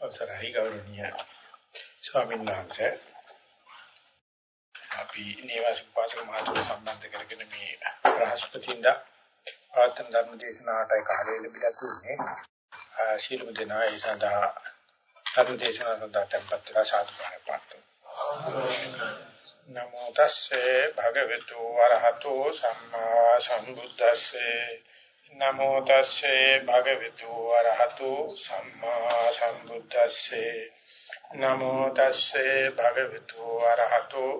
අවසරයි ගෞරවනීය ස්වාමීන් වහන්සේ. අපි නේවාස උපාසක මහතුරු සම්බන්ධ කරගෙන මේ බ්‍රහස්පතින්දා ආතන ධර්ම දේශනාවට කාලය ලැබිලා තියෙන්නේ ශීලමු දෙනා ඒ සඳහා ධර්ම දේශනාව සඳහා tempත් වෙලා සාදුකාරය පාත්තු. නමෝ තස්සේ භගවතු වරහතෝ සම්මා සම්බුද්දස්සේ. නමෝ තස්සේ භගවතු වරහතෝ සම්මා සම්බුද්දස්සේ. නමෝ තස්සේ භගවතු වරහතෝ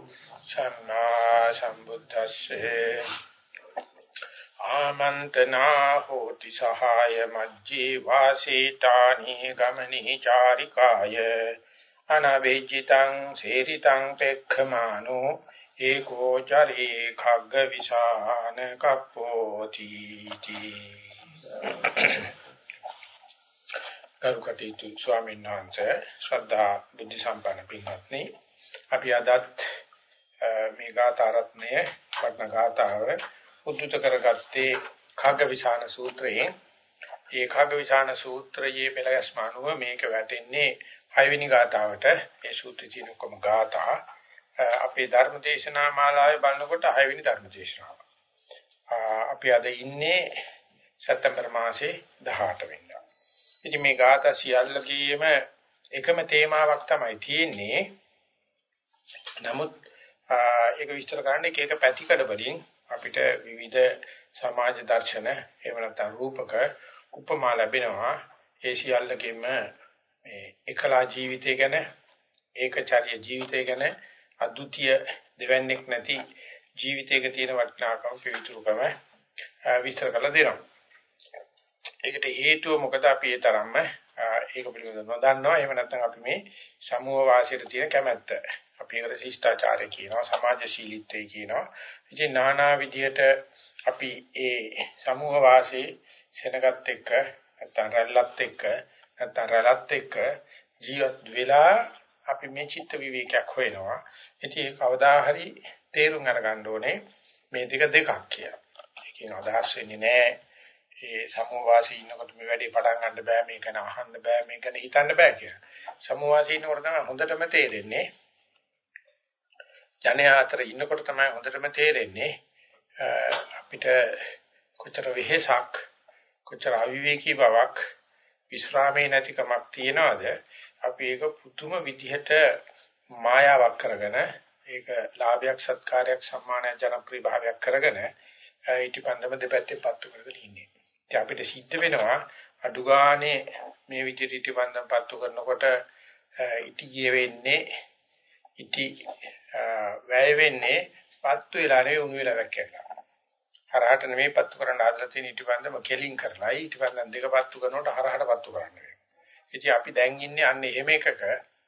සම්මා සම්බුද්දස්සේ. ආමන්තනා හෝති සහාය මජ්ජේ වාසීතානි ගමනි චාරිකාය. අනවේජිතං සේරිතං පෙක්ඛමානෝ ඒකෝ චරේ khagg විසාන කප්පෝති තී. කරුකටීතු ස්වාමීන් වහන්සේ ශ්‍රද්ධා බුද්ධ සම්පන්න පින්වත්නි අපි අදත් මේ ගාථා රත්නයේ වටන ගාථාව උද්දුත කරගත්තේ khagg විසාන සූත්‍රයෙන්. ඒ khagg විසාන සූත්‍රයේ පෙළගස්මානුව මේක වැටෙන්නේ හයවෙනි ගාථාවට. ඒ සූත්‍රයේ තියෙන කොම ගාථා අපේ ධර්ම දේශනා මාලාවේ බලනකොට 6 වෙනි ධර්ම දේශනාව. අපි අද ඉන්නේ සැප්තැම්බර් මාසේ 18 වෙනිදා. ඉතින් මේ ગાථා සියල්ලකීම එකම තේමාවක් තමයි තියෙන්නේ. නමුත් ඒක විස්තර කරන්න එක එක පැතිකඩ වලින් අපිට විවිධ සමාජ දර්ශන එහෙම නැත්නම් රූපක උපමා ලැබෙනවා. ඒ සියල්ලකීම මේ එකලා ජීවිතය ගැන ඒකචාරිය ජීවිතය ගැන අද්විතීය දෙවන්නේක් නැති ජීවිතයක තියෙන වටිනාකම පිවිතුරුකම විස්තර කරලා දෙනවා. ඒකට හේතුව මොකද අපි ඒ තරම්ම ඒක පිළිබඳව නොදන්නවා. එහෙම නැත්නම් අපි මේ සමූහ වාසයට තියෙන කැමැත්ත. අපි ඒකට ශිෂ්ටාචාරය කියනවා, සමාජශීලීත්වය කියනවා. ඉතින් নানা විදියට අපි ඒ සමූහ වාසී සෙනගත් එක්ක නැත්නම් රැල්ලත් එක්ක නැත්නම් රැළත් එක්ක ජීවත් වෙලා අපි මේ චිත්ත විවේකයක් හොයනවා. ඉතින් ඒක කවදා හරි තේරුම් අරගන්න ඕනේ මේ දෙක දෙකක් කියලා. ඒකෙන් අදහස් වෙන්නේ නැහැ ඒ සමුවාසී ඉන්නකොට මේ වැඩේ පටන් ගන්න බෑ මේක න අහන්න බෑ මේක න හිතන්න බෑ කියලා. සමුවාසී ඉන්නකොට තමයි හොඳටම තේරෙන්නේ. ජනයා අතර ඉන්නකොට තමයි හොඳටම තේරෙන්නේ අපිට කොතර වෙහෙසක් කොතර අවිවේකී බවක් විස්රාමේ නැතිකමක් තියනවාද අපි ඒක පුදුම විදිහට මායාවක් කරගෙන ඒක ලාභයක් සත්කාරයක් සම්මානයක් ජනප්‍රිය භාවයක් කරගෙන ඊටපන්දම දෙපැත්තේ පත්තු කරගෙන ඉන්නේ. ඉතින් අපිට සිද්ධ වෙනවා අඩු ගානේ මේ විදිහට ඊටපන්දම පත්තු කරනකොට ඉටි ගිය වෙන්නේ ඉටි වැය වෙන්නේ පත්තු වෙලා නෙවෙයි උණු වෙලා වැක්කෙනවා. හරහට නෙමෙයි පත්තු කරන්න හදලා තියෙන ඊටපන්දම කෙලින් කරලා ඊටපන්දම දෙක පත්තු කරනකොට හරහට පත්තු කරන්න ඉතින් අපි දැන් ඉන්නේ අන්න එහෙම එකක.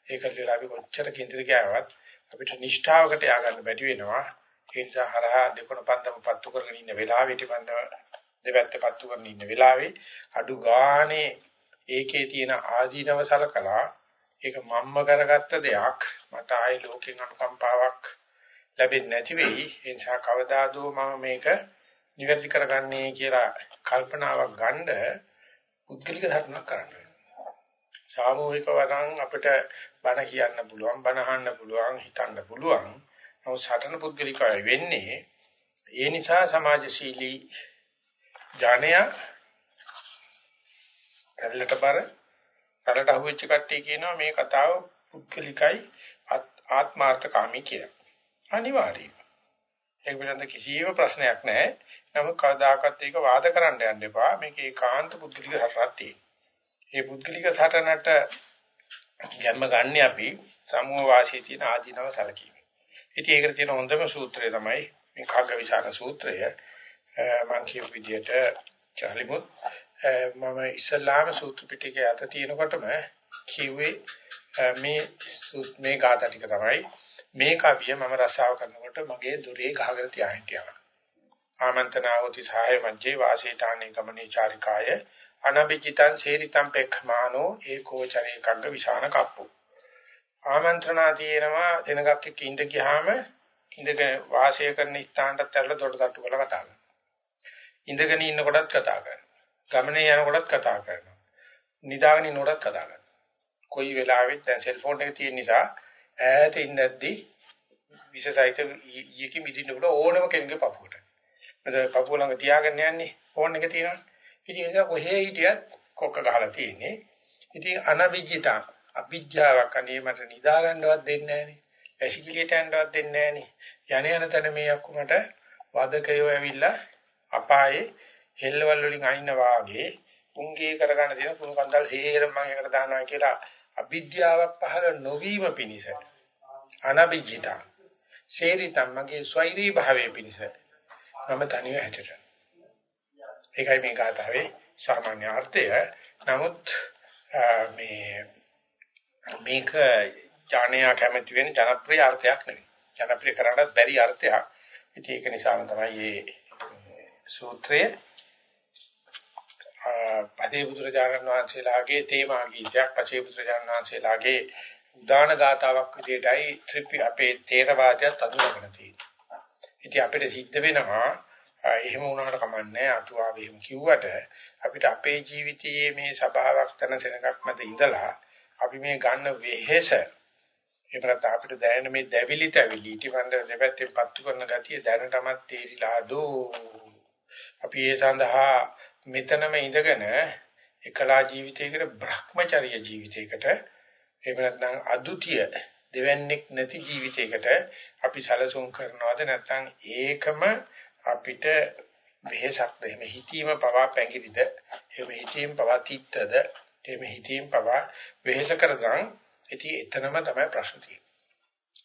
ඒකට වෙලා අපි කොච්චර කිඳිරි ගෑවත් අපිට නිෂ්ඨාවකට ය아가න්න බැරි වෙනවා. ඒ නිසා හරහා දෙකොණ පන්දම පත්තු කරගෙන ඉන්න වෙලාවෙ ඊටපන්දම දෙපැත්ත පත්තු කරගෙන ඉන්න වෙලාවේ අඩු ගානේ ඒකේ තියෙන ආදීනව සලකලා ඒක මම්ම කරගත්ත දෙයක් මට ආයේ ලෝකෙන් අනුකම්පාවක් ලැබෙන්නේ නැති වෙයි. ඒ නිසා කවදාදෝ මම මේක නිවැරදි කරගන්නේ කියලා කල්පනාවක් ගන්න පුද්ගලික ධර්මයක් කරන්න. සාමූහික වරන් අපිට බණ කියන්න පුළුවන් බණ අහන්න පුළුවන් හිතන්න පුළුවන්. නමුත් සටන පුද්ගලිකයි වෙන්නේ ඒ නිසා සමාජශීලී ඥානය කල්ලට බර කලට අහුවෙච්ච කට්ටිය කියනවා මේ කතාව පුද්ගලිකයි ආත්මාර්ථකාමී කියලා. අනිවාර්යයි ඒක පිළිබඳ කිසිම ප්‍රශ්නයක් නැහැ. නමුත් කවදාකවත් ඒක වාද කරන්න යන්න එපා. මේක ඒකාන්ත පුද්ගලික හතරක් තියෙනවා. මේ පුද්ගලික සටනට ගැම්ම ගන්න අපි සමූහ වාසී තියෙන ආධිනව සැලකීම. ඉතින් ඒකට තියෙන හොඳම සූත්‍රය තමයි මේ කග්ගවිචාර සූත්‍රය. මම කියපු විදිහට චාලිමුත් මම ඉස්ලාම සූත්‍ර පිටකයේ අත තියෙනකොටම කිව්වේ මේ මේ ગાථා ටික තමයි මේ කවිය මම රසාව කරනකොට මගේ දොරේ ගහගෙන තියාගෙන යනවා. ආමන්ත්‍රණාවති සහාය මැජේ වාසීතානේ ගමනේ චාරිකාය අනබිචිතං සේරිතං පෙක්ඛමානෝ ඒකෝචරේ කග්ග විසාන කප්පු. ආමන්ත්‍රණා තියෙනවා දෙනගක් එක්ක ඉඳ ගියාම ඉඳගෙන වාසය කරන ස්ථානටත් ඇරලා දොඩ තට්ටු කරලා කතා කරනවා. ඉඳගෙන ඉන්න කොටත් කතා කරනවා. ගමනේ යන කොටත් කතා කරනවා. නිදාගෙන ඉන්න කොටත් කතා කරනවා. කොයි වෙලාවෙත් දැන් සෙල්ෆෝන් එක තියෙන නිසා ඈත ඉඳද්දි විශේෂයිත ඊයකින් මිදින්න බුල ඕනම කෙනෙකුගේ පපුවට. මම පපුව ළඟ තියාගෙන යන්නේ ෆෝන් එක තියෙනවනේ. ඉතින් ඒක කොහේ හිටියත් කොක්ක ගහලා තියෙන්නේ. ඉතින් අනවිජිතා අවිජ්ජාවක් අනේ මට නිදා ගන්නවත් දෙන්නේ නැහනේ. ඇසිකිලියට යන්නවත් දෙන්නේ නැහනේ. යන යන තැන මේ අක්කුමට වදකයෝ ඇවිල්ලා අපායේ හෙල්ලවල වලින් අයින්න වාගේ උන්ගේ කරගන්න තියෙන කුණු කන්දල් හේරම මම එකට දානවා කියලා අවිද්‍යාවක් පහළ නොවීම පිණිස අනවිජිතා ශේරිතම් මගේ ස්වෛරී භාවයේ පිණිස මම තනිව හැටට ඒකයි මේ ගාථාවේ සාමාන්‍ය අර්ථය නමුත් මේ මේක ඥානය කැමති වෙන ජනප්‍රිය අර්ථයක් නෙවෙයි. ජනප්‍රිය කරන්නත් බැරි අර්ථයක්. ඉතින් ඒක නිසාම තමයි මේ සූත්‍රය පදේ බුදුරජාණන් වහන්සේලාගේ තේමා ගීතයක් පචේ බුදුරජාණන් වහන්සේලාගේ උදාන ගාතාවක් විදිහටයි ත්‍රිපි අපේ තේරවාදයට අඳුනගෙන තියෙන්නේ. ඉතින් අපිට සිද්ධ වෙනවා එහෙම වුණාට කමන්නේ අතුවාවේ එහෙම කිව්වට අපිට අපේ ජීවිතයේ මේ සබාවක් තන සෙනඟක් මැද ඉඳලා අපි මේ ගන්න වෙහෙස එහෙම නැත්නම් අපිට දැනෙන මේ දැවිලි තැවිලි ඊටිවන්ද දෙපැත්තෙන් පත්තු කරන ගතිය දැනටමත් තේරිලා දෝ. අපි ඒ සඳහා මෙතනම ඉඳගෙන එකලා ජීවිතයකට භ්‍රමචර්ය ජීවිතයකට එහෙම නැත්නම් අදුතිය දෙවන්නේක් නැති ජීවිතයකට අපි සැලසුම් කරනවද නැත්නම් ඒකම අපිට වෙහසක්ද එහෙම හිතීම පවා පැංගිරිද එහෙම හිතීම පවා තිත්තද එහෙම හිතීම පවා වෙහස කරගන් ඉතින් එතනම තමයි ප්‍රශ්න තියෙන්නේ.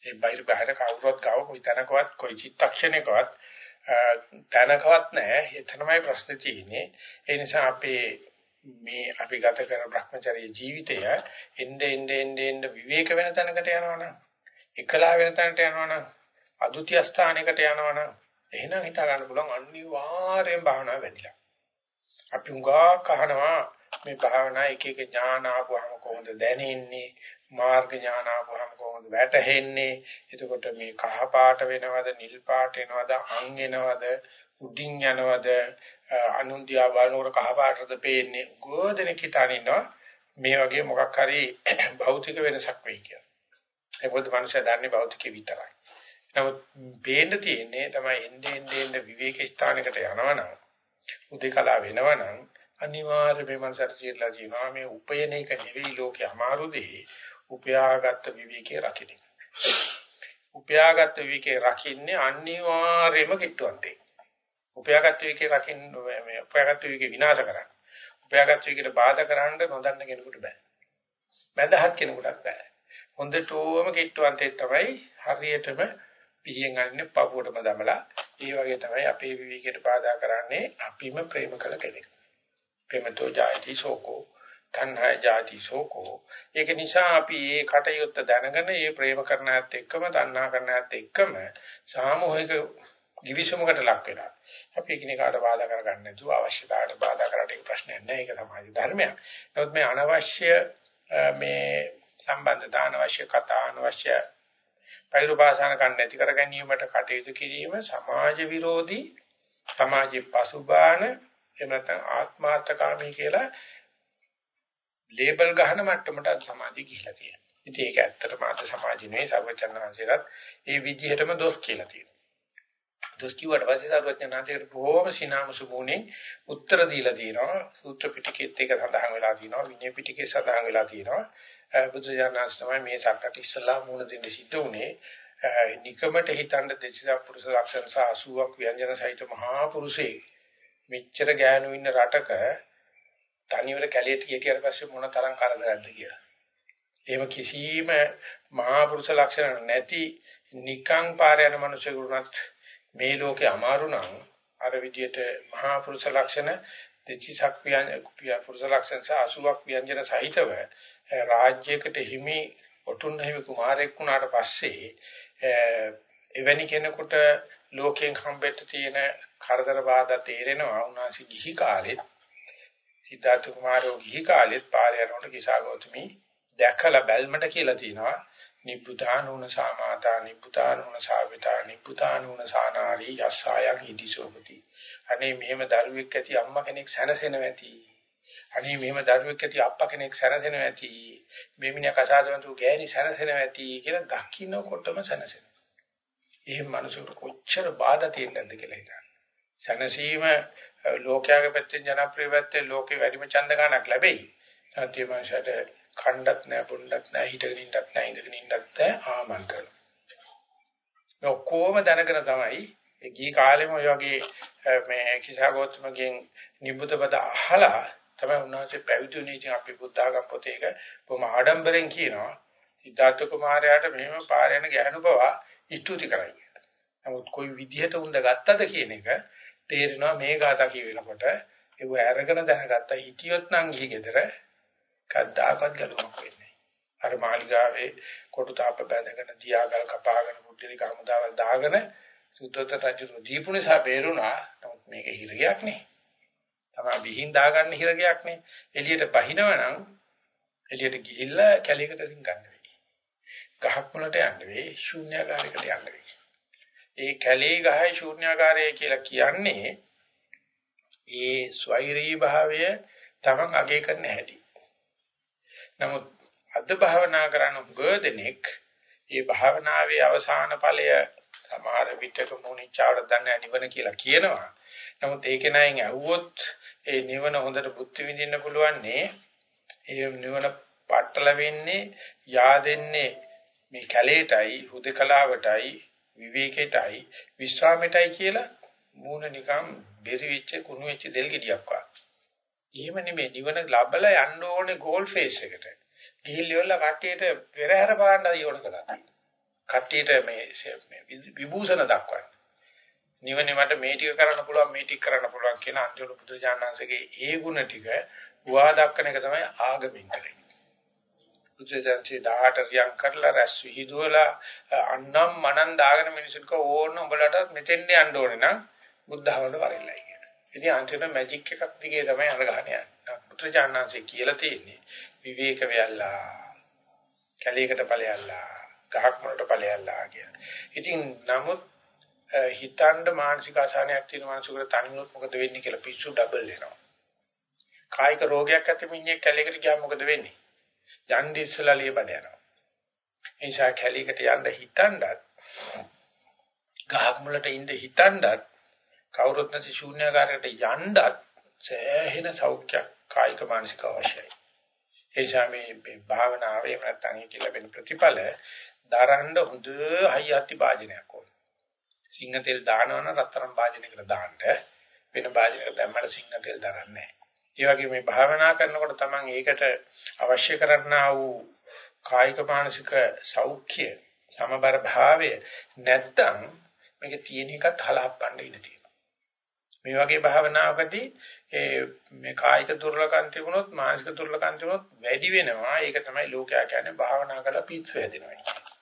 ඒ බයිර බහැර කවුරුත් ගාව කොයි තැනකවත් කොයි චිත්තක්ෂණයකවත් තැනකවත් නැහැ. එතනමයි ප්‍රශ්නේ තියෙන්නේ. ඒ නිසා අපේ මේ අපි ගත කරන Brahmacharya ජීවිතය එnde ende ende ende විවේක වෙන තැනකට යනවනම් එකලා වෙන තැනකට යනවනම් අදුතිය ස්ථානයකට යනවනම් එහෙනම් හිතා ගන්න පුළුවන් අනිවාර්යෙන් භාවනාව වැඩිලා. අපි උගා කහනවා මේ භාවනා එක එක ඥාන ආපුවම කොහොමද දැනෙන්නේ? මාර්ග ඥාන ආපුවම කොහොමද වැටහෙන්නේ? එතකොට මේ කහ පාට වෙනවද? නිල් පාට වෙනවද අං එනවද? උඩින් යනවද? අනුන්දියා බලනකොට කහ පාටද පේන්නේ? ගෝධනෙක හිතාන ඉන්නවා මේ වගේ මොකක් හරි භෞතික වෙනසක් වෙයි කියලා. ඒ මොකද මනුෂයා දන්නේ භෞතිකේ විතරයි. නමුත් පේන්න තියෙන්නේ තමයි එන්නේ එන්නේ විවේක ස්ථානයකට යනවනම් උදේකලා වෙනවනම් අනිවාර්යයෙන්ම මේ මනසට සියලා ජීවා මේ උපයන එක නෙවෙයි ලෝකේ අමාරු දෙහි උපයාගත් විවේකේ රකින්න. උපයාගත් විවේකේ රකින්නේ අනිවාර්යයෙන්ම කිට්ටුවන්තේ. උපයාගත් විවේකේ රකින්න මේ උපයාගත් විවේකේ විනාශ කරන්න. උපයාගත් විවේකේට බාධා කරන්න නොදන්න කෙනෙකුට බෑ. මඳහත් කෙනෙකුටත් බෑ. හොඳටම කිට්ටුවන්තේ තමයි හරියටම පිහියෙන් අන්නේ පපුවටම දමලා ඒ වගේ තමයි අපේ විවේකයට බාධා කරන්නේ අපිම ප්‍රේම කළ කෙනෙක්. ප්‍රේමතෝ ජාති සෝකෝ තණ්හා ජාති සෝකෝ ඒක නිසා අපි මේ කටයුත්ත දැනගෙන මේ ප්‍රේම කරනාත් එක්කම තණ්හා කරනාත් එක්කම සාමූහික givisumuකට ලක් වෙනවා අපි එකිනෙකාට බාධා කරගන්න නැතුව අවශ්‍යතාවට බාධා කරලා ඒක ප්‍රශ්නයක් නෑ ඒක තමයි ධර්මයක්. නමුත් මේ අනවශ්‍ය මේ සම්බන්ධතා අනවශ්‍ය කතා අනවශ්‍ය පෛරුපාසන කන් නැති කර ගැනීමට කටයුතු කිරීම සමාජ විරෝධී සමාජයේ පසුබාන එහෙම නැත්නම් ආත්මාර්ථකාමී කියලා ලේබල් ගහන මට්ටමට සමාජය ගිහිලා තියෙනවා. ඉතින් ඒක ඇත්තටම අද සමාජي නෙවෙයි සර්වචන්නාංශයලත් ඒ විදිහටම දොස් කියලා තියෙනවා. දොස් කිව්වට පස්සේ සර්වචන්නාංශයට බොහොම සිනාමසු මුනේ උත්තර දීලා තියෙනවා. සූත්‍ර පිටකෙත් ඒක සඳහන් වෙලා තියෙනවා. විනය පිටකේ සඳහන් වෙලා තියෙනවා. බුදුජානනාංශ තමයි මේ සක්කට ඉස්සලා මුණ දෙන්න සිද්ධ උනේ. නිකමට හිතන්න දෙසිසා පුරුෂ ලක්ෂණ සහ 80ක් ව්‍යංජන සහිත මහා පුරුෂේ මෙච්චර ගෑනු ඉන්න රටක තනියම කැලේට ගියට පස්සේ මොන තරම් කරදරයක්ද කියලා. එහෙම කිසිම මහා පුරුෂ ලක්ෂණ නැති නිකං පාර යන මිනිසෙකුට මේ ලෝකේ අමාරු නම් අර විදියට මහා පුරුෂ ලක්ෂණ දෙචිසක් ව්‍යංජන පුරුෂ ලක්ෂණ සහ 80ක් ව්‍යංජන සහිතව රාජ්‍යයකට හිමි ඔටුන්න හිමි කුමාරයෙක් වුණාට පස්සේ එවැනි කෙනෙකුට ලෝකයෙන් හම්බෙන්න තියෙන කරදර බාධා තේරෙනවා. උන්වහන්සේ ගිහි කාලෙත් සිද්ධාර්ථ කුමාරෝ ගිහි කාලෙත් පාරේ යනකොට කිසాగෞතමි දැකලා බැල්මට කියලා තිනවා. නිබ්බුතානෝන සාමාතා නිබ්බුතානෝන සාවිතා නිබ්බුතානෝන සානාරි යස්සායන් හිදිසෝපති අනේ මෙහෙම දරුවෙක් ඇති අම්මා කෙනෙක් සැනසෙනවා ඇති. අනේ මෙහෙම දරුවෙක් ඇති අප්පා කෙනෙක් සැනසෙනවා ඇති. මේ මිනිහා කසාදවන්තු ගෑණි සැනසෙනවා ඇති කියලා දකින්නකොටම සැනසෙනවා. එහෙම මනුස්සයෙකුට කොච්චර බාධා තියෙනවද කියලා හිතන්න. සැනසීම ලෝකයාගේ පැත්තෙන් ජනප්‍රිය පැත්තෙන් ලෝකේ වැඩිම ඡන්ද ගන්නක් ලැබෙයි. නැත්නම් මේ මනුස්සයට කණ්ඩත් නැහැ, පුණ්ඩත් නැහැ, හිටගෙන ඉන්නත් නැහැ, ඉඳගෙන ඉන්නත් නැහැ ආමන්ත්‍රණ. මේ ඔක්කොම දැනගෙන තමයි ඒ ගිහි කාලෙම ඔය වගේ මේ කිසాగෞතමගෙන් නිබුත පද අහලා තමයි උන්වහන්සේ පැවිදි වුණේ. ඉතින් අපි බුද්ධ ආගම් පොතේ ඒක බොහොම ආඩම්බරෙන් කියනවා. සිද්ධාර්ථ කුමාරයාට මෙහෙම පාර යන ගැහණු බව ඉතුති කරයි කියලා. නමුත් કોઈ විදිහට උන්ද ගත්තද කියන එක තේරෙනවා මේ ગાතා කියවෙනකොට ඒව අරගෙන දැනගත්තා. හිටියොත් නම් ගිහි ගෙදර කද්දාකවත් ගලුමක් වෙන්නේ අර මාලිගාවේ කොටු තාප බැඳගෙන දියාගල් කපාගෙන බුද්ධිලි කමුදාවල් දාගෙන සුද්ධෝත්ත රජු දීපුණේ සා බේරුණා. නමුත් මේක හිරියක් නේ. තමයි විහිං දාගන්න හිරගයක් නේ. එළියට බහිනවනම් එළියට ගිහිල්ලා කැලේකට රින් ගන්න වෙයි. ගහක් මුලට යන්න වෙයි, ශූන්‍යාකාරයකට යන්න වෙයි. ඒ කැලේ ගහයි ශූන්‍යාකාරය කියලා කියන්නේ ඒ ස්වෛරී භාවය තමන් අගය කරන්න හැටි. නමුත් අද භාවනා කරන උගදෙනෙක් ඒ භාවනාවේ අවසාන ඵලය සමහර විටක මොනිච්චාවට දන්නේ නිවන කියලා කියනවා. නමුත් ඒක නයින් ඇහුවොත් ඒ නිවන හොඳට බුද්ධ විඳින්න පුළුවන් නේ. ඒ නිවන පట్టල වෙන්නේ yaadෙන්නේ මේ කැලේටයි හුදකලාවටයි විවේකයටයි විශ්‍රාමයටයි කියලා මූණ නිකම් බෙරි වෙච්ච කුණු වෙච්ච දෙල් ගෙඩියක් වගේ. එහෙම නෙමෙයි නිවන ලබලා යන්න ඕනේ ගෝල් ෆේස් එකට. ගිහිල්ලා කට්ටියට පෙරහැර පාන්න යෝන කළා. කට්ටියට මේ විභූෂණ දක්වන්න. නිවනේ මට මේ ටික කරන්න පුළුවන් මේ ටික කරන්න පුළුවන් කියන අන්තිම බුදුජානනාංශගේ ඒ ගුණ ටික උවා දක්වන එක තමයි ආගමින් කරන්නේ. බුදුජානකේ 18 රියන් කරලා රැස් විහිදුවලා අන්නම් මනන් දාගෙන මිනිසුන්ට ඕන උඹලට මෙතෙන්ට යන්න ඕනේ නම් බුද්ධහමඩ වරෙල්ලයි කියන. ඉතින් අන්තිම මැජික් එකක් දිගේ තමයි අරගහන යන්නේ. බුදුජානනාංශේ කියලා තියෙන්නේ විවේක වෙයල්ලා කැලේකට ඵලයල්ලා ගහක් මොනට ඵලයල්ලා කියන. ඉතින් නමුත් හිතන්න මානසික අසහනයක් තියෙන මිනිසුන්ට තනියොත් මොකද වෙන්නේ කියලා පිස්සු ඩබල් වෙනවා. කායික රෝගයක් ඇති මිනිහෙක් කැලේකට ගියාම මොකද වෙන්නේ? යන්නේ ඉස්සලා ලියබඩ යනවා. ඒ නිසා කැලේකට යන්න හිතනවත් ගහක් මුලට ඉඳ හිතනවත් කවුරුත් නැති ශූන්‍යකාරයකට යන්නත් සෑහෙන සෞඛ්‍යයක් කායික මානසික අවශ්‍යයි. ඒ නිසා මේ භාවනාවේ නැත්නම් ඒක ලැබෙන ප්‍රතිඵල දරන්න හොඳ හයියත්ති වාජනයක් ඕන. සිංහ තෙල් දානවනම් රත්තරන් වාජනයකට දාන්න වෙන වාජනයකට දැම්මම සිංහ තෙල් දරන්නේ නැහැ. ඒ වගේ මේ භාවනා කරනකොට තමන් ඒකට අවශ්‍ය කරන්නා වූ කායික මානසික සෞඛ්‍ය සමබර භාවය නැත්තම් මේක තියෙන එකත් හලහප්පන්න ඉඩ තියෙනවා. මේ වගේ භාවනාවකදී ඒ මේ කායික දුර්ලකම් තිබුණොත් මානසික දුර්ලකම් තිබුණොත් වැඩි වෙනවා. ඒක තමයි ලෝකයා කියන්නේ භාවනා කරලා පිස්සු හැදෙනවා.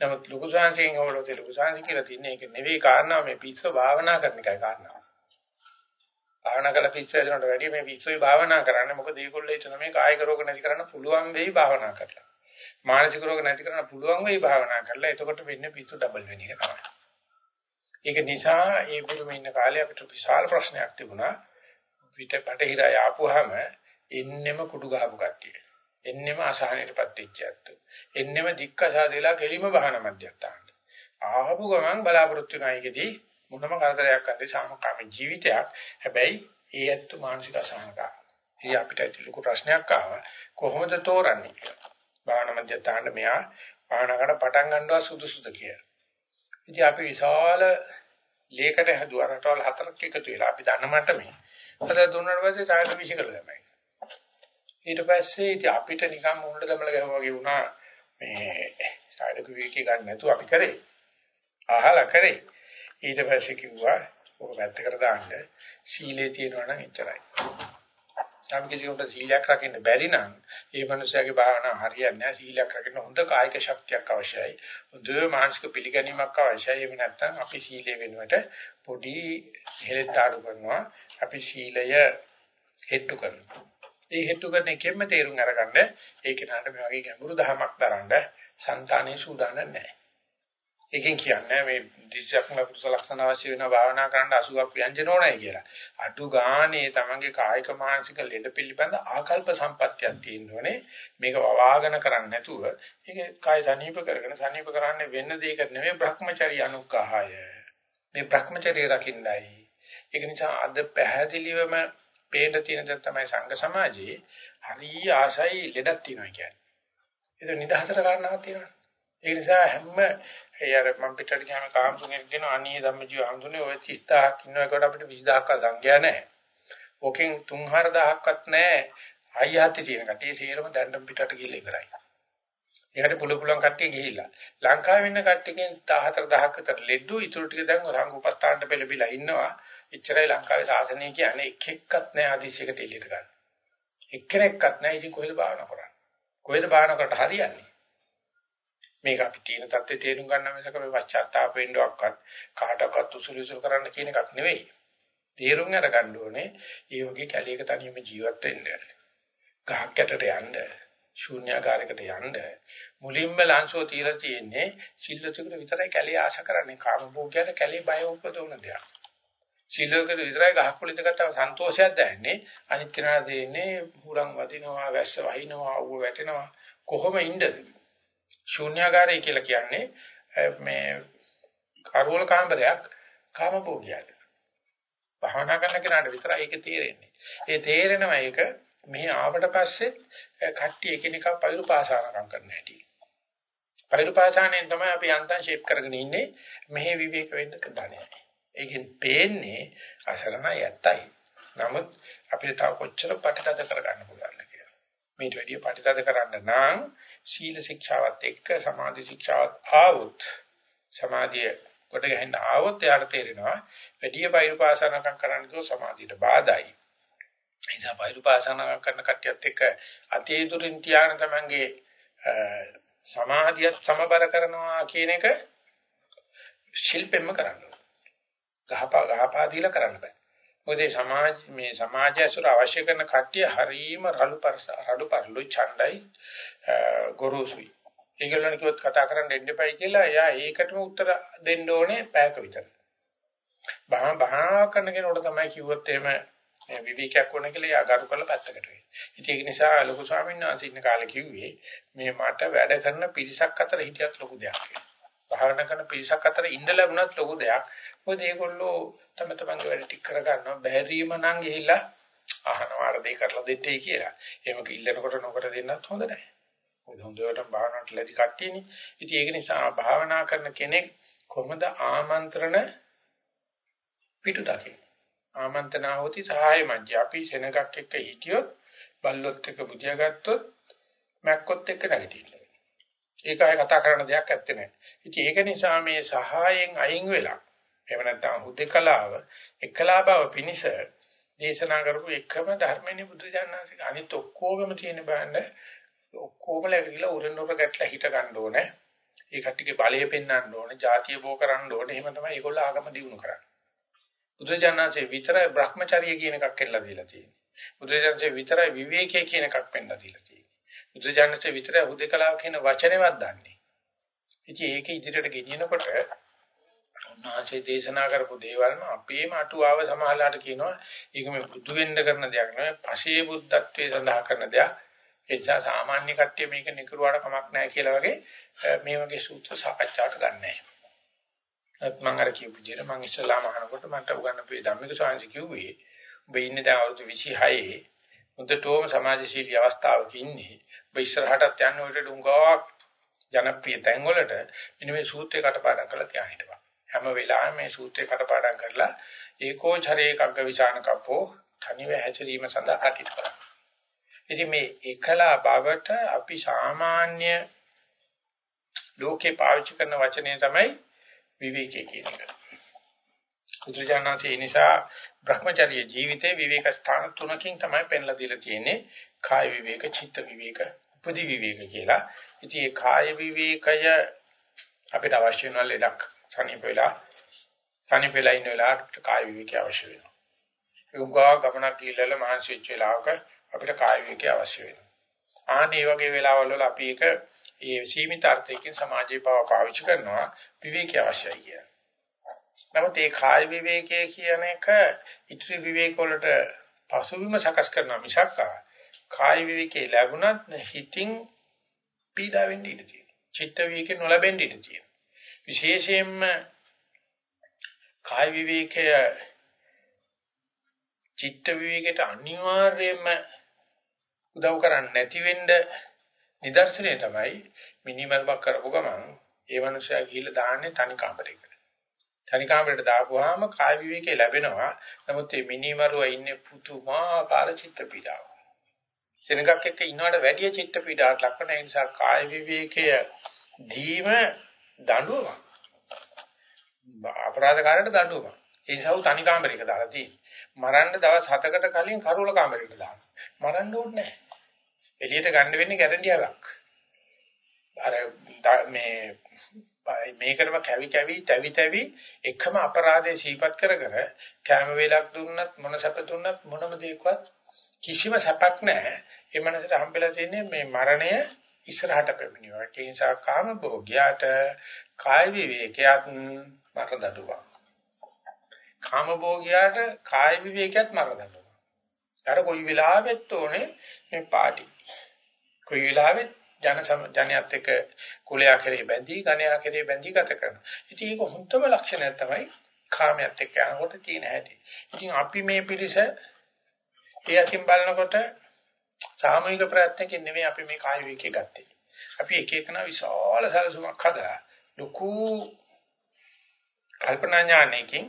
නමුත් ලොකු සංසයෙන් වලට ලොකු සංසි කියලා තියන්නේ ඒක නෙවෙයි කාරණා මේ පිස්සු භාවනා කරන එකයි කාරණා. භාවනා කළ පිස්සු හැදෙනට වැඩිය මේ පිස්සුයි භාවනා කරන්නේ මොකද ඒගොල්ලෝ හිතන මේ කායික රෝග නැති කරන්න පුළුවන් වෙයි භාවනා කරලා. මානසික රෝග නැති කරන්න පුළුවන් වෙයි භාවනා කරලා. එතකොට වෙන්නේ පිස්සු ඩබල් වෙන එක තමයි. ඒක නිසා ඒ බුදුම ඉන්න කාලේ අපිට විශාල ප්‍රශ්නයක් තිබුණා. පිට පටහිරය ආපුවාම එන්නෙම කුඩු ගහපු කට්ටිය. එන්නෙම අසහනයටපත් වෙච්ච එන්නෙම දික්කසාදෙලා කෙලිම බහන මැදයන්ට. ආහපු ගමන් බලාපොරොත්තු වෙනායිකදී මොනම කරදරයක් නැති සාමකාම ජීවිතයක්. හැබැයි ඒ ඇත්ත මානසික අසහනකා. ඒ අපිට ලොකු ප්‍රශ්නයක් ආවා. කොහොමද තෝරන්නේ කියලා. බාහන මැදයන්ට මෙයා බාහනකට පටන් ගන්නවා සුදුසුද කියලා. ඉතින් අපි විශාල ලේකට හැදුවා රටවල් හතරක් එකතු වෙලා අපි දන්න මට්ටමේ. අර දුන්නාට පස්සේ සායන විශ්ි කරලා තමයි. ඊට පස්සේ ඉතින් අපිට නිකන් මුණ්ඩ දමල ගහුවා වගේ වුණා මේ සායනික විවේකී ගන්න නැතුව අපි කරේ. අහලා කරේ. ඊට පස්සේ කිව්වා ඔක වැත්තකට දාන්න සීලේ තියෙනවා නම් එච්චරයි. නම් කිසියෙකුට සීලයක් රකින්න බැරි නම් ඒ මනුස්සයාගේ භාවනාව හරියන්නේ නැහැ. සීලයක් රකින්න හොඳ කායික ශක්තියක් අවශ්‍යයි. හොඳ මානසික පිළිගැනීමක් අවශ්‍යයි. එහෙම නැත්නම් අපි සීලය වෙනුවට පොඩි හෙලෙත් ආඩු කරනවා. අපි සීලය හෙට්ටු කරනවා. ඒ හෙට්ටු කරන එකෙන්ම තේරුම් අරගන්න ඒ කෙනාට මේ වගේ ගැඹුරු දහමක් දරන්න సంతානේ සූදානම් නැහැ. එකෙන් කියන්නේ මේ දිශක්ම කුසල ලක්ෂණ අවශ්‍ය වෙන භාවනා කරන්න 80ක් ව්‍යංජන ඕනයි කියලා. අටු ගානේ තමන්ගේ කායික මානසික ලෙඩ පිළිබඳ ආකල්ප සම්පත්තියක් තියෙනෝනේ. මේක වවාගෙන කරන්නේ නැතුව ඒක කාය සනීප කරගෙන සනීප කරන්නේ වෙන දෙයකට නෙමෙයි Brahmacharya අනුග්‍රහය. මේ Brahmacharya රකින්නයි. ඒක නිසා අද පැහැදිලිවම පේන තියෙන දේ තමයි සංඝ සමාජයේ හරි ආසයි ලෙඩක් තියෙනවා කියන්නේ. ඒක නිදහසට කාරණාවක් තියෙනවා. ඒ නිසා හැම ඒ අර මම පිටට ගියාම කාමතුන්ගෙන් කියන අනී ධම්මජීව හඳුනේ ඔය 30000ක් ඉන්නකොට අපිට 20000ක් සංඛ්‍යා නැහැ. ඕකෙන් 3000ක්වත් නැහැ. අයියාති තියෙන කට්ටිය සේරම දැන්ඩම් පිටට ගිහලා ඉවරයි. ඒකට පුළු පුළුවන් කට්ටිය ගිහිල්ලා. ලංකාවේ ඉන්න කට්ටියකින් 14000ක් විතර ලෙඩු ඉතුරු ටික දැන් රංග උපස්ථානට පෙළඹිලා ඉන්නවා. එච්චරයි ලංකාවේ සාසනය කියන්නේ එක එක්කත් නැහැ ආදිශයකට එළියට ගන්න. එක්කෙනෙක්වත් නැහැ ඉතින් කොහෙද භාවනා කරන්නේ? කොහෙද භාවනා කරට හරියන්නේ? මේක අපි තියෙන தත්ත්වය තේරුම් ගන්න මිසක මේ පශ්චාත්තාප වෙන්නවක්වත් කාටවත් උසුළු උසුළු කරන්න කියන එකක් නෙවෙයි. තේරුම් අරගන්න ඕනේ මේ වගේ කැලේක තනියම ජීවත් වෙන්න. ගහක් යටට යන්න, ශූන්‍යාකාරයකට යන්න. මුලින්ම ලංසෝ තියලා තියෙන්නේ සිල්ලතුකට විතරයි කැලේ ආශ කරන්නේ. කාමභෝගයට කැලේ බය උපදවන දෙයක්. සිල්ලකට විතරයි ගහක් කුලිත ගත්තාම සන්තෝෂයක් දැනෙන්නේ. අනිත් කෙනාට දෙන්නේ හුරන් වදිනවා, වැස්ස වහිනවා, ඌව වැටෙනවා. කොහොම ඉන්නද? ශූන්‍යාකාරය කියලා කියන්නේ මේ කරවල කාමරයක් කාමභෝගියට. භාවනා කරන කෙනාට විතරයි ඒක තේරෙන්නේ. ඒ තේරෙනවා ඒක මෙහි ආවට පස්සේ කට්ටිය එකිනෙකා පෛරු පාසානකම් කරන හැටි. පෛරු පාසානෙන් තමයි අපි යන්තම් ෂේප් කරගෙන ඉන්නේ මෙහි විවේක වෙන්න කදානේ. ඒකෙන් පේන්නේ අසරණ යත්තයි. නමුත් අපිට තව කොච්චර ප්‍රතිතද කරගන්න පුළුවන්ද කියලා. මේට වැඩිය ප්‍රතිතද කරන්න නම් සීල ශික්ෂාවත් එක්ක සමාධි ශික්ෂාවත් ආවොත් සමාධිය කොට ගහන්න ආවොත් එයාට තේරෙනවා වැඩි බයිරුපාසනකම් කරන්න කිව්ව සමාධියට බාධායි. ඒ නිසා බයිරුපාසනකම් කරන කට්ටියත් එක්ක අතීතුරින් තියාගෙන තමන්ගේ සමාධියත් සමබර කරනවා කියන එක ශිල්පෙන්ම කරන්න ඕන. ගහපා ගහපා දීලා කරන්න බෑ. මොකද සමාජ මේ සමාජය ඇසුර අවශ්‍ය කරන කට්ටිය හරීම රළු පරස රළු පරළු ඡණ්ඩයි ගොරෝසුයි. ඒගොල්ලන් කිව්වොත් කතා කරන්න දෙන්න එපයි කියලා එයා ඒකටම උත්තර දෙන්න ඕනේ පැයක විතර. බහා බහා කරන කෙනෙකුට තමයි කිව්වොත් එහෙම විවිකයක් වුණ කියලා එයා ගරු කරලා පැත්තකට වෙයි. ඉතින් ඒක නිසා ලොකු ස්වාමීන් වහන්සේ ඉන්න කාලේ කිව්වේ මේ මට වැඩ කරන පිරිසක් අතර හිටියත් ලොකු දෙයක් කියලා. භාවනා කරන පිරිසක් අතර ඉඳ ලැබුණත් ලොකු දෙයක්. මොකද ඒගොල්ලෝ තම තමන්ගේ වැඩ ටික කරගන්නවා. බැහැරීම නම් ගිහිල්ලා අහනවා අර දෙය කරලා දෙන්නයි කියලා. එහෙම ඉල්ලනකොට නොකර දෙන්නත් හොඳ නැහැ. මොකද හොඳට භාවනාවට ලැබි කට්ටියනේ. ඉතින් ඒක නිසා භාවනා කරන කෙනෙක් කොහොමද ආමන්ත්‍රණ පිටු දකින්නේ? ආමන්ත්‍රණාවති සහාය මැජ්ජ. අපි සෙනගක් එක්ක හිටියොත් බල්ලොත් එක්ක බුදියා ගත්තොත් මැක්කොත් එක්ක නැගිටින්න. ඒක අය කතා කරන දෙයක් ඇත්තේ නැහැ. ඉතින් ඒක නිසා මේ සහායෙන් අයින් වෙලා එහෙම නැත්නම් හුදේකලාව එකලා බව පිනිස දේශනා කරපු එකම ධර්මනේ බුදුජානනාංශික අනිත් ඔක්කොගම තියෙන බෑන්න ඔක්කොම ලැගිලා උරෙන් උර ගැටලා හිට ගන්න ඕනේ. ඒ කට්ටියගේ බලය පෙන්වන්න ඕනේ, ಜಾතිය බෝ කරන්න ඕනේ. එහෙම තමයි ඒගොල්ලෝ ආගම දිනු කරන්නේ. බුදුජානනාංශේ විතරයි Brahmacharya කියන එකක් කියලා දීලා තියෙන්නේ. බුදුජානනාංශේ විතරයි විවේකයේ කියන එකක් පෙන්වලා දීලා තියෙන්නේ. බුදුජානකසේ විතරයි හුදේකලාව කියන වචනේවත් දන්නේ. ඉතින් ඒක ඉදිරියට ගෙනියනකොට උන්වහන්සේ දේශනා කරපු දේවල් අපේම අටුවාව සමහරලාට කියනවා ඒක මේ බුදු වෙන්න කරන දෙයක් නෙවෙයි පසේ බුද්ධත්වයේ සඳහා කරන දෙයක්. ඒ නිසා සාමාන්‍ය කට්ටිය මේක නිකරුවාට කමක් නැහැ කියලා වගේ මේ වගේ සූත්‍ර සාකච්ඡාවට ගන්නෑ. මම අර කියපු විදිහට මම ඉස්සලාම අහනකොට මට උගන්වපු ධම්මික සාංශ කිව්වේ ඔබ ඉන්නේ දැන් අවුරුදු 26 හොඳටම සමාජශීලී අවස්ථාවක ඉන්නේ. ඔබ ඉස්සරහටත් යන්න ඔය ඩුංගාවක් ජනප්‍රිය තැන් වලට මෙන්න මේ සූත්‍රය කටපාඩම් කරලා තියාගෙන හිටපන්. හැම වෙලාවෙම මේ සූත්‍රය කටපාඩම් කරලා ඒකෝ චරේ කග්ග විචාන කප්පෝ තනිව හැසිරීම සඳහා කටයුතු කරන්න. ඉතින් මේ එකලා බවට අපි සාමාන්‍ය ලෝකේ පාවිච්චි කරන වචනේ තමයි විවේකී කියන එක. බුදුජානනාංශේ නිසා Brahmacharya ජීවිතේ විවේක ස්ථාන තුනකින් තමයි පෙන්ලා දීලා තියෙන්නේ. කාය විවේක, චිත්ත විවේක, උපදි විවේක කියලා. ඉතින් මේ කාය විවේකය අපිට අවශ්‍ය වෙන ලෙඩක් සනීප වෙලා සනීප වෙලා ඉන්න වෙලාවට කාය විවේකය අවශ්‍ය වෙනවා. ඒ උගා ගමනක් ගිහිල්ලා මහන්සි වෙච්ච වෙලාවක අපිට කාය විවේකය අවශ්‍ය වෙනවා. ආනේ වගේ වෙලාවල් වල අපි ඒක ඒ සීමිත අර්ථයකින් සමාජයේ පව පාවිච්චි කරනවා විවේකී අවශ්‍යයි කියලා. නමුත් ඒ කාය විවේකයේ කියන එක ඉත්‍රි විවේක වලට පසුබිම සකස් කරනවා මිසක් කාය විවේකේ ලැබුණත් හිතින් පීඩා වෙන්න ඉඩ තියෙනවා. චිත්ත විවේකේ නොලැබෙන්න ඉඩ තියෙනවා. විශේෂයෙන්ම කාය විවේකය චිත්ත විවේකයට අනිවාර්යයෙන්ම උදව් කරන්නේ නැති වෙන්න නිදර්ශනය තමයි මිනිමල්වක් කරපු ගමන් ඒ මනුස්සයා ගිහිල්ලා දාන්නේ තනි කාමරයකට. තනි කාමරයට දාපුවාම කාය විවේකේ ලැබෙනවා. නමුත් මේ මිනිමරුව ඉන්නේ පුදුමාකාර චිත්ත පීඩාවක්. සෙනගක් එක්ක ඉන්නවට වැඩිය චිත්ත පීඩාවක් ලක්වන ඒ නිසා කාය විවේකය දීම දඬුවමක්. අපරාධකාරයට දඬුවමක්. ඒ නිසා උ තනි කාමරයක දාලා තියෙන්නේ. මරන්න දවස් 7කට කලින් කරුවල කාමරයකට දානවා. මරන්න ඕනේ නැහැ. එළියට ගන්න වෙන්නේ ගැරන්ඩියාවක්. අර මේ මේකටම කැවි කැවි තැවි තැවි එකම අපරාධේ සීපත් කර කර කැම වේලක් දුන්නත් මොන සැප දුන්නත් මොනම දෙයක්වත් කිසිම සැපක් නැහැ. ඒ මනසට හම්බෙලා තියෙන්නේ මේ මරණය ඉස්සරහට පැමිණියවා. ඒ නිසා කාම භෝගයට කාය විවේකයක් මරදඩුවක්. කාම භෝගයට කාය විවේකයක් මරදඩුවක්. අර කොයි වෙලාවෙත් ඕනේ මේ පාටි. කොයි වෙලාවෙත් ජන ජනයත් එක්ක කුලයා කෙරේ බැඳී ගණයා කෙරේ බැඳී ගත කරනවා. ඉතින් ඒක හොඳම ලක්ෂණයක් තමයි කාමයට එක්ක යනකොට තියෙන හැටි. ඉතින් අපි මේ පිළිස ඒ අතින් බලනකොට සාමූහික ප්‍රයත්නකින් නෙමෙයි අපි මේ කාය විකේ ගත්තේ. අපි එක එකන විශාල සැලසුමක් හදලා ලොකු කල්පනා ඥානයකින්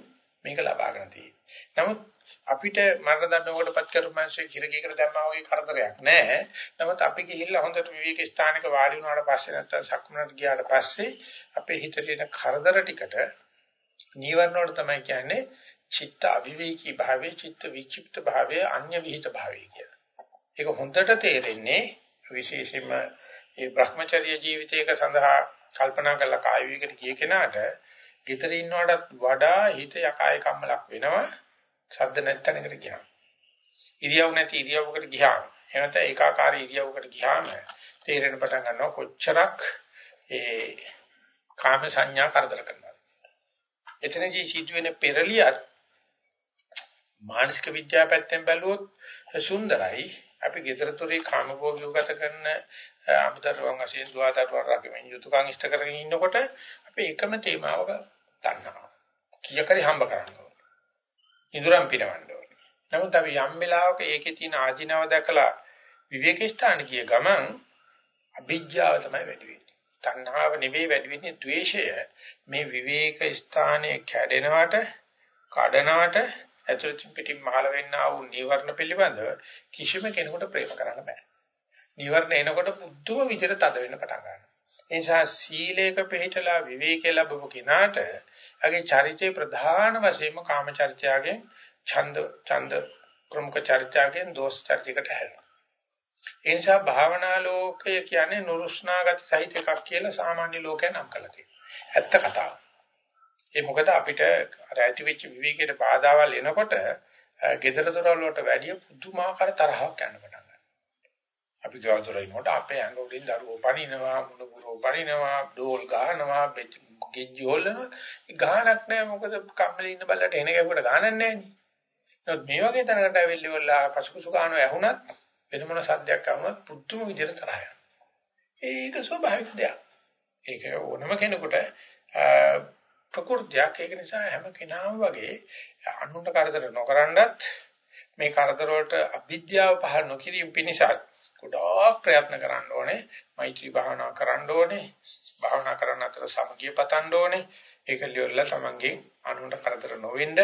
මේක ලබාගෙන තියෙනවා. නමුත් අපිට මරණ දඬුවමකටපත් කරපු මිනිස්සු කිරකීකට දැම්මා වගේ කරදරයක් නැහැ. නමුත් අපි ගිහිල්ලා හොඳට විවේක ස්ථානයක වාඩි වුණාට පස්සේ නැත්තම් සක්මනට ගියාට පස්සේ අපේ හිතේ තියෙන කරදර ටිකට නීවරණ වල තමයි කියන්නේ චිත්ත අවිවේකී භාවයේ චිත්ත විචිප්ත භාවයේ අන්‍ය විහිිත භාවයේ කියලා. ඒක හොඳට තේරෙන්නේ විශේෂයෙන්ම මේ Brahmacharya ජීවිතයක සඳහා කල්පනා කරලා කාය විවේකයට ගිය කෙනාට ගෙදර ඉන්නවටත් වඩා හිත යකාය කම්මලක් වෙනවා ශබ්ද නැත්තනකට ගියාම. ඉරියව් නැති ඉරියව්වකට ගියාම එහෙනම් ඒකාකාරී ඉරියව්වකට ගියාම තේරෙන පටන් ගන්නවා කොච්චරක් ඒ කාම සංඥා කරදර කරනවා. එතනදී සිදුවෙන පෙරලියත් මානසික විද්‍යාව පැත්තෙන් බැලුවොත් සුන්දරයි. අපි GestureDetector කාමභෝගියව ගත කරන අමුදරුවන් වශයෙන් දුවදරුවන් රකිමින් යුතුයකම් ඉෂ්ට කරගෙන ඉන්නකොට අපි එකම තේමාවක තණ්හාව. කීයකරි හම්බ කරන්න ඕනේ. ඉදurang පිනවන්න ඕනේ. නමුත් අපි යම් වෙලාවක ඒකේ තියෙන ආධිනව දැකලා විවේක ස්ථාන කිය ගමන් අභිජ්ජාව තමයි වැඩි වෙන්නේ. තණ්හාව නෙවෙයි වැඩි වෙන්නේ ද්වේෂය. මේ විවේක ස්ථානයේ කැඩෙනවට, කඩනවට ඇතුළතින් පිටින් මහල වෙන්නා වූ නීවරණ පිළිබඳව කිසිම කෙනෙකුට ප්‍රේම කරන්න බෑ. නීවරණ එනකොට පුදුම විදිහට තද වෙන්න පටන් ගන්නවා. ඒ නිසා සීලේක පිළිහිටලා විවේකේ ලැබව කිනාට අගේ චරිතේ ප්‍රධාන වශයෙන්ම කාම චරිතයගෙන් ඡන්ද ඡන්ද ප්‍රමුඛ චරිතයගෙන් දෝෂ චරිතයකට හැරෙනවා. ඒ නිසා භාවනා ලෝකය කියන්නේ නුරුස්නාගත සහිත එකක් කියලා සාමාන්‍ය ලෝකයන් නම් කරලා තියෙනවා. ඇත්ත කතාව. ඒ මොකද අපිට අර ඇති වෙච්ච විවේකයට බාධාවල් එනකොට gedara dorawal වලට වැඩිය පුදුමාකාර තරහක් යන පටන් ගන්නවා. අපි ගාතර ඉනකොට අපේ ඇඟ උඩින් දරුවෝ පනිනවා, මුණුපුරෝ පනිනවා, ඩෝල් ගහනවා, ගෙජ්ජි හොල්ලනවා. ඒ ගහනක් නැහැ මොකද කම්මලේ ඉන්න බල්ලට එන ගැහුවට ගහනක් නැහැ නේ. නමුත් මේ වගේ තැනකට ඇවිල්ලි වලා කසුකුසු ගන්නව ඇහුණත් වෙන මොන සද්දයක් ආවොත් පුදුම විදිහට තරහ යනවා. ඒක ස්වභාවික දෙයක්. ඒක ඕනම කෙනෙකුට ප්‍රകൃතියක්. ඒක නිසා හැම කෙනාම වගේ අනුන්ට කරදර නොකරනවත් මේ කරදර වලට අවිද්‍යාව පහළ නොකිරීම පිණිසත් ගොඩාක් ප්‍රයත්න කරන්න ඕනේ. මෛත්‍රී භාවනා කරන්න ඕනේ. භාවනා කරන අතර සමගිය පතන්න ඕනේ. ඒක ලියවලා තමන්ගේ අනුන්ට කරදර නොවෙන්න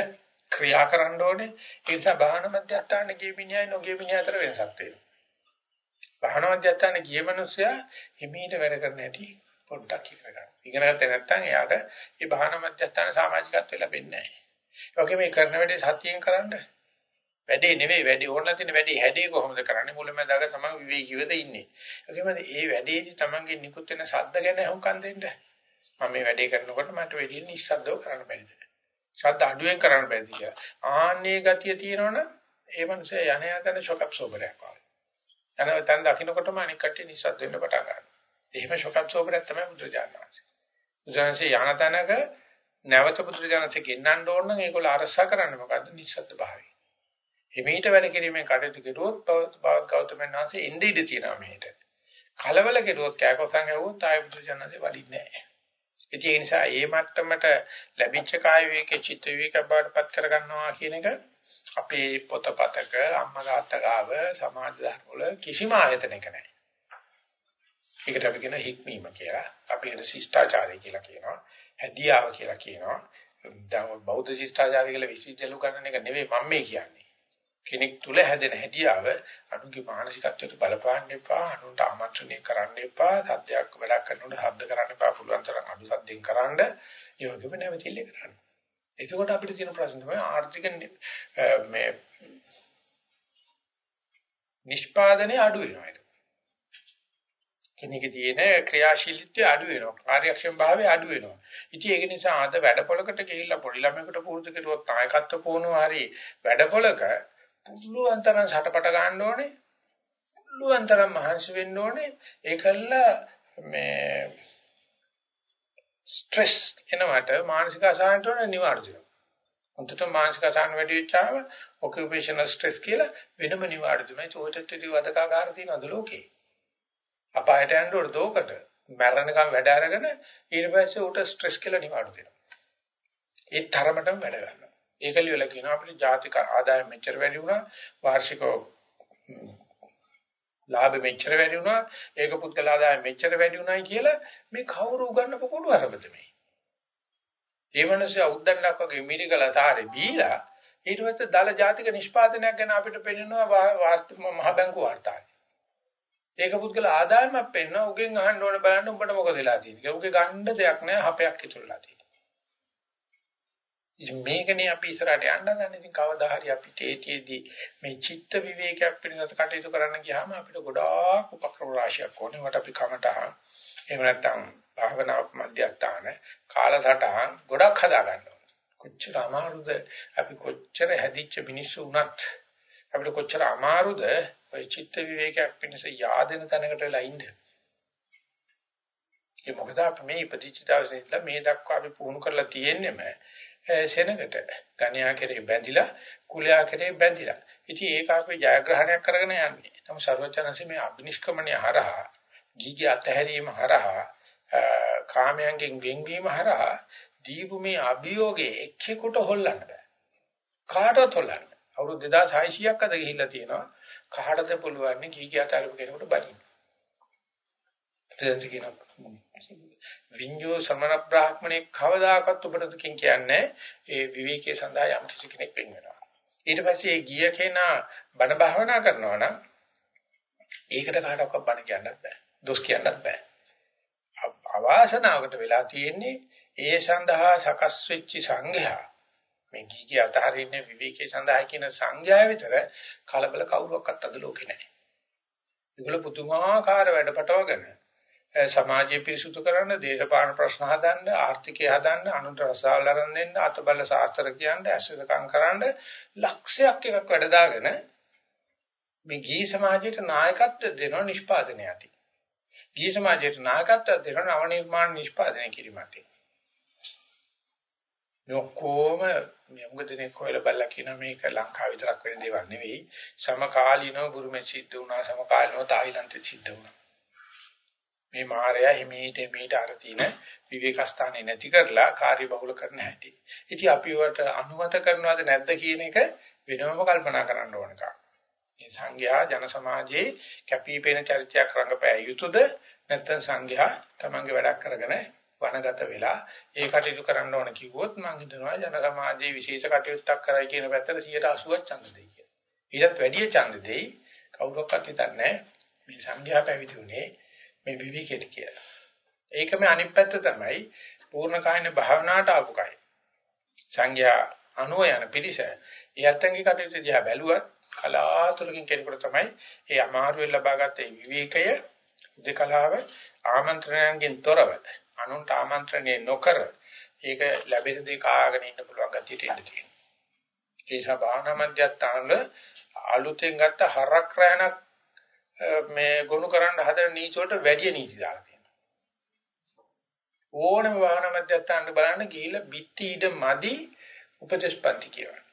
ක්‍රියා කරන්න ඕනේ. ඒ නිසා භාවනා මධ්‍යස්ථාන ගියමිනියයි නොගියමිනිය අතර වෙනසක් තියෙනවා. භාවනා මධ්‍යස්ථාන ගිය මිනිසයා හිමීට වැඩ කරන හැටි පොඩ්ඩක් ඉගෙන ගන්න. ඉගෙන ගත්තේ නැත්නම් එයාට මේ භාවනා මධ්‍යස්ථාන සමාජිකත්වය ලැබෙන්නේ නැහැ. ඒ වගේම මේ කරන වැඩේ සතියෙන් කරන්න. වැඩේ නෙවෙයි වැඩේ ඕනලා තියෙන වැඩේ හැදී කොහොමද කරන්නේ මුලමඳාක තමයි විවේකීවද ඉන්නේ. ඒ වගේම මේ වැඩේදී තමන්ගේ නිකුත් වෙන ශබ්ද ගැන අහුම්කම් දෙන්න. මම මේ වැඩේ කරනකොට මට වෙලින් නිස්සද්දව කරන්න බැරිද? ශබ්ද අඩුවෙන් කරන්න බැරිද කියලා. ආන්නේ ගතිය තියෙනවනම් ඒ මනුස්සයා යන යන ෂොක් ඇබ්සෝබරයක් වගේ. යනතන් දකින්නකොටම අනික් කට්ටිය නිස්සද්ද වෙන්න පටන් ගන්නවා. එහෙම ෂොක් සෝබරයක් තමයි බුදුරජාණන් වහන්සේ. බුදුරජාණන්සේ යහනතනක නැවත බුදුරජාණන්සේ ගෙන්නන්න ඕන නම් ඒගොල්ලෝ අරසා කරන්නේ මොකද්ද? නිස්සද්ද භාවය. එමෙහිට වැඩ කිරීමෙන් කටයුතු කෙරුවොත් බවත් ගෞතමයන් වහන්සේ ඉන්දිය ඉඳ තියෙනවා මෙහෙට. කලවල කෙරුවොත් කෑකොසන් ඇහුවොත් ආය බුදුරජාණන්සේ වඩින්නේ නැහැ. ඉතින් ඒ නිසා ඒ මට්ටමට ලැබිච්ච කාය විවේකේ චිත්ත විවේක බාටපත් කරගන්නවා කියන එක අපේ පොතපතක අම්මා තාත්තා ගාව සමාජ ධර්ම වල කිසිම ආයතනයක නැහැ. ඒකට අපි කියන හික්මීම කියලා. අපි කියන ශිෂ්ටාචාරය කියලා කියනවා. හැදියාව කියලා කියනවා. දැන් බෞද්ධ ශිෂ්ටාචාරය කියලා විශ්වවිද්‍යාල ගන්න එක නෙවෙයි මම මේ කියන්නේ. කෙනෙක් තුල හැදෙන හැදියාව අනුගේ මානසිකත්වයට බලපාන්න එපා අනුන්ට ආමන්ත්‍රණය කරන්න එපා සද්දයක් වැඩක් කරනකොට ශබ්ද කරන්න එපා පුළුවන් තරම් අඩු සද්දෙන් කරන්න ඒ වගේම නැවතිල්ල කරන්න එතකොට අපිට තියෙන ප්‍රශ්න තමයි ආර්ථික මේ නිෂ්පාදනය අඩු වෙනවා ඒක කෙනෙක්ගේ තියෙන ක්‍රියාශීලීත්වය අඩු වෙනවා කාර්යක්ෂම භාවය අඩු වෙනවා ඉතින් ඒක නිසා අද වැඩපොලකට ගිහිල්ලා පොඩි ළමයෙකුට පුරුදු කරුවොත් නායකත්ව පුහුණුව හරි වැඩපොලක පුළුවන් තරම් සටපට ගන්න ඕනේ. පුළුවන් තරම් මහන්සි වෙන්න ඕනේ. ඒකල්ල මේ ස්ට්‍රෙස් එනවට මානසික අසහනට උන නිවාරණය වෙනවා. හොඳට මානසික අසහන වැඩි වෙච්චාම ඔකියුපේෂනල් ස්ට්‍රෙස් කියලා වෙනම නිවාරණය වෙනවා. ඒකට ඉතිරි වදකාගාර තියෙනවද ලෝකේ? අපායට යන්න ඕන දෝකට මැරෙනකම් වැඩ අරගෙන ඊට පස්සේ උට ස්ට්‍රෙස් කියලා නිවාරණය වෙනවා. ඒ තරමටම වැඩ ගන්නවා. ඒකලිය වල කියනවා අපිට ජාතික ආදායම මෙච්චර වැඩි වුණා වාර්ෂික ලාභ මෙච්චර වැඩි වුණා ඒක පුද්ගල ආදායම මෙච්චර වැඩි වුණායි කියලා මේ කවුරු උගන්නපු කුඩු අරබද මේ. ඒ මිනිස්සු උද්දණ්ඩක් වගේ මිරිකලා සාරේ බීලා ඊට පස්සේ දල ජාතික නිෂ්පාදනයක් ගැන අපිට පෙන්නනවා මහ බැංකු වාර්තාවේ. ඒක පුද්ගල ආදායමක් පෙන්නවා උගෙන් අහන්න ඕන බලන්න උඹට මොකද වෙලා තියෙන්නේ. උගේ ගන්න දෙයක් නැහැ හපයක් ඉතුරුලා තියෙන්නේ. ඉතින් මේකනේ අපි ඉස්සරහට යන්න ගන්න. ඉතින් කවදා හරි අපිට ඒතිෙදී මේ චිත්ත විවේකයක් පිළිබඳ කටයුතු කරන්න ගියාම අපිට ගොඩාක් උපක්‍රම රාශියක් ඕනේ. වට අපි කමටහන් එහෙම නැත්නම් භාවනා මධ්‍යස්ථාන කාලසටහන් ගොඩක් හදා ගන්න ඕනේ. කොච්චර අමාරුද අපි කොච්චර හැදිච්ච මිනිස්සු වුණත් අපිට කොච්චර අමාරුද ඔය චිත්ත විවේකයක් පිණිස yaadෙන තැනකට වෙලා ඉන්නේ. ඒ මොකද අපි මේ ඉපදිච්ච දවසේ ඉඳලා මේ දක්වා අපි පුහුණු කරලා තියෙන්නේම සෙනගට ගණ්‍යා කෙරේ බැඳිලා කුලයා කෙරේ බැඳිලා. ඉතින් ඒක අපි ජයග්‍රහණයක් කරගෙන යන්නේ. නමුත් ਸਰවචනසේ මේ අබිනිෂ්ක්‍මණය හරහා, ගීගේ අතහැරීම හරහා, කාමයන්ගෙන් වෙන්වීම හරහා දීපු මේ අභියෝගේ එක්කෙකුට හොල්ලන්න බෑ. කාටවත් හොල්ලන්න. අවුරුදු 2600ක් අද ගිහිල්ලා තියෙනවා. කාටද පුළුවන් ගීගේ අතහැරපු කෙනෙකුට බලින්න. එතනදි කියන විඤ්ඤෝ සමන බ්‍රාහ්මණේ කවදාකවත් ඔබට කියන්නේ ඒ විවේකයේ සඳහා යම් කිසි කෙනෙක් වෙන් වෙනවා. ඊට පස්සේ ඒ ගිය කෙනා බණ භාවනා කරනවා නම් ඒකට කාටවත් බණ කියන්නත් බෑ. දොස් කියන්නත් බෑ. අවාසනාවකට වෙලා තියෙන්නේ ඒ සඳහා සකස් වෙච්ච සංඝයා මේ ගීගේ අතහරින්නේ විවේකයේ සඳහා කියන සංඥා විතර කලබල කවුරක්වත් අද ලෝකේ නැහැ. ඒගොල්ලෝ පුදුමාකාර වැඩපටවගෙන සමාජය පිරිසුදු කරන්න, දේශපාලන ප්‍රශ්න හදන්න, ආර්ථිකය හදන්න, අනුන්ට රසායන අරන් දෙන්න, අතබල ශාස්ත්‍ර කියන්න, ඇස්විදකම් කරන්න ලක්ෂයක් එකක් වැඩ දාගෙන මේ ගී සමාජයට නායකත්ව දෙනවා නිෂ්පාදනය ඇති. ගී සමාජයට නායකත්ව දෙනවා නව නිර්මාණ නිෂ්පාදනය කිරීම ඇති. නොකොම මෙමුග දිනේ කොයිල බල්ලා කියන මේක ලංකාව විතරක් වෙන දේවල් නෙවෙයි සමකාලීනව බුරුමෙ සිද්ධ වුණා සමකාලීනව තායිලන්තෙ සිද්ධ වුණා මේ මායя හිමීට මේට අර තින විවේක ස්ථානේ නැති කරලා කාර්ය බහුල කරන හැටි. ඉතින් අපි වට අනුමත කරනවද නැද්ද කියන එක වෙනවම කල්පනා කරන්න ඕන එකක්. මේ සංඝයා ජන සමාජයේ කැපිපෙන චරිතයක් රඟපෑ යුතුද නැත්නම් සංඝයා තමන්ගේ වැඩක් කරගෙන වනගත වෙලා ඒ කටයුතු කරන්න ඕන කිව්වොත් මම හිතනවා ජන සමාජයේ විශේෂ කටයුත්තක් කරයි කියන පැත්තට 180ක් ඡන්ද දෙයි කියලා. ඊටත් වැඩිය ඡන්ද දෙයි කවුරක්වත් හිතන්නේ මේ සංඝයා පැවිදි උනේ මේ විවිකෙට කියලා. ඒකම අනිත් පැත්ත තමයි පූර්ණ කායන භාවනාවට ආපු කයි. සංඥා අනුව යන පිළිස යත්තන්ගේ කටයුතු දිහා බැලුවත් කලාතුරකින් කෙනෙකුට තමයි ඒ අමාරුවෙන් ලබාගත් ඒ විවේකය දෙකලාව ආමන්ත්‍රණයෙන් තොරව අනුන්ට ආමන්ත්‍රණය නොකර ඒක ලැබෙන දේ කාගෙන ඉන්න පුළුවන් ගතියට එන්න තියෙනවා. ඒ නිසා භාවනා මධ්‍යස්ථාන අලුතෙන් ගත්ත හරක් රැහනක් මේ ගොනු කරන්න හදන නීති වලට වැඩි නීති දාලා තියෙනවා. ඕනම වාහන මැදයන් බලන්න ගිහිල්ලා බිත්ති ඉඩ මදි උපදේශපන්ති කියනවා.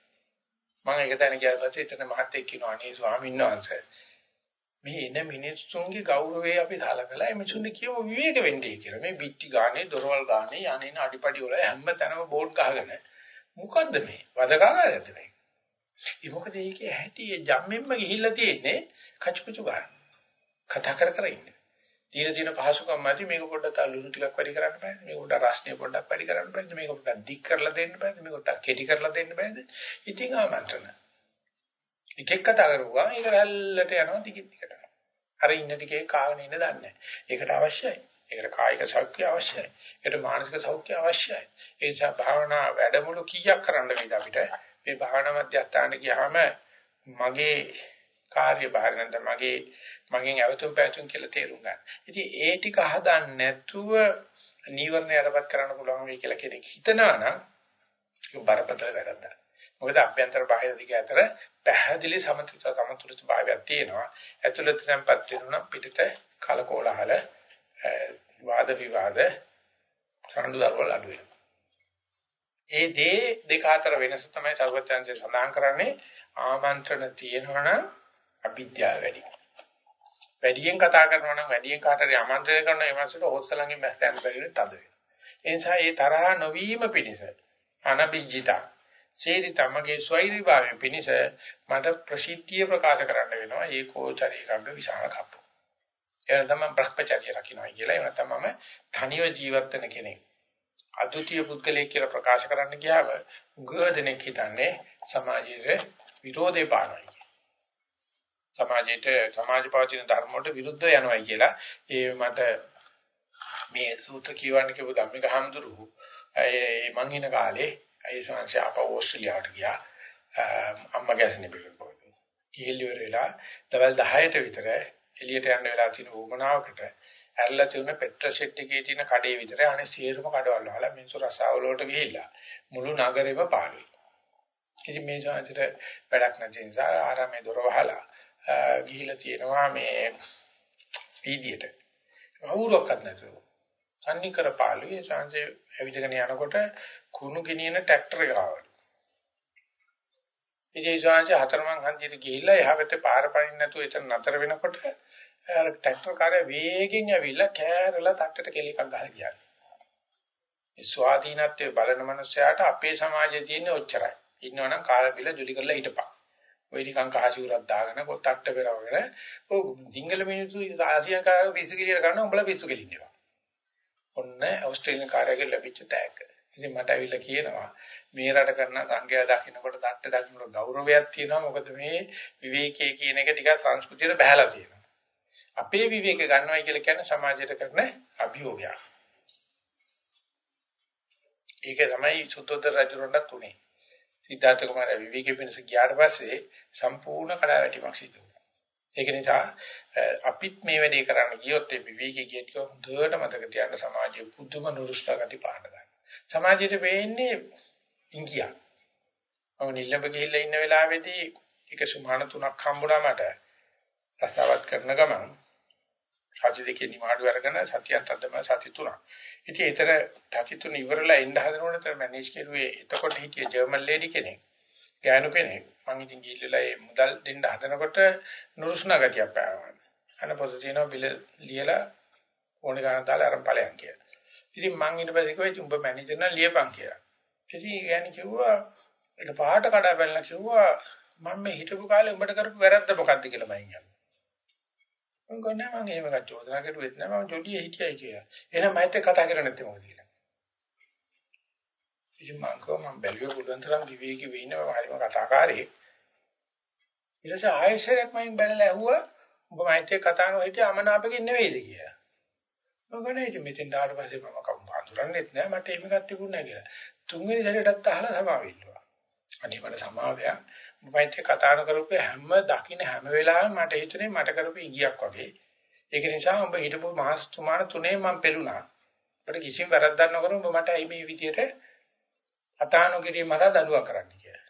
මම ඒක දැන ගියා පස්සේ එතන මහත්තයෙක් කියනවා අනේ ස්වාමීන් වහන්සේ මේ එන මිනිස්සුන්ගේ ගෞරවය අපි සලකලා මේ මිනිස්සුන්ගේ කියව විවේක වෙන්නේ කියලා. මේ බිත්ති ගානේ, දොරවල් ගානේ, යන්නේන අඩිපඩි වල හැම තැනම බෝඩ් ගහගෙන මොකද්ද මේ? වදකාගාරයද මේ? ඒ මොකද ඒකේ ඇහැටි ජම්මෙන්ම ගිහිල්ලා තියෙන්නේ කචුකුචු ගන්න. කතා කර කර ඉන්නේ. තීන තීන පහසුකම් මැදි මේක පොඩ්ඩක් ලුණු ටිකක් වැඩි කරන්න බෑ. මේක පොඩ්ඩක් රස්නේ පොඩ්ඩක් වැඩි කරන්න බෑ. මේක පොඩ්ඩක් දික් කරලා දෙන්න බෑ. මේක පොඩ්ඩක් කෙටි කරලා දෙන්න බෑද? ඉතින් ආමන්ත්‍රණ. එක එක කතා කරුවා ඒක රැල්ලට යනවා දිගින් දිගට. අර ඉන්න ටිකේ කාගෙන ඉන්න දන්නේ නැහැ. ඒකට අවශ්‍යයි. ඒකට කායික සෞඛ්‍ය අවශ්‍යයි. ඒකට මානසික සෞඛ්‍ය අවශ්‍යයි. ඒ නිසා භාවනා වැඩමුළු කීයක් කරන්න වේද අපිට? මේ භාවනා මධ්‍යස්ථානට ගියාම මගේ කාර්ය බාහිර නැත්නම් මගේ මගෙන් අවතුම් පැතුම් කියලා තේරුම් ගන්න. ඉතින් ඒ ටික හදන්න නැතුව නීවරණ යටපත් කරන්න පුළුවන් වෙයි කියලා කෙනෙක් හිතනවා නම් ඒක බරපතල වැඩක්. මොකද අභ්‍යන්තර බාහිර දිග අතර පැහැදිලි සමතුලිත සමතුලිත භාවයක් තියෙනවා. ඇතුළත tempත් වෙනවා පිටත කලකෝලහල වාද විවාද සම්ඩු දරවල අඩු වෙනවා. ඒ දේ දෙක අතර වෙනස තමයි සර්වචන්සේ සඳහන් කරන්නේ ආමන්ත්‍රණ තියෙනවනම් අවිද්‍යාව වැඩි. වැඩියෙන් කතා කරනවා නම් වැඩියෙන් කාටරි ආමන්ත්‍රණය කරනවා ඒ මාසෙට හොස්සලංගෙන් මැස් ගන්න බැරි වෙන තද වෙනවා. ඒ නිසා මේ තරහ නොවීම පිණිස අනබිජ්ජිතා සේරි තමගේ ස්වෛරීභාවයෙන් පිණිස මට ප්‍රසිද්ධිය ප්‍රකාශ කරන්න වෙනවා ඒකෝචරීකංග විශාල කප්ප. එන තමයි භ්‍රමචර්ය රකින්නයි කියලා. එන තමයි තනිව ජීවත් වෙන කෙනෙක්. අද්විතීය පුද්ගලයෙක් කියලා ප්‍රකාශ කරන්න ගියාම ගොඩනෙක් හිතන්නේ සමාජයේ විරෝධේ පානයි. සමාජයට සමාජ පවතින ධර්ම වලට විරුද්ධ යනවායි කියලා ඒ මට මේ සූත්‍ර කියවන්න කියපු ධම්මික හඳුරු ඒ මං ඉන කාලේ ඒ සංසය අප ඕස්ට්‍රේලියාවට ගියා අම්මා ගැසනේ පිළිපොත. ගිහිල්ලා වෙලා දවල් 10ට විතර එළියට යන්න වෙලා තියෙන උමනාවකට ඇරලා තියෙන පෙට්‍රෝෂෙට් එකේ තියෙන කඩේ විතර අනේ සියලුම කඩවල් වල මිනිස්සු රසාවල වලට ගිහිල්ලා මුළු නගරෙම පාළුයි. ඉතින් මේ සංසයට වැඩක් නැති නිසා ආරාමේ දොර වහලා ගිහිලා තියෙනවා මේ පීඩියට. කවුරක්වත් නැතුව. තන්නේ කර පාළුවේ සංසේ ඇවිදගෙන යනකොට කුණු ගෙනියන ට්‍රැක්ටර් එක ආවලු. ඉතින් සංසේ හතරමං හන්දියට ගිහිල්ලා එහා පැත්තේ පාර පනින්න නැතුව එතන නතර වෙනකොට අර ට්‍රැක්ටර් කාර්ය වේගෙන් ඇවිල්ලා කෑරලා තට්ටට කෙල එකක් ගහලා ගියා. මේ ස්වාධීනත්වයේ බලන මනුස්සයාට අපේ සමාජයේ තියෙන ඔච්චරයි. ඉන්නවනම් කාල බිල ජොලි කරලා හිටපන්. ඔය නිකන් කහසිවුරක් දාගෙන පොත්තක්ට පෙරවගෙන ඔය සිංගල මිනිස්සු ආසියන් කාරය පිස්සු කෙලියට ගන්න උඹලා පිස්සු කෙලින්නවා. ඔන්න ඕස්ට්‍රේලියානු කාර්යයක ලැබිච්ච තෑග්ග. ඉතින් මට ඇවිල්ලා කියනවා මේ රට කරන සංඝයා දකින්නකොට තට්ට දකින්නකොට ගෞරවයක් තියෙනවා මොකද මේ විවේකයේ කියන එක ටිකක් සංස්කෘතියට බහැලා තියෙනවා. අපේ විවේක ගන්නවයි කියලා කියන්නේ සමාජයට කරන අභියෝගයක්. ඒක තමයි සුද්ධෝදර රජුරණ්ඩත් උනේ. සිද්ධාර්ථ කුමාරයා විවේකී වෙනස ගියාට පස්සේ සම්පූර්ණ කඩාවැටීමක් සිදු වුණා. ඒක නිසා අපිත් මේ වැඩේ කරන්න ගියොත් ඒ විවේකී ගියට හොඳට මතක තියාගන්න සමාජයේ පුදුම නුරුස්නා ගති පාඩ ගන්න. සමාජයට වෙන්නේ ඉංගියක්. මම නිල්ලඹ ගිහිල්ලා ඉන්න වෙලාවේදී එක සුමාන තුනක් හම්බුණා මට. රස්සාවත් කරන ගමන් සති දෙකේ නිමාඩු අරගෙන සතියක් අද්දම සති තුනක්. ඉතින් ඒතර සති තුන ඉවරලා එන්න හදනකොට තමයි මැනේජ් කරුවේ එතකොට හිටිය ජර්මන් ලේඩි කෙනෙක්. ගෑනු කෙනෙක්. මං ඉතින් ගිහිල්ලා ඒ මුදල් දෙන්න හදනකොට නුරුස්නා ගතියක් පාවා. අන පොත තියෙනවා බිල ලියලා ඕනේ ගන්න දාලා අරන් ඵලයන් කියලා. ඉතින් මං ඊට පස්සේ කිව්වා උඹ මැනේජර් නම් ලියපන් කියලා. ඉතින් ගෑණි කිව්වා ඒක පහට කඩා බැලලා කිව්වා මම මේ හිටපු කාලේ උඹට කරපු වැරද්ද මොකක්ද කියලා මම කියනවා. මම ගොන්නේ මම එහෙම එකක් චෝදනා කරුවෙත් නෑ මම ජොලියේ හිටියයි කියලා. එහෙනම් මයිත් එක්ක කතා කරන්නේ නැත්තේ මොකද කියලා. ඉතින් මම කව මම බැලුවේ පුළුවන් තරම් විවේකී වෙන්න මම හරිම කතාකාරී. ඊට පස්සේ ආයෙසරක් මම බැලලා ඇහුවා ඔබ මයිත් එක්ක කතා කරන හිටිය අමනාපකින් නෙවෙයිද කියලා. මම ගොනේ ඉතින් මෙතෙන් ඩාට පස්සේ මම කවුරු හඳුරන්නේත් නෑ මට එහෙම එකක් තිබුණේ නෑ කියලා. තුන්වෙනි සැරේටත් අහලා සමාවෙන්නවා. අනේ මට සමාවයක් මයිත් කතා කරපු හැම දකින්න හැම වෙලාවෙම මට හිතුනේ මට කරපු ඉගියක් වගේ. ඒක නිසා උඹ හිටපු මාස තුමාන තුනේ මම පෙළුණා. අපිට කිසිම වැරද්දක් නොකර උඹ මට ඇයි මේ විදියට කතා නොකිරීම මට දඬුවම් කරන්න කියලා.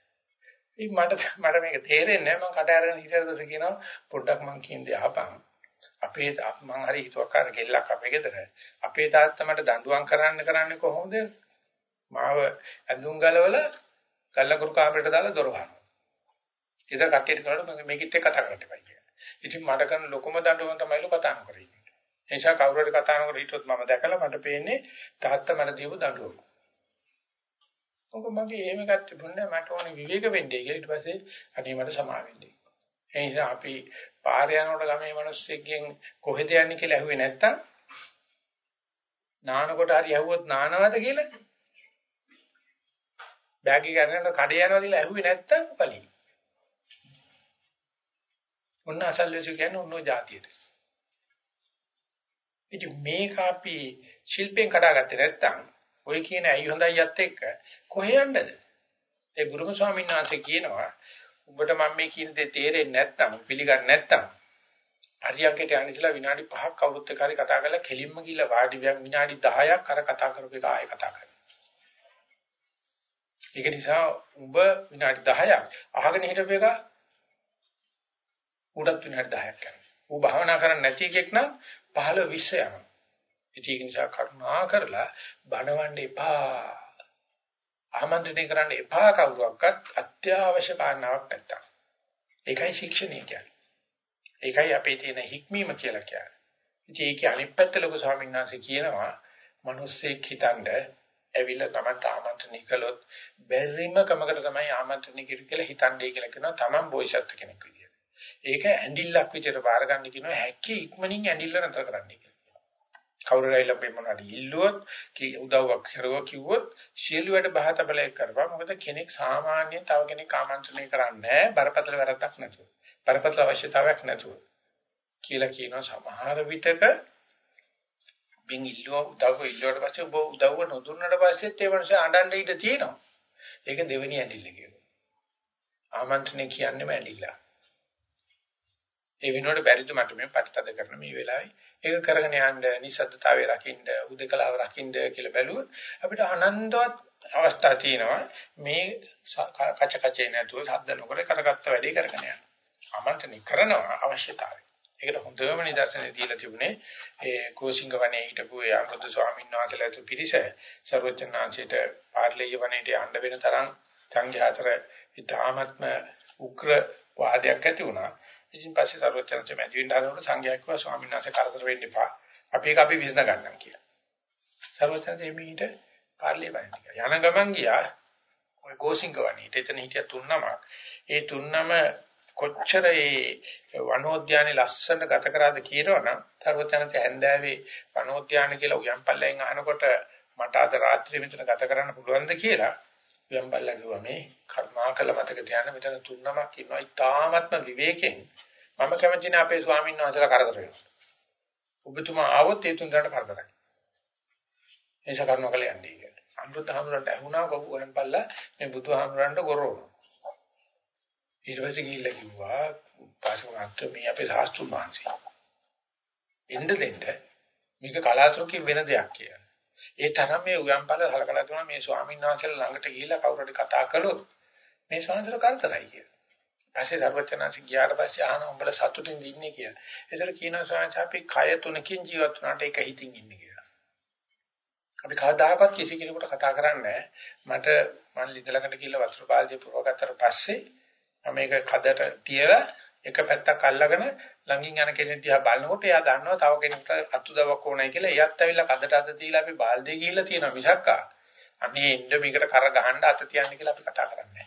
ඉතින් මට මට මේක තේරෙන්නේ නැහැ මම කට අරගෙන හිටියට පස්සේ කියනවා පොඩ්ඩක් මං කියන දේ අහපන්. අපේ මං හරි හිතුවක්කාර කෙල්ලක් අපේ ගෙදර. අපේ තාත්තා මට දඬුවම් කරන්න කරන්නේ කොහොමද? මාව ඇඳුම් ගලවල ගල්ලකුරු කාමරයට දාලා දොර වහනවා. ඉතින් කට්ටියට කරලා මේකිට කතා කරන්න එපා කියලා. ඉතින් මට කරන ලොකුම දඬුවම තමයිලු කතා නොකරේ. ඒ නිසා කවුරු හරි කතා නොකර හිටියොත් මම දැකලා මට පේන්නේ තාත්තා මට දීපු දඬුවම. මොකද මගේ එහෙම ගත්තේ බුන්නේ මට ඕනේ විවේක වෙන්නේ කියලා ඊට පස්සේ අනේ මට සමා වෙන්නේ. ඒ නිසා අපි පාර යනකොට ගමේ මිනිස්සුෙක්ගෙන් කොහෙද යන්නේ කියලා ඇහුවේ නැත්තම් නානකොට හරි ඇහුවොත් නානවද කියලා බෑග් එක ගන්නකොට කඩේ යනවා කියලා ඇහුවේ නැත්තම් පළි. ඔන්න අසල්වැසි කියන්නේ ඔන්නෝ જાතියට. ඉතින් මේක අපි ශිල්පෙන් කඩාගත්තේ නැත්තම් ඔය කියන ඇයි හොඳයි යත් එක්ක කොහෙ යන්නද? ඒ ගුරුම ස්වාමීන් වහන්සේ කියනවා උඹට මම මේ කියන දේ තේරෙන්නේ නැත්තම් පිළිගන්නේ නැත්තම් හරියකට යන්න ඉස්සලා විනාඩි 5ක් කවුරුත් එක්ක හරි කතා කරලා කෙලින්ම ගිහලා වාඩි විනාඩි 10ක් අර කතා කරපු එක ආයෙ කතා කරනවා. ඒක නිසා උඹ විනාඩි 10ක් අහගෙන හිටපු එක උඩත් විනාඩි 10ක් කරනවා. ඌ භාවනා කරන්නේ නැති එකෙක් නම් 15 20 යනවා. ඒක නිසා කරුණා කරලා බනවන්න එපා. ආමන්ත්‍රණය කරන්න එපා කවුරුවක්වත් අත්‍යවශ්‍ය කාරණාවක් නැත්තම්. ඒකයි ශික්ෂණය කියන්නේ. ඒකයි අපේ තියෙන හික්මීම කියලා කියන්නේ. ඉතින් ඒකේ අනිත් පැත්ත ලොකු ස්වාමීන් වහන්සේ කියනවා මිනිස්සෙක් හිතනද ඇවිල්ලා තමයි ආමන්ත්‍රණය කළොත් බැරිම කමකට තමයි ආමන්ත්‍රණය කියලා හිතන්නේ කියලා කියනවා තමන් බෝසත් කෙනෙක් විදියට. ඒක ඇඬිල්ලක් විදියට බාර ගන්න කියනවා හැකි ඉක්මනින් ඇඬිල්ල නතර කරන්න කියලා. කවුරු හරි ළඟ මොනවාද ඉල්ලුවොත් කි උදව්වක් කරුවා කිව්වොත් ශීලුවට බහතබලයක් කරපන්. මොකද කෙනෙක් සාමාන්‍යයෙන් තව කෙනෙක් ආමන්ත්‍රණය කරන්නේ බරපතල වැරද්දක් නැතුව. බරපතල අවශ්‍යතාවයක් නැතුව. කියලා කියනවා සමහර විටක. බින් ඉල්ලුව උදව්ව ඉල්ලුවට පස්සේ ඔබ උදව්ව නොදුන්නට පස්සෙත් ඒ වගේ අඬන්න ඉඩ තියෙනවා. ඒක දෙවෙනි ඇඬිල්ල කියනවා ආමන්ත්‍රණය කියන්නේම ඇඬිල්ලක් ඒ වෙනුවට බැරිද මට මේ පරිතද කරන මේ වෙලාවේ ඒක කරගෙන යන්න නිසද්දතාවය රකින්න උදකලාව රකින්න කියලා බැලුවොත් අපිට අනන්තවත් අවස්ථා තියෙනවා මේ කච කචේ නැතුව සද්ද නොකර කරගත්ත වැඩේ කරගෙන යන්න. ආමන්ත්‍රණය කරනවා අවශ්‍යතාවය. ඒකට හොඳම නිදර්ශනය දීලා තිබුණේ ඒ කෝසිංග වනේ හිටපු ඒ අනුරුද්ධ ස්වාමීන් වහන්සේලාට පිරිස සර්වචනාංශයට පාර්ලිය වනයේට යන්න වෙන තරම් සංඝයාතර ඉතාමත්ම උග්‍ර වාදයක් ඇති වුණා. ඉතින් පස්සේ සරුවචනසේ මැදි වෙන්න හදනකොට සංඝයා කිව්වා ස්වාමීන් වහන්සේ කරදර වෙන්න එපා. අපි ඒක අපි විසඳ ගන්නම් කියලා. සරුවචනසේ මීට කාර්ලේ වයින් යන ගමන් ගියා ඔය ගෝසිංග වණීට එතන හිටිය තුන්නමක්. ඒ තුන්නම කොච්චර ඒ වනෝද්‍යානේ ලස්සන ගත කරාද කියනවනම් සරුවචනසේ හැන්දෑවේ වනෝද්‍යාන කියලා උයන් පල්ලෙන් අහනකොට මට අද රාත්‍රියේ මෙතන ගත කරන්න පුළුවන්ද කියලා උයන් පල්ලා කිව්වා මේ කර්මාකල මතක තියාගන්න මෙතන තුන්නමක් ඉන්නවා. ඊටාත්ම විවේකයෙන් මම කැමති නැහැ අපේ ස්වාමීන් වහන්සේලා කරදර වෙනවා. ඔබතුමා ආවොත් ඒ තුන් දෙනාට කරදරයි. එනිස කරනවා කියලා යන්නේ කියලා. අනුරුද්ධ හාමුදුරන්ට ඇහුණා කවුරුන් පල්ලා මේ බුදුහාමුදුරන්ට ගොරවනවා. ඊට පස්සේ ගිහිල්ලා කිව්වා පාසකමත් මේ අපේ සාස්ත්‍රු වහන්සේ. එන්න දෙන්න මේක කලාතුරකින් වෙන දෙයක් කියලා. ඒ තරම් මේ උයන්පල සලකලා තුන මේ ස්වාමීන් වහන්සේලා ළඟට ගිහිල්ලා කවුරු හරි කතා කළොත් මේ ස්වාමීන්වහන්සේ කරදරයි කියලා. පස්සේ සර්වචනanse ගියාට පස්සේ අහන උඹලා සතුටින් ඉන්නේ කියලා. ඒතර කියනවා ස්වාමීන් අපි කය තුනකින් ජීවත් වුණාට ඒක හිතින් ඉන්නේ කියලා. අපි කවදාකවත් කිසි කෙනෙකුට කතා කරන්නේ මට මන් ලිද ළඟට ගිහිල්ලා වතුර පාල්දිය පුරවගත්තට පස්සේ මම මේක කඩට තියලා එක පැත්තක් අල්ලගෙන ළඟින් යන කෙනෙක් දිහා බලනකොට එයා දන්නවා තව කෙනෙකුට අත්උදව්වක් ඕනයි කියලා. එයාත් ඇවිල්ලා කඩට අත තියලා අපි බාල්දිය ගිහිල්ලා තියෙනවා මිසක්කා. අනේ ඉන්න මේකට කර ගහන්න අත තියන්න කියලා අපි කතා කරන්නේ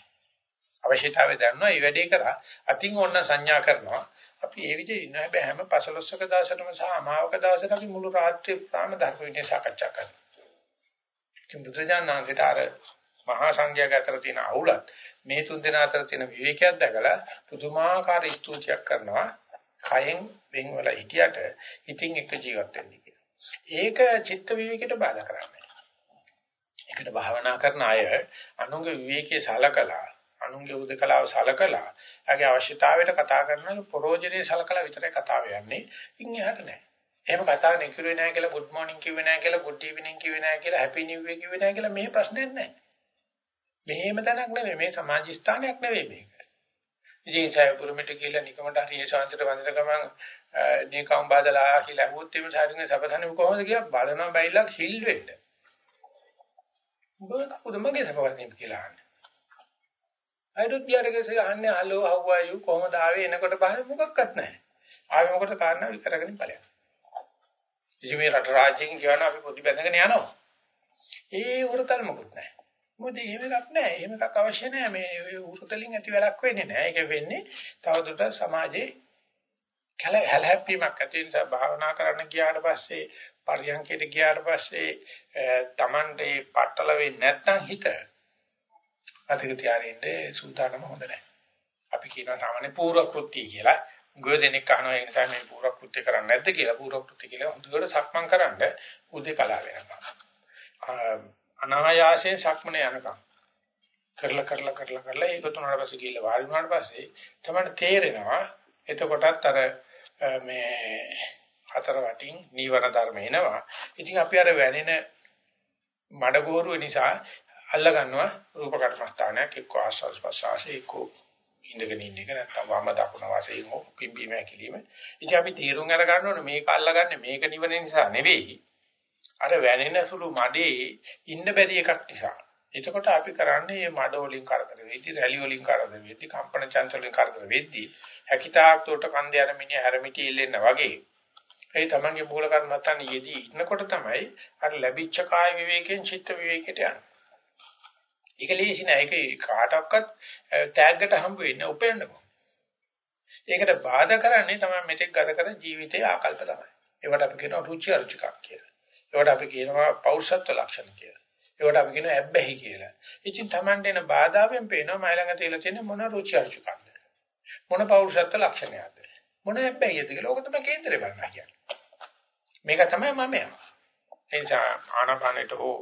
අවශ්‍යතාවය දන්නවා මේ වැඩේ කරා අතින් ඕන සංඥා කරනවා අපි ඒ විදිහට ඉන්න හැබැයි හැම පසළොස්වක දවසටම සහ අමාවක දවසට අපි මුළු රාත්‍රිය පුරාම ධර්ම විනය සාකච්ඡා කරනවා ඉතින් බුදුජානනාංශයට අර මහා සංඝයාග අතර තියෙන අවුලත් මේ තුන් දෙනා අතර තියෙන විවේකයක් දැකලා පුදුමාකාර ස්තුතියක් කරනවා කයෙන් වෙන් වල හිටියට ඉතින් එක ජීවත් වෙන්නේ කියලා. ඒක චිත්ත විවේකයට බාධා කරන්නේ. ඒකට භාවනා කරන අය අනුංග විවේකයේ සලකලා අනුන්ගේ උදකලාව සලකලා එයාගේ අවශ්‍යතාවයට කතා කරන ප්‍රෝජනේ සලකලා විතරයි කතාව යන්නේ. ඉන් එහාට නෑ. එහෙම කතා නිකුවේ නෑ කියලා good morning කිව්වේ නෑ කියලා good evening කිව්වේ නෑ කියලා happy new year කිව්වේ නෑ කියලා මේ ප්‍රශ්නයක් නෑ. මෙහෙම තැනක් නෙමෙයි මේ සමාජ ස්ථානයක් නෙවෙයි මේක. ඉතින් සයපුරමිට කියලා නිකමට හරි ඒ ශාන්තිට වන්දන ගමන් නීකම් බදලා කියලා ඇහුවොත් එimhe ශරීරයේ සපසන්නේ කොහොමද කියලා බලනවා බයිලා හිල් වෙන්න. උඹ කවුද මගේ සපවන්නේ කියලා අහන්නේ. අයිඩොත් ගියාට අහන්නේ හලෝ how are you කොහොමද ආවේ එනකොට බහල මොකක්වත් නැහැ. ආවේ මොකට කාරණා විතරගෙන ඵලයක්. ඉතින් මේ රට රාජ්‍යයෙන් කියන අපි පොඩි බැඳගෙන යනවා. ඒ උරතල් මොකුත් නැහැ. මොකද එහෙම එකක් නැහැ. එහෙම එකක් අවශ්‍ය නැහැ. මේ උරතලින් ඇති වැඩක් වෙන්නේ නැහැ. ඒක වෙන්නේ තවදුරටත් සමාජයේ කල හැලහැප්පීමක් ඇති නිසා භාවනා කරන්න ගියාට පස්සේ පරියන්කයට ගියාට පස්සේ Tamante පట్టල වෙන්නේ නැත්නම් හිත අතික තියාරින්නේ සූදානම හොඳ නැහැ. අපි කියනවා සාමාන්‍ය පූර්ව කෘත්‍ය කියලා. ගොඩනෙක් අහනවා ඒ නිසා මේ පූර්ව කෘත්‍ය කරන්නේ නැද්ද කියලා පූර්ව කෘත්‍ය කියලා හොඳට සක්මන් කරන්න උදේ කලාව වෙනවා. අනායාසයෙන් සක්මනේ යනකම් කරලා කරලා කරලා කරලා ඒක තුනට පස්සේ ගිහලා වාඩි වුණාට පස්සේ තමයි තේරෙනවා එතකොටත් අර මේ හතර වටින් නීවර ධර්ම එනවා. ඉතින් අපි අර වැනෙන මඩගෝරුව නිසා අල්ල ගන්නවා රූප කර්මස්ථානයක් එක්ක ආස්වාස් ප්‍රසආසය එක්ක ඉඳගෙන ඉන්න එක නැත්තම් වම දකුණ වශයෙන් හෝ පිම්බීම හැකිලිම. ඉතින් අපි තීරුම් අර ගන්න ඕනේ මේක අල්ලගන්නේ මේක නිවන නිසා නෙවෙයි. අර වැනෙන සුළු මඩේ ඉන්න බැරි එකක් නිසා. එතකොට අපි කරන්නේ මේ මඩ වලින් කරදර වෙද්දි, රැලි වලින් කරදර වෙද්දි, කම්පන චංචල වලින් කරදර වෙද්දි, හැකිතාක් උට කන්ද යන මිනිහ හැරමිටි ඉල්ලෙන්න වගේ. ඒ තමන්ගේ මූල කර්මත්තන් යෙදී ඉන්නකොට තමයි අර ලැබිච්ච කාය විවේකයෙන් චිත්ත විවේකයට යන්නේ. ඒක ලේසි නෑ. ඒක කාටවත් තෑග්ගට හම්බ වෙන්නේ උපයන්න බෑ. ඒකට බාධා කරන්නේ තමයි මෙතෙක් ගත කරන ජීවිතයේ ආකල්ප තමයි. ඒවට අපි කියනවා රුචි අරුචිකක් කියලා. ඒවට අපි කියනවා පෞරුෂත්ව ලක්ෂණ කියලා. ඒවට අපි කියනවා ඇබ්බැහි කියලා. ඉතින් Tamande එන බාධාවෙන් පේනවා මයි ළඟ තියලා තියෙන මොන රුචි අරුචිකක්ද? මොන පෞරුෂත්ව ලක්ෂණයක්ද? මොන ඇබ්බැහියද කියලා. ඕක තමයි කේන්දරේ බලනවා කියන්නේ. මේක තමයි මමයා. එනිසා ආනාපානෙට හෝ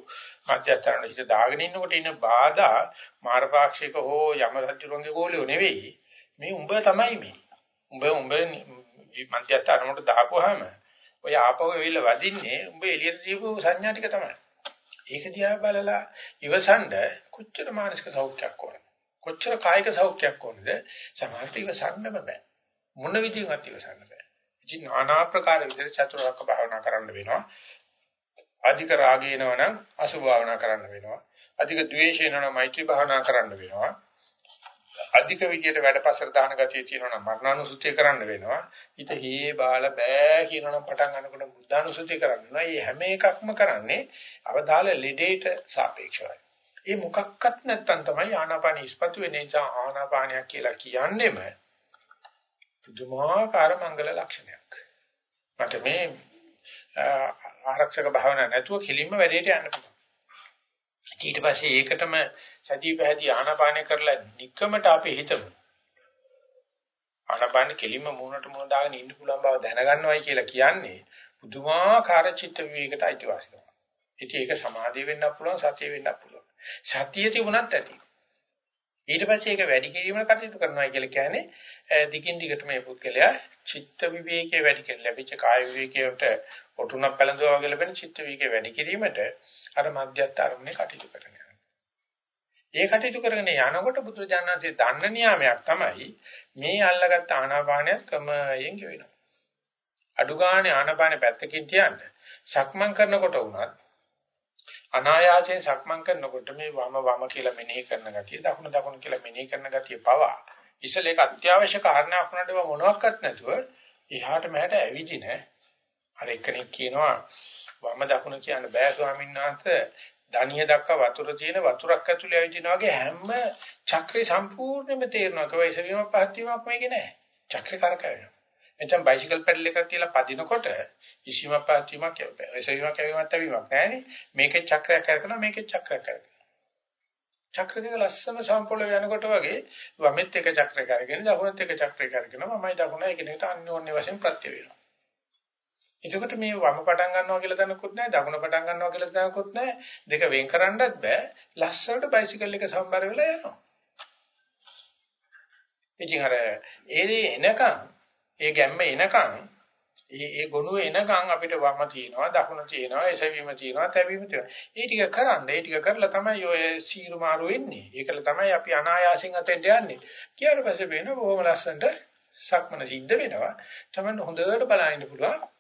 මධ්‍යස්ථානයේ හිත දාගෙන ඉන්නකොට ඉන්න බාධා මාරපාක්ෂික හෝ යම රජුගේ ගෝලියෝ නෙවෙයි. මේ උඹ තමයි මේ. උඹ උඹ මධ්‍යස්ථානකට දාපුවාම ඔය ආපහු එවිල්ලා වදින්නේ උඹ එළියට දීපු සංඥා ටික තමයි. ඒක දිහා බලලා ඉවසන්ඩ කොච්චර මානසික සෞඛ්‍යයක් ඕනද? කොච්චර කායික සෞඛ්‍යයක් ඕනද? සමහරට ඉවසන්න බෑ. මොන විදිහකට ඉවසන්න බෑ. ඉතින් নানা ආකාර විදිහට චතුරාර්ය භාවනා කරන්න වෙනවා. අධික රාගය එනවනම් අසුභ භාවනා කරන්න වෙනවා. අධික ද්වේෂය එනවනම් මෛත්‍රී භාවනා කරන්න වෙනවා. අධික විදියට වැඩපසර දාන ගතිය තියෙනවනම් මරණානුසුතිය කරන්න වෙනවා. හිත හේ බාල බෑ කියනවනම් පටන් ගන්නකොට බුද්ධානුසුතිය කරන්න වෙනවා. මේ හැම එකක්ම කරන්නේ අවදාල ලෙඩේට සාපේක්ෂවයි. ඒ මොකක්වත් නැත්තම් තමයි ආනාපාන ඉස්පතු වෙන නිසා ආනාපානයක් කියලා කියන්නේම පුදුමාකාර මංගල ලක්ෂණයක්. මට මේ ආරක්ෂක භාවනා නැතුව කිලින්ම වැඩේට යන්න පුළුවන්. ඊට පස්සේ ඒකටම සතිය පැහැදී ආනාපානය කරලා নিকමට අපි හිතමු. ආනාපාන කෙලින්ම මූණට මූණ දාගෙන ඉන්න පුළුවන් බව දැනගන්නවයි කියලා කියන්නේ පුදුමාකාර චිත්ත විවේකයට අයිතිවාසිකම. ඉතින් ඒක සමාධිය වෙන්නත් පුළුවන් සතිය වෙන්නත් පුළුවන්. සතිය තිබුණත් ඇති. ඊට පස්සේ ඒක වැඩි කිරීමකට කටයුතු කරනවා කියලා කියන්නේ දිගින් දිගට මේ පුද්ගලයා චිත්ත විවේකයේ වැඩි කරලා ලැබිච්ච කාය විවේකයට ඔටුනක් පැලඳුවා වගේ ලැබෙන චිත්ත විවේකයේ වැඩි කිරීමට අර මධ්‍යස්ථ අරමුණේ කටයුතු කරනවා. ඒ කටයුතු කරගෙන යනකොට බුදුරජාණන්සේ දන්න නියාමයක් තමයි මේ අල්ලගත්ත ආනාපානයත් ක්‍රමයෙන් ගෙවෙනවා. අඩු ගානේ ආනාපානේ පැත්තකින් තියන්න සක්මන් කරනකොට වුණත් අනායාසයෙන් සක්මන් කරනකොට මේ වම වම කියලා මෙනෙහි කරන ගතිය දකුණ දකුණ කියලා මෙනෙහි කරන ගතිය පවා ඉස්සෙල් ඒක අත්‍යවශ්‍ය කාරණාවක් වුණාට ඒවා මොනවත් නැතුව එහාට මෙහාට ඇවිදින අර එක්කෙනෙක් කියනවා වම දකුණ කියන්න බෑ ස්වාමීන් වහන්සේ. ධානිය දක්වා වතුර තියෙන වතුරක් ඇතුලේ ඇවිදිනා වගේ හැම චක්‍රේ සම්පූර්ණයෙන්ම තේරෙනවා. කවයිස වීම පහත් වීමක් මේකේ නෑ. චක්‍රේ කරකවෙනවා. එතෙන් බයිසිකල් පැඩල් එකක් තියලා පදිනකොට ඉසිම පහත් වීමක් එසවීමක් ඇවිමත් ඇවිමක් නෑනේ. මේකේ චක්‍රයක් කරකනවා මේකේ චක්‍රයක් කරකනවා චක්‍ර දෙක ලස්සන සම්පූර්ණ යනකොට වගේ වමෙත් එක චක්‍රයක් අරගෙන දකුණත් එක චක්‍රයක් අරගෙන මමයි දකුණ එකිනෙකට අන්‍යෝන්‍ය වශයෙන් ප්‍රත්‍ය වෙනවා. එතකොට මේ වම පටන් ගන්නවා කියලා දැනකුත් නැහැ දකුණ පටන් ගන්නවා කියලා දැනකුත් නැහැ දෙක වෙන් කරන්නත් බෑ ලස්සනට බයිසිකල් එක සම්බර වෙලා යනවා. ඉතින් අර ඒ එනකන් ඒ ගැම්ම එනකන් ඒ ඒ ගොනුව එනකන් අපිට වම තියෙනවා දකුණ තියෙනවා එසවීම තියෙනවා තැවීම තියෙනවා. ඒ ටික කරන්න ඒ ටික කරලා තමයි ඔය සීරු මාරු වෙන්නේ. ඒකල තමයි අපි අනායාසින් අතෙන්ට යන්නේ. ඊට පස්සේ වෙන බොහොම ලස්සනට සක්මන සිද්ධ වෙනවා. තමයි හොඳට බලන්න පුළුවන්.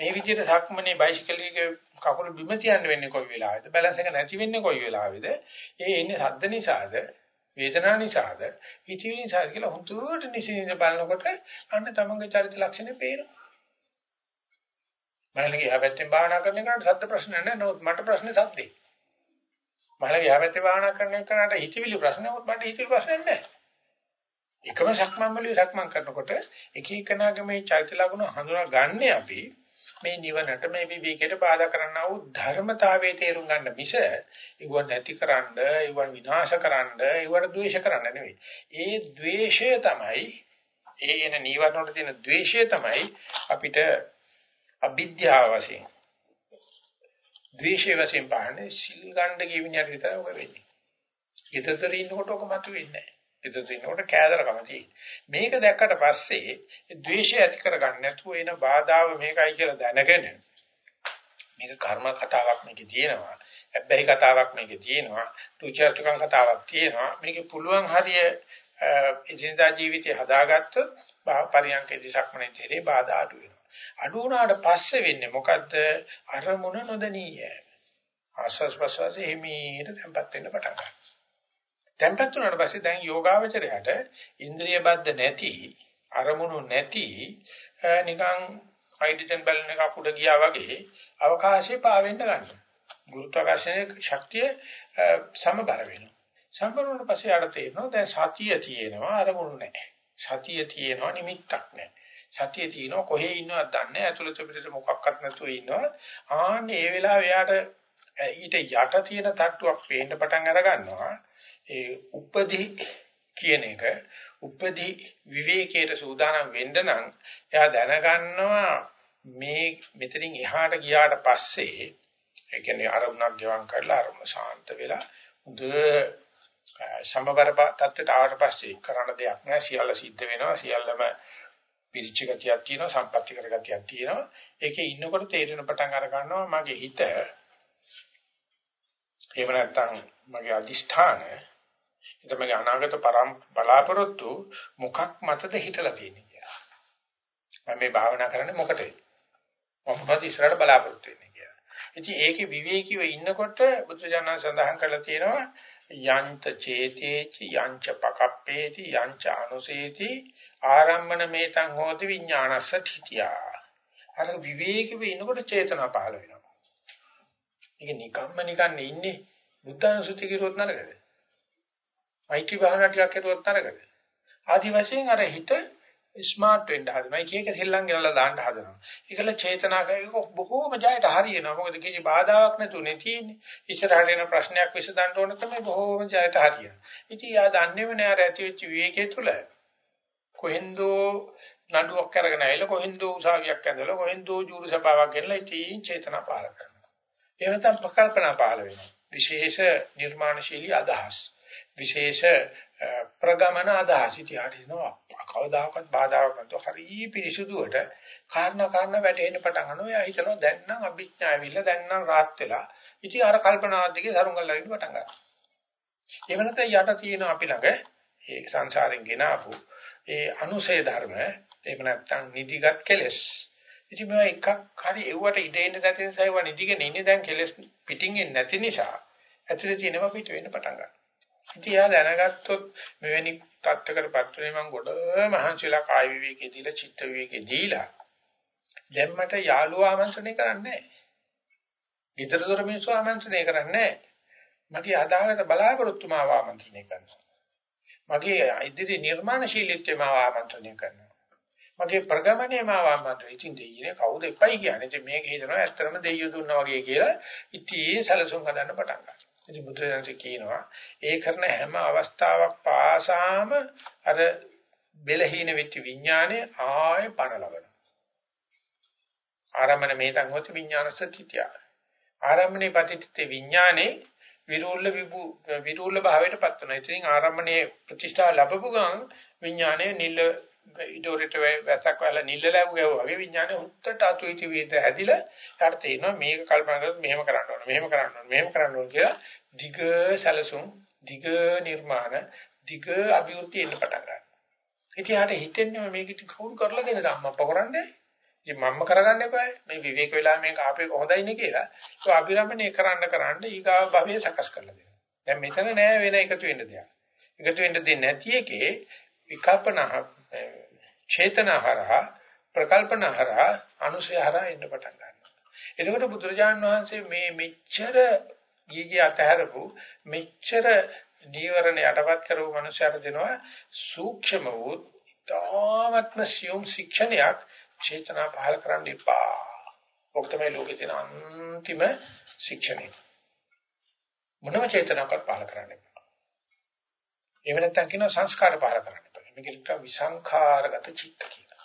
මේ විදිහට සක්මනේ බයිසිකලයේ කකුල බිම තියන්න වෙන්නේ කොයි වෙලාවෙද? බැලන්ස් එක නැති වෙන්නේ කොයි වෙලාවෙද? ඒ එන්නේ සද්ද නිසාද? වේදනා නිසාද? හිතවිලි නිසාද කියලා හුදුවට නිසින්ද බලනකොට අන්න තමන්ගේ චරිත ලක්ෂණ පේනවා. මහලගේ හැබැත්තෙන් භාවනා කරන එකට සද්ද ප්‍රශ්න නැහැ. නමුත් මට ප්‍රශ්නේ සද්දේ. මහලගේ හැබැත්තේ භාවනා කරන එකට හිතවිලි ප්‍රශ්න නමුත් මට හිතවිලි ප්‍රශ්න නැහැ. එකම සක්මන් වලින් සක්මන් කරනකොට එක එකනාගේ මේ චෛත්‍ය ලකුණු හඳුනා ගන්න අපි මේ නිවනට මේ විවේකයට බාධා කරන්නා වූ ධර්මතාවයේ තේරුම් ගන්න මිස ඒව නැතිකරන්න ඒව විනාශකරන්න ඒවට ද්වේෂ කරන්න නෙවෙයි. ඒ ද්වේෂය තමයි ඒ එන නීවරණ වල තියෙන ද්වේෂය තමයි අපිට අවිද්‍යාව වශයෙන් ද්වේෂය වශයෙන් පාන්නේ සිල් ගන්න කියවිනියට විතර ඔය වෙන්නේ. ඊටතර ඉන්නකොට ඔක මතුවෙන්නේ නැහැ. එතකොට ඉන්නකොට කෑදරකම තියෙන්නේ. මේක දැක්කට පස්සේ ද්වේෂය ඇති කරගන්න නැතුව එන බාධාව මේකයි කියලා දැනගෙන මේක කර්ම කතාවක් මේකේ තියෙනවා. හැබැයි කතාවක් මේකේ තියෙනවා. රුචර්චකම් කතාවක් තියෙනවා. මේකේ පුළුවන් හරිය එදිනදා ජීවිතය හදාගත්තොත් පරියන්කේ දිශක්මනේ තේරේ බාධා අඩු වෙනවා. අඩු වුණාට පස්සේ වෙන්නේ මොකද්ද? අරමුණ නොදණීය. ආස්වාස් ප්‍රසවාසයේ හිමීට tempat වෙන්න පටන් ගන්නවා. Tempat වුණාට පස්සේ දැන් යෝගාවචරයට ඉන්ද්‍රිය බද්ධ නැති අරමුණු නැති නිකන් හයිඩ්‍රජන් බැලුන එකක් උඩ ගියා වගේ අවකාශය පාවෙන්න ගන්නවා. ගුරුත්වාකර්ෂණයේ ශක්තිය සමබර වෙනවා. සමබර වුණාට පස්සේ ආට තේරෙනවා දැන් සතිය තියෙනවා අරමුණු නැහැ. සතිය තියෙනවා නිමිත්තක් නැහැ. සතිය තියෙනවා කොහේ ඉන්නවද දන්නේ නැහැ. ඇතුළත පිටට මොකක්වත් නැතුව ඉන්නවා. ආන්නේ ඒ වෙලාවේ යාට ඊට යට තියෙන තට්ටුවක් පේන්න පටන් අර ගන්නවා. ඒ උපදි කියන එක උපදි විවේකයට සූදානම් වෙන්න නම් එයා දැනගන්නවා මේ මෙතනින් එහාට ගියාට පස්සේ ඒ කියන්නේ අරමුණක් ගෙවම් කරලා අරමුණ ශාන්ත වෙලා හොඳ සමබර තත්ත්වයට ආවට පස්සේ කරන්න දෙයක් නැහැ. සියල්ල සිද්ධ වෙනවා. සියල්ලම පිරිච්ච ගතියක් තියෙනවා. සම්පත්‍ති කර ගතියක් තියෙනවා. ඒකේ ඉන්නකොට තේරෙන පටන් අර ගන්නවා මගේ හිත. එහෙම නැත්නම් මගේ අදිෂ්ඨාන එතකොට මගේ අනාගත බලාපොරොත්තු මොකක් මතද හිතලා තියෙන්නේ කියලා. මම මේ භාවනා කරන්නේ මොකටද? මම මොකද ඉස්සරහට බලාපොරොත්තු වෙන්නේ කියලා. ඉතින් ඒකේ විවේකීව ඉන්නකොට බුදුජානක සඳහන් කරලා තියෙනවා යංච චේතේච යංච පකප්පේති යංච අනුසේති ආරම්මන මේතං හෝති විඥානස්ස තිතියා. අර විවේකීව ඉන්නකොට චේතනා පහළ වෙනවා. මේක නිකම්ම නිකන් ඉන්නේ බුද්ධානුසුති කිරුවොත් නරකද? මෛත්‍රී භාවනා ටිකක් කරුවොත් තරකද? ආදි වශයෙන් අර හිත ස්මාර්ට් වෙන්න හදනවා. එක එක සෙල්ලම් ගෙනලා දාන්න හදනවා. ඒකල චේතනාකයක බොහෝම ජයට හරියනවා. මොකද කිසි බාධාවක් නැතුනේ තියෙන්නේ. ඉස්සරහට එන ප්‍රශ්නයක් විසඳන්න ඕන තමයි බොහෝම ජයට හරියනවා. ඉතින් යා දන්නේම නෑ අර ඇති වෙච්ච විවේකයේ තුල කොහෙන්දෝ නඩුවක් අරගෙන ආවිල කොහෙන්දෝ උසාවියක් ඇඳලා කොහෙන්දෝ ජූරි සභාවක් ගෙනලා ඉතින් චේතනා පාල කරනවා. එහෙම නැත්නම් ප්‍රකල්පනා පාල වෙනවා. විශේෂ නිර්මාණශීලී අදහස්. විශේෂ ප්‍රගමන අදහස් ඉතිහාටිනවා කවදාකවත් බාධාවක් නැතුව හරි පිරිසුදුවට කාරණා කාරණා වැටෙන්න පටන් ගන්නවා. එයා හිතනවා දැන් නම් අභිඥා ඇවිල්ලා දැන් නම් රාත් වෙලා. ඉතින් අර කල්පනාවත් දිගේ සරුංගල් ලගින්න පටන් ගන්නවා. එහෙම නැත්නම් යට තියෙන අපි ළඟ ඒ සංසාරෙන් ගෙන ආපු ඒ අනුසය ධර්ම එහෙම නැත්නම් නිදිගත් කෙලස්. ඉතින් මේවා එකක් හරි එව්වට ඉඳ ඉන්න නැති නිසා ඒවා නිදිගෙන ඉන්නේ දැන් කෙලස් පිටින් එන්නේ නැති නිසා ඇතුලේ තියෙනවා පිට වෙන්න පටන් ගන්නවා. ඉතින් එයා දැනගත්තොත් මෙවැනි තත්ත්වකටපත් වෙන්නේ මම ගොඩ මහන්සිලා කාය විවේකේ දීලා චිත්ත විවේකේ දීලා දැන් මට යාළුවා ආමන්ත්‍රණය කරන්නේ නැහැ. ඊතර දොර මිනිස්සු ආමන්ත්‍රණය කරන්නේ නැහැ. මගේ අදාළත බලාපොරොත්තු මාව ආමන්ත්‍රණය කරනවා. මගේ ඉදිරි නිර්මාණශීලීත්වය මාව ආමන්ත්‍රණය කරනවා. මගේ ප්‍රගමණය මාව ආමන්ත්‍රණය. ඉතින් දෙයියනේ කවුද එපයි කියන්නේ. ඉතින් මේක හිතනවා ඇත්තටම දෙයියෝ දුන්නා වගේ කියලා ඉතින් සැලසුම් හදන්න පටන් ගන්නවා. ඉතින් බුදුරජාණන් කියනවා ඒ කරන හැම අවස්ථාවක් පාසාම අර බෙලහීන වෙච්ච විඥානේ ආය පණ ලබනවා. ආරම්මන මේතං හොති විඥානස්ස තිතිය. ආරම්මනේ පතිත්තේ විඥානේ විරූල්ල විපු විරූල්ල භාවයට පත් වෙනවා. ඉතින් ආරම්මනේ ප්‍රතිෂ්ඨා ලැබපු ගමන් විඥානේ නිල ඉදොරට වැසක් වල නිල්ල ලැබුවා වගේ විඥානේ හුත්තට අතුයිති වේද හැදිලා ඊට තේරෙනවා මේක කල්පනා කරලා මෙහෙම කරන්න ඕන මෙහෙම කරන්න ඕන මෙහෙම කරන්න ඕන කියලා දිග සැලසුම් දිග නිර්මාණ දිග අභිවෘද්ධි එන්න පටන් ගන්නවා ඉතින් ආට හිතෙන්නේ මේක ඉතින් කවුරු කරලා දෙනද අම්මා පොකරන්නේ? ඉතින් මම්ම කරගන්න එපා. මේ විවේක වෙලා මේක ආපේ හොඳයිනේ කියලා. ඒක අභිරමණය කරන්න කරන්න ඊගාව භවයේ සකස් කරලා දෙනවා. දැන් මෙතන නෑ වෙන එකතු වෙන්න දෙයක්. එකතු වෙන්න දෙන්නේ නැති එකේ විකල්පනහ චේතනහරහා ප්‍රකල්පනහරහා අනුසයහරහා එන්න පටන් ගන්නවා. එතකොට බුදුරජාණන් වහන්සේ මේ මෙච්චර ගියගේ අතහැරපු මෙච්චර නීවරණ යටපත් කරපු මනුස්සයර දෙනවා සූක්ෂම වූ තාමත්ම සියුම් ශික්ෂණයක් චේතනා පහල කරන්න එපා. ඔක තමයි ලෝකේ තියෙන අන්තිම ශික්ෂණය. මොනම චේතනාවක් පහල කරන්න එපා. එහෙම නැත්නම් කියනවා සංස්කාර පහල කරන්න එපා. මේක කියන විසංඛාරගත චිත්ත කියලා.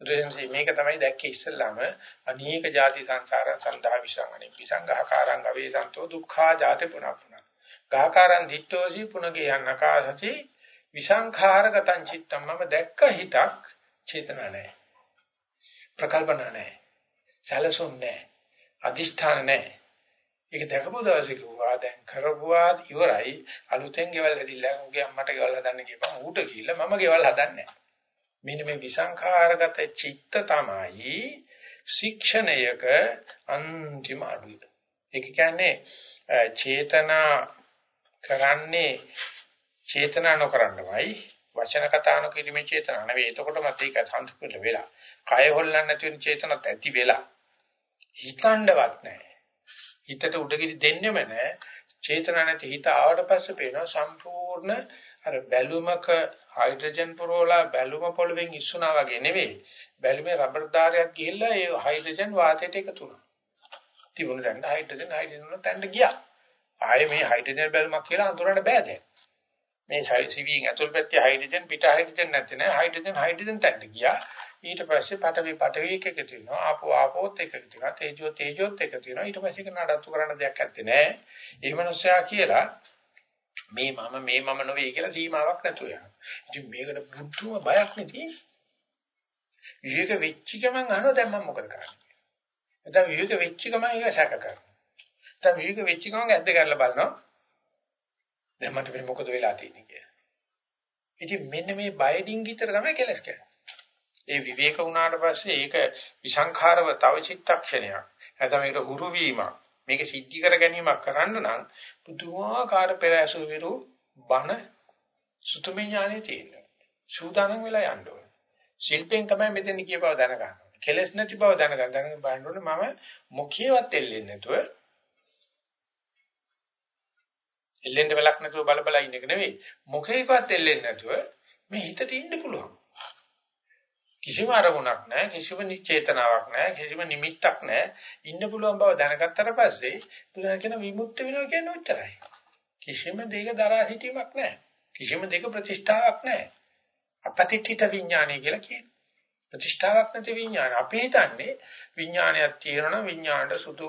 බුදුරජාණන්සේ මේක තමයි දැක්කේ ඉස්සෙල්ලාම අනේක ಜಾති සංසාර සන්දා විසංගණි විසංඝාකාරං අවේසන්තෝ දුක්ඛා ජාති පුනප්පුන. ගාකාරං දිට්ඨෝසි පුනගේ යන්නකාසති විසංඛාරගතං චිත්තම් මම දැක්ක හිතක් චේතනා නැහැ. ප්‍රකල්පනා නැහැ. සැලසුම් නැහැ. අදිෂ්ඨාන නැහැ. ඒක දැකපු දවසේ කිව්වා දැන් කරපුවා ඉවරයි අලුතෙන් ගෙවල් හැදිලා උගේ අම්මට ගෙවල් හදන්න කියපන් ඌට කියලා මම ගෙවල් හදන්නේ මෙන්න මේ විසංඛාරගත චිත්ත තමයි ශික්ෂණයක අන්තිම අඩුව. ඒක කියන්නේ චේතනා කරන්නේ චේතනා නොකරන්නමයි වචන කතා නොකිරීමේ චේතනා නෙවෙයි. එතකොටමත් ඒක සම්පූර්ණ වෙලා. කය හොල්ලන්න නැති වෙන චේතනත් ඇති වෙලා. හිතන්නවත් නැහැ. හිතට උඩගිනි දෙන්නෙම නැහැ. චේතනා නැති හිත ආවට පස්සේ පේනවා සම්පූර්ණ අර බැලුමක හයිඩ්‍රජන් පුරවලා බැලුම පොළවෙන් ඉස්සුනා වගේ නෙවෙයි. බැලුමේ රබර් දාරයක් ගිහිල්ලා ඒ හයිඩ්‍රජන් වාතයට එකතු වුණා. තිබුණ දැන් හයිඩ්‍රජන් හයිඩ්‍රජන් වල තැන්න ගියා. ආයේ මේ හයිඩ්‍රජන් බැලුමක් කියලා අඳුරන්න බෑ දැන්. මේ සිවියෙන් ඇතුල් පැත්තේ හයිඩ්‍රජන් පිට හයිඩ්‍රජන් නැති නෑ. හයිඩ්‍රජන් හයිඩ්‍රජන් තැන්න ගියා. ඊට පස්සේ පඨවි පඨවි එක එකතු වෙනවා. ආපෝ ආපෝත් එකතු වෙනවා. තේජෝ තේජෝත් එකතු වෙනවා. ඊට පස්සේ ඒක නඩත්තු කරන්න දෙයක් නැත්තේ නෑ. ඒ මනුස්සයා කියලා මේ මම මේ මම නෙවෙයි කියලා සීමාවක් නැතුව යනවා. ඉතින් මේකට බුද්ධුම බයක් නෙති විවේක වෙච්ච ගමන් අහනවා දැන් මම මොකද කරන්නේ නැත්නම් විවේක වෙච්ච ගමන් ඒක සැක කරනවා. නැත්නම් විවේක වෙච්ච ගමන් ඇද්ද කරලා බලනවා. දැන් මට මේ මොකද වෙලා තියෙන්නේ කියලා. ඉතින් මෙන්න මේ බයඩින් ගිතර තමයි කෙලස් කියන්නේ. ඒ විවේක වුණාට පස්සේ ඒක විසංඛාරව තව චිත්තක්ෂණයක්. නැත්නම් ඒකට හුරු වීමක්. මේක සිද්ධි කර ගැනීමක් කරන්න නම් පුදුමාකාර පෙරැසු විරු බණ සුතුමේ ඥානෙ තියෙනවා. සූදානම් වෙලා යන්න ඕනේ. ශිල්පෙන් තමයි මෙතන කියපව දැනගන්න. කෙලස් නැති බව දැනගන්න. දැනගන්න බලන්න ඕනේ මම මොකියවත් දෙල්ලෙන්නේ නැතුව එල්ලෙන්න වෙලක් නැතුව බල බල ඉන්න එක නෙවෙයි. මොකේකවත් එල්ලෙන්නේ නැතුව මේ හිතට ඉන්න පුළුවන්. කිසිම අරමුණක් නැහැ, කිසිම නිචේතනාවක් නැහැ, කිසිම නිමිත්තක් නැහැ. ඉන්න පුළුවන් බව දැනගත්තට පස්සේ බුදුන් කියන විමුක්ත වෙනවා කියන්නේ උච්චරයි. කිසිම දෙයක දරා සිටීමක් නැහැ. කිසිම දෙයක ප්‍රතිෂ්ඨාවක් නැහැ. අපතිත්‍ිත විඥානය කියලා කියනවා. ප්‍රතිෂ්ඨාවක් නැති විඥාන. අපි හිතන්නේ විඥානයක් තියෙනවා විඥාණයට සුදු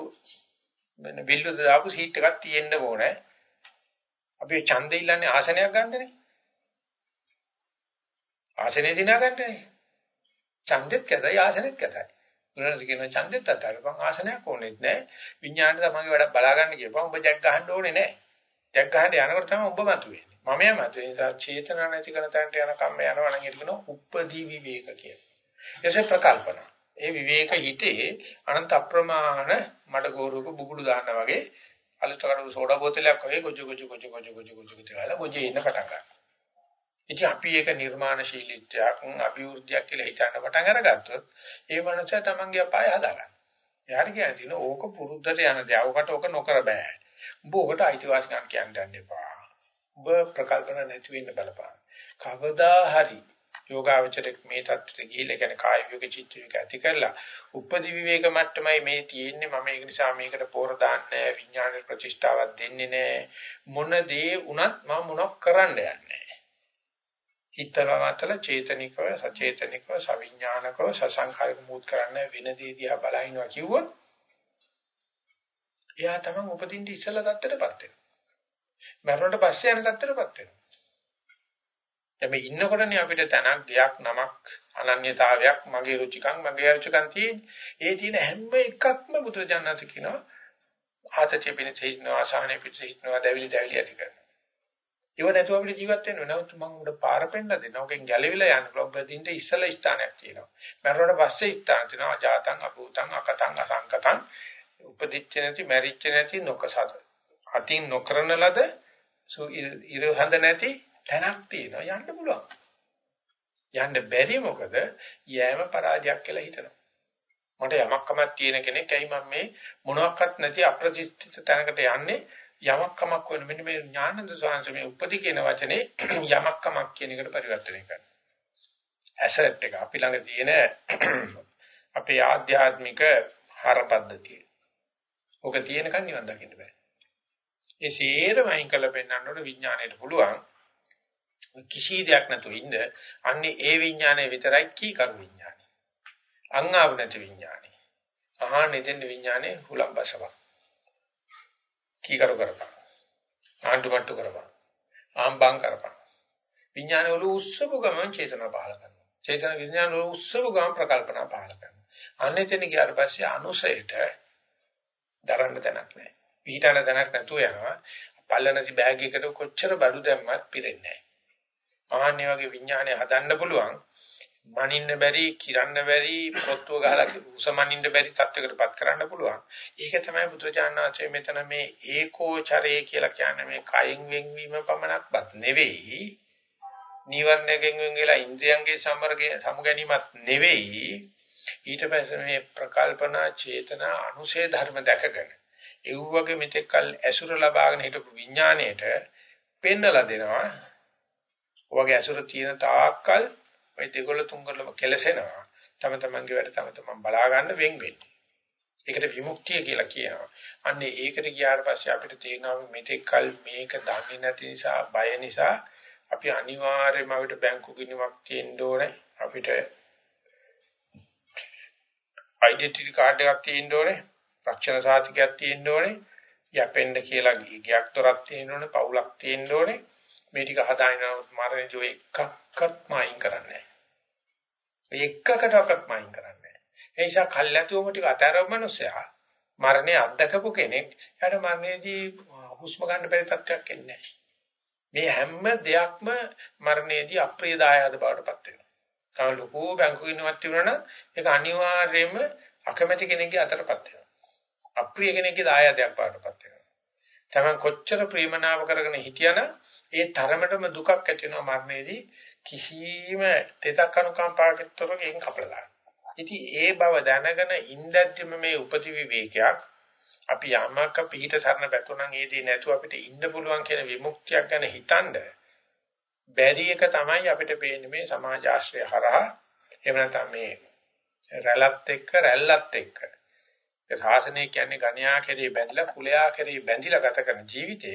වෙන බිල්ලුද දාපු සීට් එකක් තියෙන්න ඕනේ. අපි ඡන්දේ ඉල්ලන්නේ ආසනයක් ගන්නනේ. ආසනේ දිනා ගන්නනේ. ඡන්දෙත් කැතයි ආසනෙත් කැතයි. බුදුරජාණන් කියන ඡන්දෙත් අතරපන් ආසනයක් ඕනෙත් නැහැ. විඥාණය තමන්ගේ වැඩ බලා ගන්න කියපන් ඔබ ජැක් ගහන්න ඕනේ නැහැ. ජැක් ගහන්න යනකොට තමයි ඔබ මතුවෙන්නේ. මම යමතු ඒ නිසා චේතනා නැති කරන තැනට යන කම්ම යනවා නම් ඒක කියන උපදී විවේක කියලා. එසේ ප්‍රකල්පන. ඒ විවේක හිතේ අනන්ත අප්‍රමාණ මඩ ගෝරුවක බුබුලු දානවා වගේ අලුතකට සෝඩා බෝතලයක් වගේ ගොජ ගොජ ගොජ ගොජ ගොජ ගොජ කියලා ගොජේ ඉන්න පටන් ගන්නවා. ඉතින් අපි ඒක නිර්මාණශීලීත්වයක් අභිවෘද්ධියක් කියලා හිතන්න පටන් අරගත්තොත් ඒ මනුස්සයා තමන්ගේ අපාය හදාගන්න. යාර කියන්නේ දින ඕක පුරුද්දට යන දේ. ඕකට ඕක නොකර බෑ. උඹ ඕකට අයිතිවාසිකම් කියන්න යන්න එපා. උඹ ප්‍රකල්පන නැති වෙන්න බලපන්. කවදා හරි යෝගාවචරෙක් මේ தත්ත්වයට ගිහිල්ලා කියන්නේ කාය විවේක චිත්ත විවේක ඇති කරලා උපදි විවේක මට්ටමයි මේ තියෙන්නේ. මම ඒක නිසා මේකට පෝර දාන්නේ විඥාන ප්‍රතිෂ්ඨාවක් දෙන්නේ නැහැ මොන දේ වුණත් මම මොනක් කරන්න යන්නේ හිතවමතල චේතනිකව සචේතනිකව සවිඥානිකව සසංඛාරික මූත් කරන්න වෙන දේ දිහා බලනවා කිව්වොත් එයා තමයි උපදින්න ඉස්සලා தත්ත්වයටපත් වෙනවා. මරණයට පස්සේ යන தත්ත්වයටපත් වෙනවා. දැන් මේ ඉන්නකොටනේ අපිට තනක් ගයක් නමක් අනන්‍යතාවයක් මගේ රුචිකම් මගේ අරුචිකම් තියෙන්නේ. ඒ තියෙන හැම එකක්ම බුදුරජාණන්ස කියනවා ආතතිය පිණිස හිටනවා ආසාහනේ පිණිස හිටනවා දැවිලි දැවිලි ඇති කරනවා. ඒව නැතුව අපිට ජීවත් වෙන්න වෙනවා. මම උඩ පාර පෙන්නලා දෙනවා. ඔකෙන් ගැලවිලා යන්න පුළුවන්. බදින්ට ඉස්සලා ස්ථානයක් තියෙනවා. මරණයට පස්සේ ස්ථාන තියෙනවා. අජාතං, අභූතං, අකතං, අසංකතං. උපදිච්ච නැති, මැරිච්ච නැති, නොකසත. අතින් නොකරන ලද ඉර හඳ නැති තැනක් තියෙනවා. යන්න පුළුවන්. යන්න බැරි මොකද? යෑම පරාජයක් කියලා හිතනවා. මට යමක් කමක් තියෙන කෙනෙක් ඇයි මම මේ මොනවත් නැති අප්‍රතිෂ්ඨිත තැනකට යන්නේ යමක් කමක් වෙන මෙන්න මේ ඥානන්ද සෝංශ මේ උපති කියන වචනේ යමක් කමක් කියන එකට පරිවර්තනය කරනවා. ඇසෙට් එක අපි ළඟ තියෙන අපේ ආධ්‍යාත්මික හර පද්ධතිය. ඔක තියෙනකන් නිවන් දකින්න බෑ. ඒ සේරම අයින් කළ පෙන්නන්නකොට විඥාණයට පුළුවන් කිසි දෙයක් නැතුව ඉන්න අන්නේ ඒ විඥානය විතරයි කී කරු විඥානය. අංගාව නැති විඥානය. අහන්නේ දෙන්න විඥානේ හුලම්බසවක්. කීකරු කරපන්. ආණ්ඩු මට්ටු කරපන්. ආම්බම් කරපන්. විඥාන වල උස්සපු ගමන් චේතනා පහල කරනවා. චේතන විඥාන වල උස්සපු ගමන් ප්‍රකල්පනා පහල කරනවා. අන්නේ තැන ගියාට පස්සේ අනුසයට දරන්න තැනක් නැහැ. පිටින තැනක් නැතුව යනවා. පල්ලනසි බෑග් එකට කොච්චර බඩු දැම්මත් පිරෙන්නේ නැහැ. ආන්නේ වගේ විඥානය හදන්න පුළුවන්. මනින්න බැරි, කිරන්න බැරි, පොත්තුව ගහලා උසමනින්න බැරි තත්වයකටපත් කරන්න පුළුවන්. ඒක තමයි බුදුචානනාංශයේ මෙතන මේ ඒකෝචරය කියලා කියන්නේ මේ කයින් වෙන්වීම පමණක්වත් නෙවෙයි. නීවරණයෙන් වෙන් වෙලා ඉන්ද්‍රියන්ගේ සමර්ගය සමුගැනීමත් නෙවෙයි. ඊට පස්සේ මේ ප්‍රකල්පනා, චේතනා, අනුසේ ධර්ම දැකගෙන ඒ වගේ මෙතෙක්කල් ඇසුර ලබාගෙන හිටපු විඥාණයට පෙන්නලා දෙනවා. ඔයගේ ඇසුර තියෙන තාක්කල් ওই දෙගොල්ල තුන්ගොල්ලම කෙලසෙනවා. තම තමන්ගේ වැඩ තම තමන් බලා ගන්න වෙන් වෙන්නේ. ඒකට විමුක්තිය කියලා කියනවා. අන්නේ ඒකට ගියාට පස්සේ අපිට තේරෙනවා මෙතෙක් කල මේක දන්නේ නැති නිසා බය නිසා අපි අනිවාර්යයෙන්ම අපිට බැංකු ගිණුමක් තියෙන්න ඕනේ. අපිට ඩෙන්ටිටි කාඩ් එකක් තියෙන්න ඕනේ. රක්ෂණ සාතිකයක් තියෙන්න ඕනේ. යැපෙන්න කියලා ගියක් දොරක් තියෙන්න ඕනේ. පවුලක් තියෙන්න ඕනේ. මේ ටික හදාගෙන මරණදී ඔය එකක්වත් මායින් කරන්නේ නැහැ. ඔය එකකටවත් මායින් කරන්නේ නැහැ. ඒ නිසා කල්ැතුවම ටික අතාරව මිනිසයා මරණය අත්දකපු කෙනෙක් යාට මරණයේදී හුස්ම ගන්න බැරි තත්ත්වයක් එන්නේ මේ හැම දෙයක්ම මරණයේදී අප්‍රිය දායාද බවට පත් වෙනවා. තව ලොකු බැංකු ගිණුවක් තිබුණා නම් ඒක අනිවාර්යයෙන්ම අකමැති කෙනෙක්ගේ අතටපත් වෙනවා. අප්‍රිය කෙනෙක්ගේ දායාදයක් බවට පත් වෙනවා. තමන් කොච්චර ප්‍රේමනාව කරගෙන හිටියනම් ඒ තරමටම දුකක් ඇති වෙනවා මරණයේදී කිසිම තෙතක් අනුකම්පාවකින් කපලා දාන්න. ඉතින් ඒ බව දැනගෙන ඉඳද්දිම මේ උපති විවේකයක් අපි යමක පිහිට සරණ පැතුණන් ඒ දේ නැතුව අපිට ඉන්න පුළුවන් කියන විමුක්තියක් ගැන හිතනද බැරි එක තමයි අපිට පේන්නේ මේ සමාජ ආශ්‍රය හරහා එහෙම නැත්නම් මේ රැළත් එක්ක රැල්ලත් එක්ක ඒ ශාසනය කියන්නේ ගණ්‍යා කෙරේ බැඳලා කුලයා කෙරේ බැඳිලා ගත කරන ජීවිතය.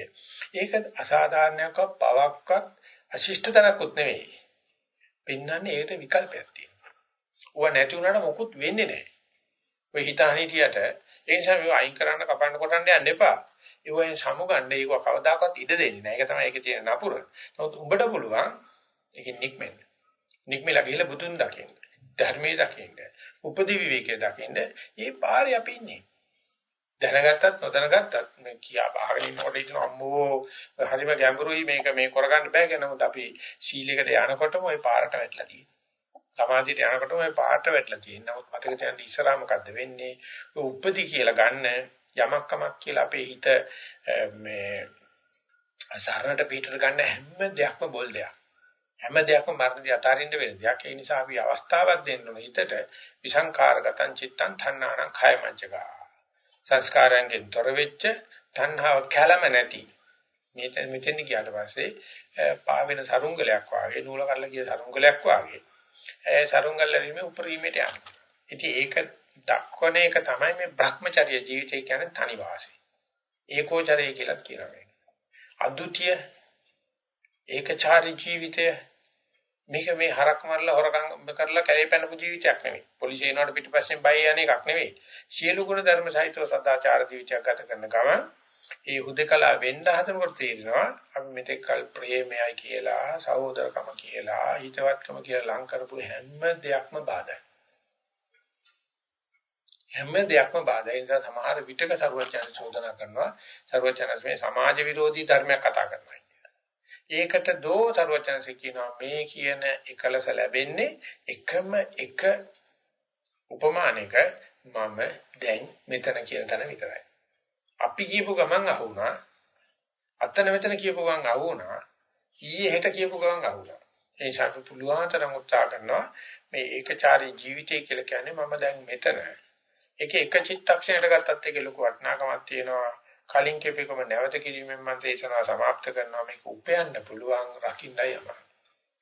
ඒක අසාධාරණයක් පවක්වත් අශිෂ්ටතනකුත් නෙවෙයි. පින්නන්නේ ඒකට විකල්පයක් තියෙනවා. ඌව නැති වුණාට මොකුත් වෙන්නේ නැහැ. ඔය හිතාන හිටියට ඒ නිසා මේව අයින් කරන්න කපන්න කොටන්න යන්න එපා. ඒවෙන් සමුගන්න ඒක කවදාකවත් ඉඩ දෙන්නේ නැහැ. ඒක තමයි ඒකේ තියෙන නපුර. නමුත් උඹට පුළුවන් ඒකෙන් නික්මෙන්න. නික්මලා ගිහලා බුදුන් දකින්න. ධර්මයේ දකින්න. උපදි විවේකයේ දකින්න. මේ පාරේ අපි ඉන්නේ. දැනගත්තත් නොදැනගත්තත් මේ කියා බහගෙන ඉන්නකොට හිතන අම්මෝ හරිම ගැඹුරුයි මේක මේ කරගන්න බෑ කියන නමුත් අපි සීලයකට යනකොටම ওই පාරට වැටලා තියෙනවා. සමාධියට යනකොටම ওই පාරට වැටලා තියෙනවා. නමුත් මතක තියාගන්න ඉස්සරහා මොකද්ද වෙන්නේ? ඔය උපදි කියලා ගන්න යමක් කමක් කියලා අපේ හිත මේ සාරණට පිටට ගන්න හැම දෙයක්ම බොල් දෙයක්. හැම දෙයක්ම මරණදී අතාරින්න වෙන දෙයක්. ඒ නිසා අපි අවස්ථාවක් දෙන්න ඕන හිතට විසංකාරගතං චිත්තං තණ්හාණං khයමංචකා. සංස්කාරයන්ගෙන් තොර වෙච්ච තණ්හාව කැළම නැති. මේ මෙතෙන් ගියාට පස්සේ පාවෙන සරුංගලයක් වාගේ නූල කරලා ගිය සරුංගලයක් වාගේ. ඒ සරුංගල වීමේ උපරිමයට යනවා. ඉතින් ඒක දක්වන එක තමයි මේ Brahmacharya ජීවිතය කියන්නේ තනි වාසය. ඒකෝචරය කියලා කියනවා. අද්විතීය ඒකචාරී ජීවිතය මේක මේ හරක් මරලා හොරකම් කරලා කැලේ පැනපු ජීවිතයක් නෙවෙයි. පොලිසිය එනකොට පිටිපස්සෙන් බය යන එකක් නෙවෙයි. සියලු ගුණ ධර්ම සහිතව සදාචාර ජීවිතයක් ගත කරන ගමන් ඒ හුදකලා වෙන්න හදනකොට තේරෙනවා අපි මෙතෙක් කල ප්‍රේමයයි කියලා, සහෝදරකම කියලා, හිතවත්කම කියලා ලං කරපු හැම දෙයක්ම බාධායි. හැම දෙයක්ම බාධායි. නිසා සමහර විටක ਸਰවඥයන් චෝදනා කරනවා. ਸਰවඥයන් මේ සමාජ විරෝධී ධර්මයක් කතා කරනවා. ඒකට දෝ සරුවචනසේ කියනවා මේ කියන එකලස ලැබෙන්නේ එකම එක උපමානයක මම දැන් මෙතන කියන තැන විතරයි. අපි කියපු ගමන් අහුණා. අතන මෙතන කියපු ගමන් අහුණා. ඊයේ හෙට කියපු ගමන් අහුණා. ඒ නිසා අපි පුළුවන් තරම් උත්සාහ කරනවා මේ ඒකචාරී ජීවිතය කියලා කියන්නේ මම දැන් මෙතන. ඒක එක චිත්තක්ෂණයකට ගත්තත් ඒකේ ලොකු වටිනාකමක් තියෙනවා. කලින් කෙපෙකම නැවත කිරීමෙන් මම දේශනාව સમાપ્ત කරනවා මේක උපයන්න පුළුවන් රකින්නයි යම.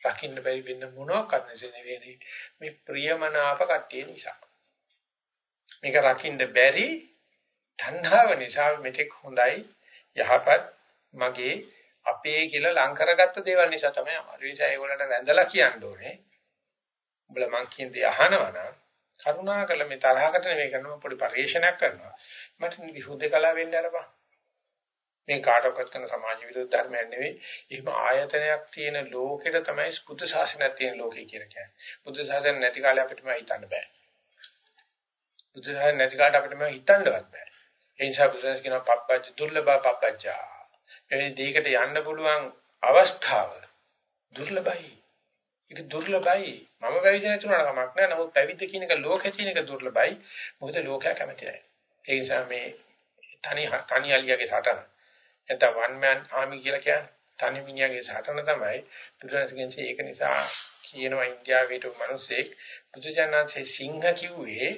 රකින්න බැරි වෙන්න මොනවාක්වත් නැසෙන්නේ මේ ප්‍රියමනාප කට්ටිය නිසා. මේක රකින්න බැරි තණ්හාව නිසා මෙතෙක් හොඳයි යහපත් මගේ අපේ කියලා ලං කරගත්ත දේවල් නිසා තමයි අමාරු. ඒ නිසා ඒගොල්ලන්ට වැඳලා කියන්න ඕනේ. උඹලා මං කියන දේ අහනවනම් කරුණාකර මේ තරහකට නෙමෙයි කරනවා පොඩි පරිශ්‍රණයක් කරනවා. මට විහුදේ කලාව වෙන්න අරපන්. මේ කාටවත් කරන සමාජ විරෝධ ධර්මයක් නෙවෙයි. එහෙම ආයතනයක් තියෙන ලෝකෙට තමයි බුද්ධ ශාසනයක් තියෙන ලෝකය කියලා කියන්නේ. බුද්ධ ශාසනය නැති කාලේ අපිට මම හිතන්න බෑ. බුද්ධ ශාසනය නැති කාලේ අපිට මම හිතන්නවත් බෑ. ඒ නිසා බුදුසසුන කියන පප්පච්ච දුර්ලභ පප්පච්චා. එවැනි දෙයකට යන්න පුළුවන් අවස්ථාව දුර්ලභයි. ඒක දුර්ලභයි. මම පැවිදි නැතුණා කමක් නෑ. නමුත් පැවිද්ද කියන එක ලෝකේ තියෙන එක දුර්ලභයි. මොකද ලෝකයා කැමති නැහැ. ඒ නිසා මේ තනි තනි අලියාගේ සටන නැත්නම් වන් මෑන් ආමි කියලා කියන්නේ තනි මිනිහාගේ සටන තමයි බුදුරජාණන්සේ ඒක නිසා කියනවා ඉන්දියාවේ හිටපු මිනිස්සෙක් බුදුජානන්සේ සිංහ කිව්වේ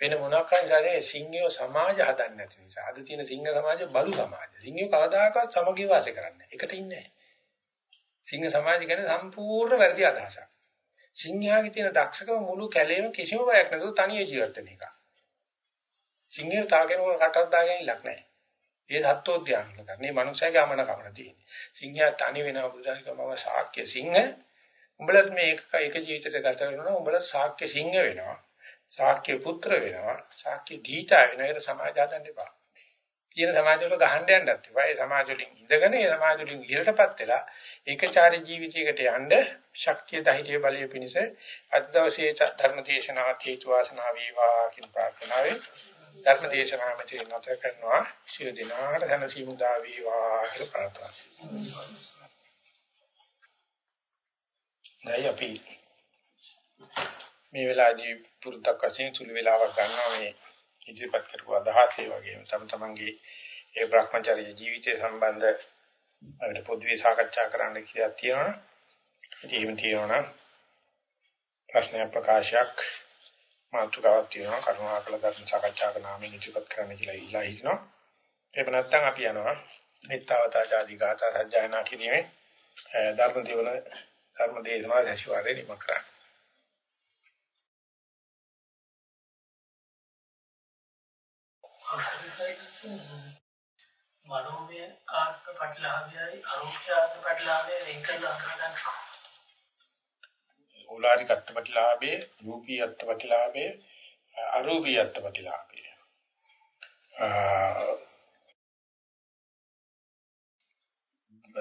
වෙන මොනවාක් හරි සිංහයෝ සමාජ හදන්නේ නැති නිසා. අද තියෙන සිංහ සමාජය බලු සමාජය. සිංහයෝ කවදාකවත් සමගිය වාසය කරන්නේ නැහැ. එකට ඉන්නේ නැහැ. සිංහ සමාජය ගැන සම්පූර්ණ වැරදි අදහසක්. සිංහයාගේ තියෙන දක්ෂකම මුළු කැලේම කිසිම බයක් නැතුව තනිය ජීවත් වෙන එක. සිංහයෝ තාගෙන කටක් දාගෙන ඉලක් නැහැ. ඒ සත්වෝද්‍යාන වල කරන්නේ මනුස්සයගේ අමන කමන තියෙන්නේ. සිංහයා තනි වෙනවා බුදුසසුකමව ශාක්‍ය සිංහ. උඹලත් මේ එක එක ජීවිතයක ගත කරනවා උඹලත් ශාක්‍ය සිංහ වෙනවා. ශාක්‍ය පුත්‍ර වෙනවා. ශාක්‍ය දීතා වෙනවා. ඒක සමාජ හදන්න එපා. තියෙන සමාජ වල ගහන්න යන්නත් එපා. ඒ සමාජ වලින් ඉඳගෙන ඒ සමාජ වලින් ඉහළටපත් වෙලා ඒකචාරී ජීවිතයකට යන්න ශක්තිය ධෛර්ය බලය පිණිස අද දවසේ ධර්ම දේශනාවත් හේතු වාසනා වේවා කියන ප්‍රාර්ථනාවෙන් ධර්ම දේශනාව මෙතන නැත කරනවා සිය දිනාට ධනසීමු දා වේවා කියලා ප්‍රාර්ථනා. දැන් අපි මේ වෙලාවේදී පුරුද්දක් වශයෙන් සුළු වෙලාවක් ගන්නවා මේ ඉදිරිපත් කරපු අදහස් ඒ වගේම තම තමන්ගේ ඒ භ්‍රමචර්ය ජීවිතය සම්බන්ධ අපිට පොදුවේ සාකච්ඡා කරන්න කියලා තියෙනවා. ඉතින් එහෙම තියෙනවා ප්‍රශ්න ප්‍රකාශයක් මාතෘකාවක් තියෙනවා කරුණාකර ධර්ම සාකච්ඡා කරන නාමයෙන් ඉදිරිපත් කරන්න කියලා ඉල්ලා හිටිනවා. එහෙම නැත්නම් අපි යනවා මෙත්තවතාචාදී ගාථා සජ්ජායනා කිරීමේ ධර්ම දේවන ධර්ම දේශනා දැසිවාරේ නිම කරන්නේ. අවසරසයින්ස් මනෝමය ආත්ම ප්‍රතිලාභයයි අරූපී ආත්ම ප්‍රතිලාභයයි වෙන් කරලා හඳුනගන්න. ඕලාරික අත්පටිලාභේ, රූපී අත්පටිලාභේ, අරූපී අත්පටිලාභේ.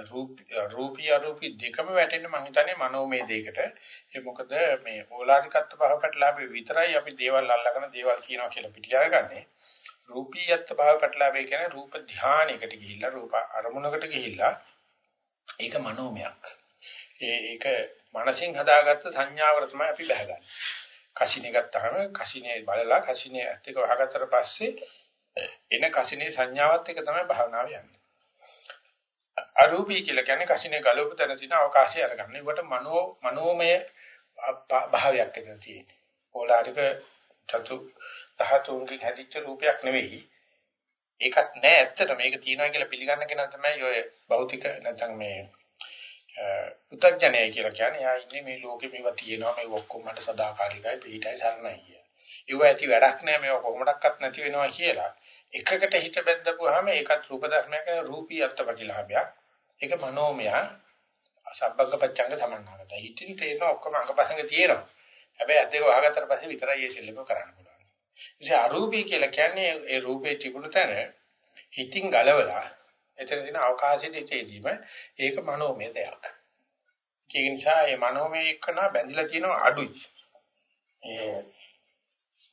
රූප රූපී අරූපී දෙකම වැටෙන්න මම හිතන්නේ මනෝමය දෙයකට. ඒ මොකද මේ ඕලාරික අත්පහපටලාභේ විතරයි අපි දේවල් අල්ලගෙන දේවල් කියනවා කියලා පිටියරගන්නේ. රූපීයත් භාව පැටලාවේ කියන්නේ රූප ධානයකට ගිහිල්ලා රූප අරමුණකට ගිහිල්ලා ඒක මනෝමයක්. ඒ ඒක මනසින් හදාගත්ත සංඥාවර තමයි අපි බහගන්නේ. කසිනේ ගත්තාම කසිනේ බලලා කසිනේ ඇත්ත එක වහගත්තට පස්සේ එන කසිනේ සංඥාවත් එක තමයි භාවනාව යන්නේ. අරූපී කියලා කියන්නේ කසිනේ ගලවපු තැන තියෙන අවකාශය අරගන්න. ඒකට මනෝ මනෝමය භාවයක් එතන තියෙන්නේ. ඕලාරික චතු ධාතුන්ගෙන් හැදිච්ච රූපයක් නෙවෙයි. ඒකත් නෑ ඇත්තට මේක තියෙනවා කියලා පිළිගන්න කෙනා තමයි ඔය භෞතික නැත්නම් මේ උත්තරජනයයි කියලා කියන්නේ. යා ඉන්නේ මේ ලෝකෙ මේවා තියෙනවා මේ ඔක්කොම මට සදාකාලිකයි පිටයි සරණයි කිය. ඒව ඇති වැඩක් නෑ මේවා කොහොමඩක්වත් නැති වෙනවා කියලා. එකකට හිත බැඳපුවාම ඒකත් රූප ධර්මයක රූපී අර්ථපටිලාභයක්. ඒක මනෝමය සබ්බක පච්චංග සමන්නාගතයි. හිතින් තේරෙන ඔක්කොම අංගපසංග තියෙනවා. හැබැයි අත් දෙක වහගත්තට පස්සේ විතරයි මේ සෙල්ලම කරන්න පුළුවන්. ඉතින් අරූපී කියලා කියන්නේ ඒ රූපේ තිබුණු තැන හිතින් ගලවලා එතන තියෙන අවකාශයේ තේදීම ඒක මනෝමය දෙයක්. ඒක නිසා මේ මනෝමය එක්කන බැඳිලා තියෙනවා අඩුයි. ඒ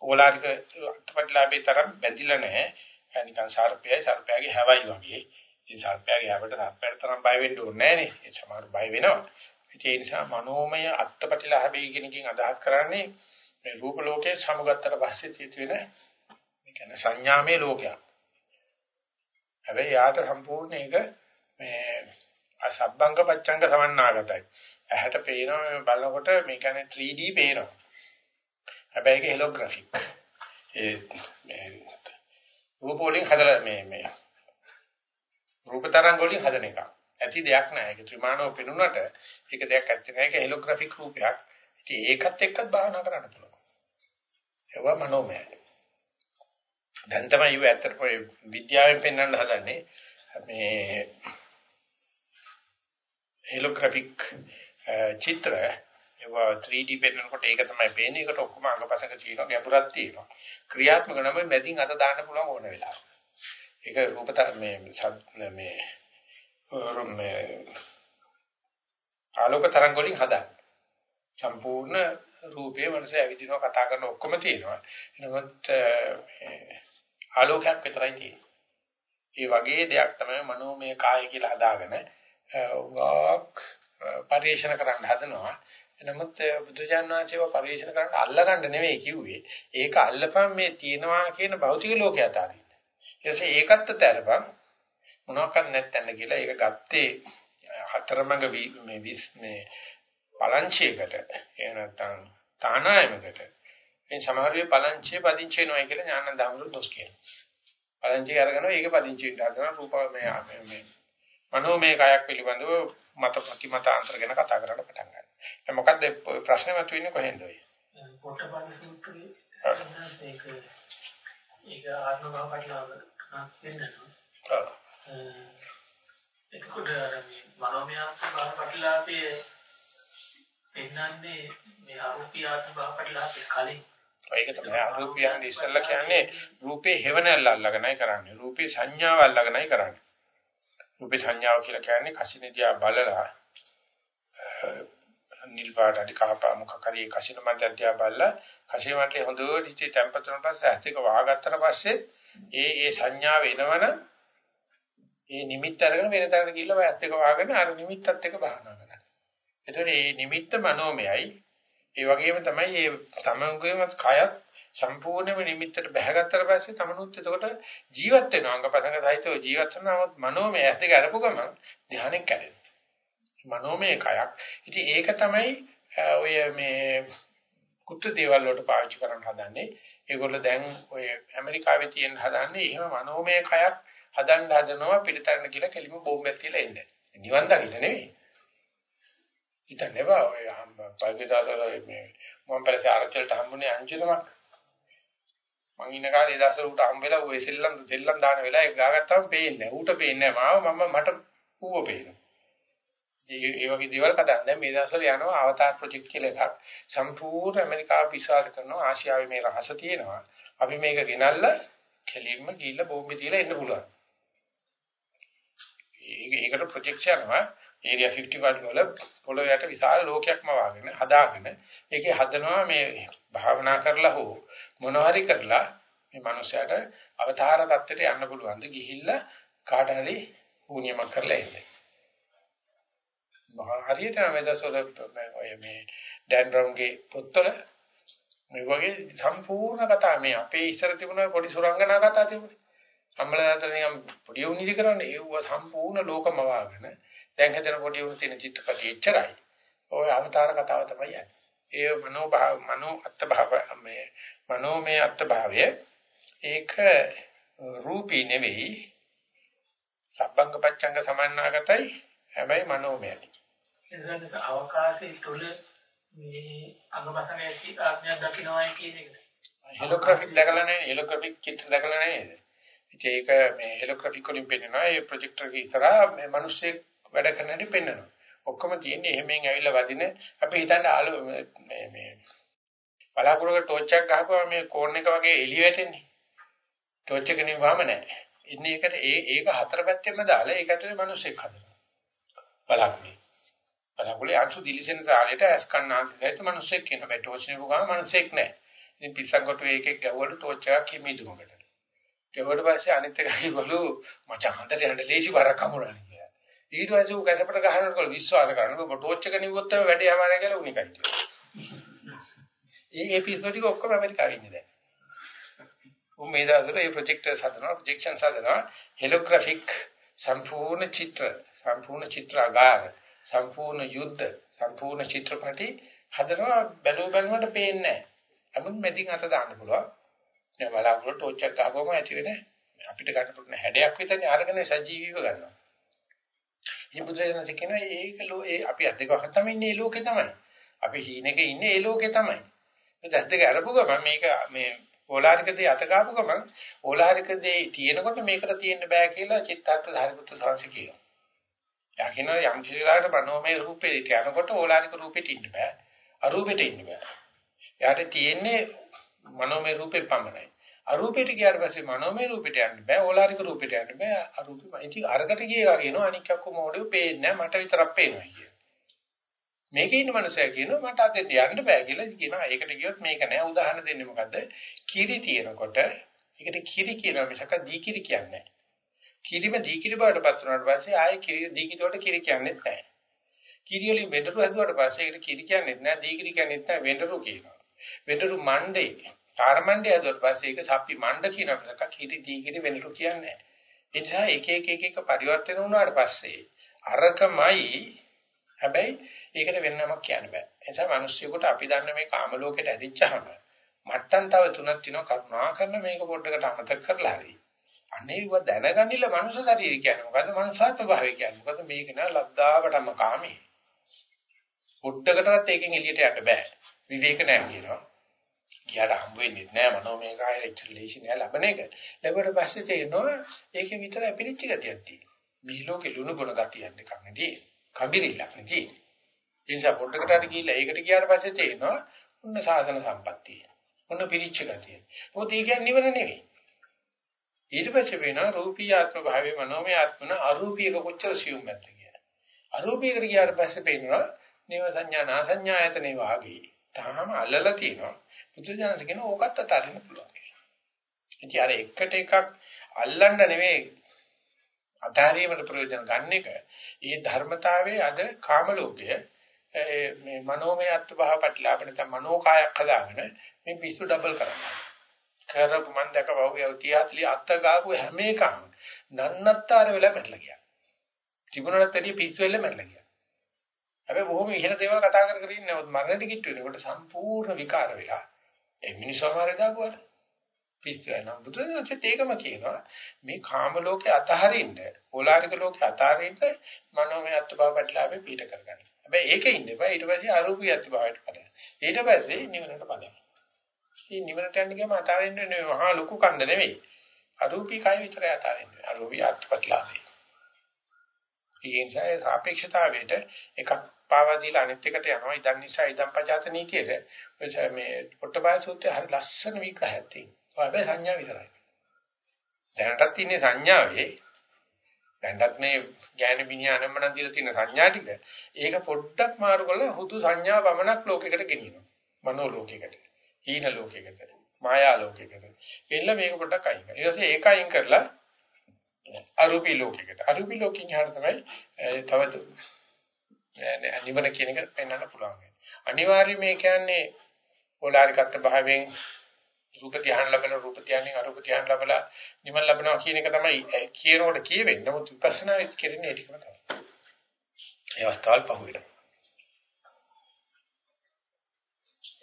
ඕලාරික අත්පත්ලාභේ තරම් බැඳිලා නැහැ. නිකන් සර්පයයි සර්පයාගේ හැවයි වගේ. ඉතින් සර්පයාගේ හැබට සර්පයාට තරම් බය වෙන්න ඕනේ නැහැ නේ. ඒ සමහර බය වෙනවා. ඒ නිසා මනෝමය අත්පටිලාභී කියනකින් අදහස් කරන්නේ මේ රූප ලෝකයේ සමුගත්තට පස්සේ තියෙත වෙන මේ කියන්නේ සංඥාමය ලෝකයක්. හැබැයි යාට සම්පූර්ණ ඒක මේ අසබ්බංග පච්ඡංග සමන්නාගතයි. ඇහැට පේනවා මේ බලනකොට මේ කියන්නේ 3D පේනවා. හැබැයි ඒක හෙලෝග්‍රැෆික්. ඒ මේ රූප වලින් හදලා මේ මේ රූප තරංග වලින් හදන එක. ඇති දෙයක් නෑ. ඒක ත්‍රිමාණව පෙනුනට ඒක දෙයක් ඇත්ත නෑ. ඒක හෙලෝග්‍රැෆික් රූපයක්. ඉතින් ඒකත් එක්කත් භාවනා කරන්න පුළුවන්. ඒවා මනෝමයයි. දැන් තමයි ඉව ඇත්තට පොයි විද්‍යාවෙන් පෙන්වන්න හදන්නේ මේ හෙලෝග්‍රැෆික් චිත්‍ර ඒවා 3D පෙන්වනකොට ඒක තමයි පේන්නේ. ඒකට ඔක්කොම අංගපසක තියෙනවා, ගැඹුරක් තියෙනවා. ක්‍රියාත්මක නම් මැදින් අත දාන්න පුළුවන් ඕන වෙලාවක. ඒක රූපත මේ මේ මේ ආලෝක තරංග වලින් හදන්නේ. සම්පූර්ණ රූපේ මනස ඇවිදිනවා කතා කරන ඔක්කොම තියෙනවා. එනමුත් ආලෝකයක් විතරයි තියෙන්නේ. ඒ වගේ දෙයක් තමයි මනෝමය කාය කියලා හදාගෙන උගාක් පරිශන කරන්න හදනවා. නමුත් බුදුජානනාංශේව පරිශන කරන්න අල්ලගන්න නෙවෙයි කිව්වේ. ඒක අල්ලපන් මේ තියෙනවා කියන භෞතික ලෝකය අතාරින්න. ඊටසේ ඒකත් අතරපන් මොනවාක්වත් නැත්තන්න කියලා ඒක ගත්තේ හතරමඟ මේ විස් මේ පලංචියකට එහෙම නැත්නම් තානායමකට මේ සමහර වෙලාවෙ පලංචිය පදිංචි වෙනවා කියලා ඥානන්ද අමරු දොස් කියනවා. පලංචිය අරගෙන ඒක පදිංචි වෙන්න හදනවා රූප මේ මේ මනෝමය කයක් පිළිබඳව මත ප්‍රතිමතාන්තර ගැන කතා කරන්න පටන් ගන්නවා. දැන් මොකද්ද ප්‍රශ්නේ මතුවෙන්නේ කොහෙන්ද ඔය? පොට්ටපාද සූත්‍රයේ ඒක ඒක ආත්ම භාවපටලව වෙන්නනවා. ඔව්. එතකොට අර මේ මනෝමය ආත්ම භාවපටලවේ පෙන්වන්නේ මේ අරූපී ආත්ම භාවපටලවේ කලින් ඒක තමයි අරූපියන් ඉස්සෙල්ලා කියන්නේ රූපේ හේවණල්ල අල්ලගෙනයි කරන්නේ. රූපේ සංඥාව අල්ලගෙනයි කරන්නේ. රූපේ සංඥාව කියලා කියන්නේ කසිනදියා බලලා නිල් පාට අඩි කහපා මුඛ කරේ කසින මැදදියා බලලා කසින මැදේ හොඳට ඉති තැම්පත් වුණාට පස්සේ ඇස්තික වහගත්තට පස්සේ ඒ ඒ සංඥාව එනවන ඒ නිමිත්ත අරගෙන වෙන තැනකට ගිහිල්ලා ඇස්තික වහගෙන අර නිමිත්තත් එක්ක බහනා කරනවා. එතකොට මේ නිමිත්ත මනෝමයයි. ඒ වගේම තමයි මේ තමංගේම කයත් සම්පූර්ණයෙන්ම නිමිත්තට බැහැගත්තට පස්සේ තමනුත් එතකොට ජීවත් වෙනවා. අංගපසංග සහිතව ජීවත් වෙනවා. මනෝමය ඇස් දෙක අරපු ගමන් ධානයෙන් කැඩෙනවා. මනෝමය කයක්. ඉතින් ඒක තමයි ඔය මේ කුත්තු දේවල් වලට පාවිච්චි කරන්න හදන්නේ. ඒගොල්ලෝ දැන් ඔය ඇමරිකාවේ තියෙන හදන්නේ එහෙම මනෝමය කයක් හදන්න හදනවා පිළිතරන කියලා කෙලිම බෝම්බයක් තියලා එන්නේ. නිවන් දකින්න නෙවෙයි. හිතන්නේ බා ඔය පල්පිතාසල මේ මම පස්සේ ආරච්චිලට හම්බුනේ අංජනමක් මං ඉන්න කාලේ දවසට උට හම්බෙලා ඔය සෙල්ලම් සෙල්ලම් දාන වෙලාව ඒක ගාගත්තාම පේන්නේ නැහැ. ඌට පේන්නේ නැහැ මාව මම මට ඌව පේනවා. ඒ වගේ දේවල් කතා දැන් මේ දවස්වල යනවා අවතාර ප්‍රොජෙක්ට් කියලා එකක්. සම්පූර්ණ ඇමරිකාව විශ්වාස කරනවා ආසියාවේ මේ රහස තියෙනවා. අපි මේක ගෙනල්ලා කෙලින්ම ගිහිල්ලා බෝම්බේ තියලා එන්න පුළුවන්. ඒකට ප්‍රොජෙක්ට් යනවා. ඒරියා 51 වල පොළොව යට විශාල ලෝකයක්ම වාගෙන හදාගෙන ඒකේ හදනවා මේ භාවනා කරලා හෝ මොනවා හරි කරලා මේ මනුස්සයාට අවතාර தත්ත්වයට යන්න පුළුවන් ද ගිහිල්ලා කාට හරි වුණියමක් කරලා එන්නේ. හරියට මේ දසවල ඔය මේ ඩෑන් බ්‍රවුන්ගේ පොත්වල මේ වගේ සම්පූර්ණ කතා මේ අපේ ඉස්සර තිබුණ පොඩි සුරංගනා කතා තිබුණේ. අම්මලාට නිකන් පොඩි උනිදි කරන්නේ ඒව සම්පූර්ණ ලෝකම වාගෙන දැන් හදන පොඩි උන් තියෙන චිත්තපටි එච්චරයි. ඔය අවතාර කතාව තමයි යන්නේ. ඒ මනෝභාව මනෝ අත්භාව මේ මනෝමය අත්භාවය ඒක රූපී නෙවෙයි සබ්බංග පච්ඡංග සමන්නාගතයි හැබැයි මනෝමයයි. එතනක අවකාශයේ තුල මේ අංගපසනේ ආඥා දකින්නයි කියන එකද? හෙලෝග්‍රැෆික් දැකලා නැහැ හෙලෝග්‍රැෆික් චිත්‍ර දැකලා නැහැ. ඉතින් ඒක මේ හෙලෝග්‍රැෆික් වලින් පෙන්නනවා ඒ ප්‍රොජෙක්ටර් එකේ ඉස්සරහා මේ මිනිස්සෙක් වැඩ කරන හැටි පෙන්වනවා. ඔක්කොම තියෙන්නේ එහෙමෙන් ඇවිල්ලා වදින අපි හිතන්නේ ආලෝ මේ මේ බලාකුරක ටෝච් එකක් ගහපුවා මේ කෝන් එක වගේ එළිය වැටෙන්නේ. ටෝච් එක නිවාම නැහැ. ඉන්නේ ඒකට ඒ ඒක හතර පැත්තෙම දාලා ඒක ඇතුලේ මිනිස්සෙක් හදනවා. බලාකුරේ. බලාකුරේ අංශු දිලිසෙන සාලේට ඇස් කන්නාන්සේ සහිත මිනිස්සෙක් කියන බෑ ටෝච් එක ගාම මිනිස්සෙක් නැහැ. ඉතින් පිස්සන් කොට ඒකෙක් ගැව්වලු ටෝච් එකක් හිමිදුමකට. ඊට පස්සේ අනිත් එක කිව්වලු මචං හන්දට යන්න ලේසි බරක් අමුරන්නේ කියලා. ඊට පස්සේ ඌ කැසපට ගහනකොට විශ්වාස කරනවා ඔබ ටෝච් එක නිව්වොත් තමයි වැඩේ යමාරය කියලා උනිකයි කියනවා. ඒ එපිසෝඩ් එක ඔක්කොම ඇමරිකාවේ ඉන්නේ දැන්. උන් මේ දවස්වල මේ ප්‍රොජෙක්ටර්ස් හදනවා ප්‍රොජෙක්ෂන්ස් හදනවා හෙලෝග්‍රැෆික් සම්පූර්ණ චිත්‍ර සම්පූර්ණ චිත්‍රාගාර සම්පූර්ණ යුද්ධ සම්පූර්ණ චිත්‍රපටි හදනවා බැලුව බැලුවට පේන්නේ නැහැ. නමුත් මෙදින් අත දාන්න පුළුවන්. දැන් බලාකුළු ටෝච් එකක් ගහපුවම ඇති වෙන්නේ අපිට ගන්න පුළුවන් හැඩයක් විතරනේ අරගෙන සජීවීව ගන්නවා. මේ බුදුරජාණන් කියනවා ඒක ලෝ ඒ අපි අද්දක තමයි ඉන්නේ ඒ ලෝකේ තමයි. අපි හීනෙක ඉන්නේ ඒ ලෝකේ තමයි. මේ අද්දක අරපු ගමන් මේක මේ ඕලාරික දේ අත ගාපු ගමන් ඕලාරික දේ තියෙනකොට මේකට තියෙන්න බෑ කියලා චිත්තාර්ථ ධාරිපුත්‍ර සාංශ කියනවා. යකින යම් කිසිලාට මනෝමය රූපේ යනකොට ඕලාරික රූපෙට ඉන්න බෑ. අරූපෙට ඉන්න බෑ. එයාට තියෙන්නේ මනෝමය රූපේ පමණයි. අරූපෙට ගියාට පස්සේ මනෝමය රූපෙට යන්න බෑ. ඕලාරික රූපෙට යන්න බෑ. අරූපෙ. ඉතින් අරකට ගියා කියනවා අනික් අක්කෝ මොඩේ පේන්නේ නැහැ. මට විතරක් පේනවා කිය. මේකේ ඉන්න මනුස්සයා කියනවා මට අතෙන් යන්න බෑ කියලා කියනවා. ඒකට ගියොත් මේක නෑ. උදාහරණ දෙන්නේ මොකද්ද? කිරි තියෙනකොට ඒකට කිරි කියනවා මිසක දී කිරි කියන්නේ නෑ. කිරිම දී කිරි බවට පත් වුණාට පස්සේ ආයේ කිරි දී කිරි වලට කිරි කියන්නේ නැහැ. කිරි වලින් වෙඬරු හදුවට පස්සේ ඒකට කිරි කියන්නේ නැහැ. දී කිරි කියන්නේ නැහැ වෙඬරු කියනවා. වෙඬරු මණ්ඩේ තාරමණ්ඩේ හදුවට පස්සේ ඒක සප්පි මණ්ඩ කියන එකක කිරි දී කිරි වෙඬරු කියන්නේ නැහැ. ඒ නිසා එක එක එක එක පරිවර්තන වුණාට පස්සේ අරකමයි හැබැයි ඒකට වෙන නමක් කියන්න බෑ. ඒ නිසා මිනිස්සුෙකුට අපි දන්න මේ කාම ලෝකෙට ඇදිච්චහම මට්ටම් තව තුනක් තියෙනවා කරුණා කරන මේක පොඩ්ඩකට අමතක කරලා හරි. අනේව දැනගනින්න මනුෂ්‍ය ශරීරය කියන්නේ මොකද්ද? මනුෂ්‍යත්ව භාවය කියන්නේ මොකද්ද? මේක නා ලද්දාවටම කාමී. පොඩ්ඩකටවත් ඒකෙන් එළියට යන්න බෑ. විවේක නැහැ කියනවා. කියාට හම්බ වෙන්නේ නැහැ මනෝමය කාය ඉන්ටර්ලේෂන් නෑ ලබන එක. ලැබුවට පස්සේ තේරෙනවා ඒකේ විතර පිළිච්ච ගතියක් තියෙනවා. මේ ලෝකේ ලුණු බොන ගතියක් නිකන් නෙදී. කඹිරිල්ලක් නෙදී. ඒ නිසා පොඩ්ඩකට හරි ගිහිල්ලා ඒකට ගියාට පස්සේ තේරෙනවා ඔන්න සාසන සම්පත්තිය. ඔන්න පිළිච්ච ගතිය. මොකද ඒ කියන්නේ නිවන නෙවෙයි. ඊට පස්සේ වෙනවා රූපී ආත්ම භාවයේ මනෝමය ආත්මන අරූපීක කොච්චර සියුම් නැද්ද කියලා. අරූපීකට ගියාට පස්සේ පේනවා නේව සංඥා නාසඤ්ඤායතනේ වාගේ. තාම අල්ලලා තියෙනවා. බුදුජානක කියන ඕකත් අතාරින්න පුළුවන් කියලා. ඉතින් අර එකට එකක් අල්ලන්න නෙවෙයි අතාරීමට ප්‍රයෝජන ගන්න එක. ඒ ධර්මතාවයේ අද කාම ලෝකයේ මේ මනෝමය අත්භාව පැටලාප නැත්නම් මනෝකායක් හදාගෙන මේ පිස්සු ඩබල් කරනවා. කරපු මන් දැක වහුවේ 30 අත්ත ගාපු හැම එකම නන්නත්තර වෙලා මැරලා ගියා. තිබුණාට ඇදී පිස්සු වෙලා මැරලා ගියා. හැබැයි බොහොම ඉහළ දේවල් කතා කර කර ඉන්නේ මරණට කිට්ටු වෙනකොට සම්පූර්ණ විකාර වෙලා ඒ මිනිස්සු මාරේ දාපුවාට පිස්සු වෙනවා. බුදුරජාණන්සෙත් ඒකම කියනවා මේ කාම ලෝකේ අතහරින්න, ඕලාරික ලෝකේ අතහරින්න මනෝමය අත්බව පැටලාවේ පිට කරගන්න. හැබැයි ඒකේ ඉන්න එපා. ඊට පස්සේ අරූපී අත්බවයට පදයි. ඊට පස්සේ නිවනට පදයි. මේ නිවනට යන්න ගියම අතාරින්න නෙවෙයි මහා ලොකු කන්ද නෙවෙයි. අරූපී කය විතරයි අතාරින්න. අරූපී අත්පත්ලාවේ. ඒ නිසා සාපේක්ෂතාවයට එකක් පාවා දීලා අනිත් එකට යනවා. ඉදන් නිසා ඉදන් පජාත නීතියේ මේ පොට්ටපාය සූත්‍රයේ හරි ලස්සන විග්‍රහයක් තියෙනවා. හැබැයි සංඥා විතරයි. දැනටත් ඉන්නේ සංඥාවේ දැන්වත් මේ ඥාන විඥානම්මන දීලා තියෙන සංඥා ටික ඒක පොඩ්ඩක් මාරු කරලා හුදු සංඥා වමනක් ලෝකයකට ගෙනියනවා. මනෝ ලෝකයකට. හීන ලෝකයකට මායා ලෝකයකට එන්න මේක පොඩ්ඩක් අයින් කරලා ඊට පස්සේ ඒක අයින් කරලා අරූපී ලෝකයකට අරූපී ලෝකෙන් යහට තමයි තව නිවන කියන එක පෙන්වන්න පුළුවන් අනිවාර්යයෙන් මේ කියන්නේ පොලාරිකත්ව භාවයෙන් රූප ධ්‍යාන ලැබෙන රූප ධ්‍යානෙන් අරූප ධ්‍යාන ලැබලා නිවන ලැබනවා කියන එක තමයි කියනකොට කියවෙන්නේ නමුත් විපස්සනා වෙත් කෙරෙන්නේ ඒ ටිකම තමයි ඒ අවස්ථාවල් පහුවෙලා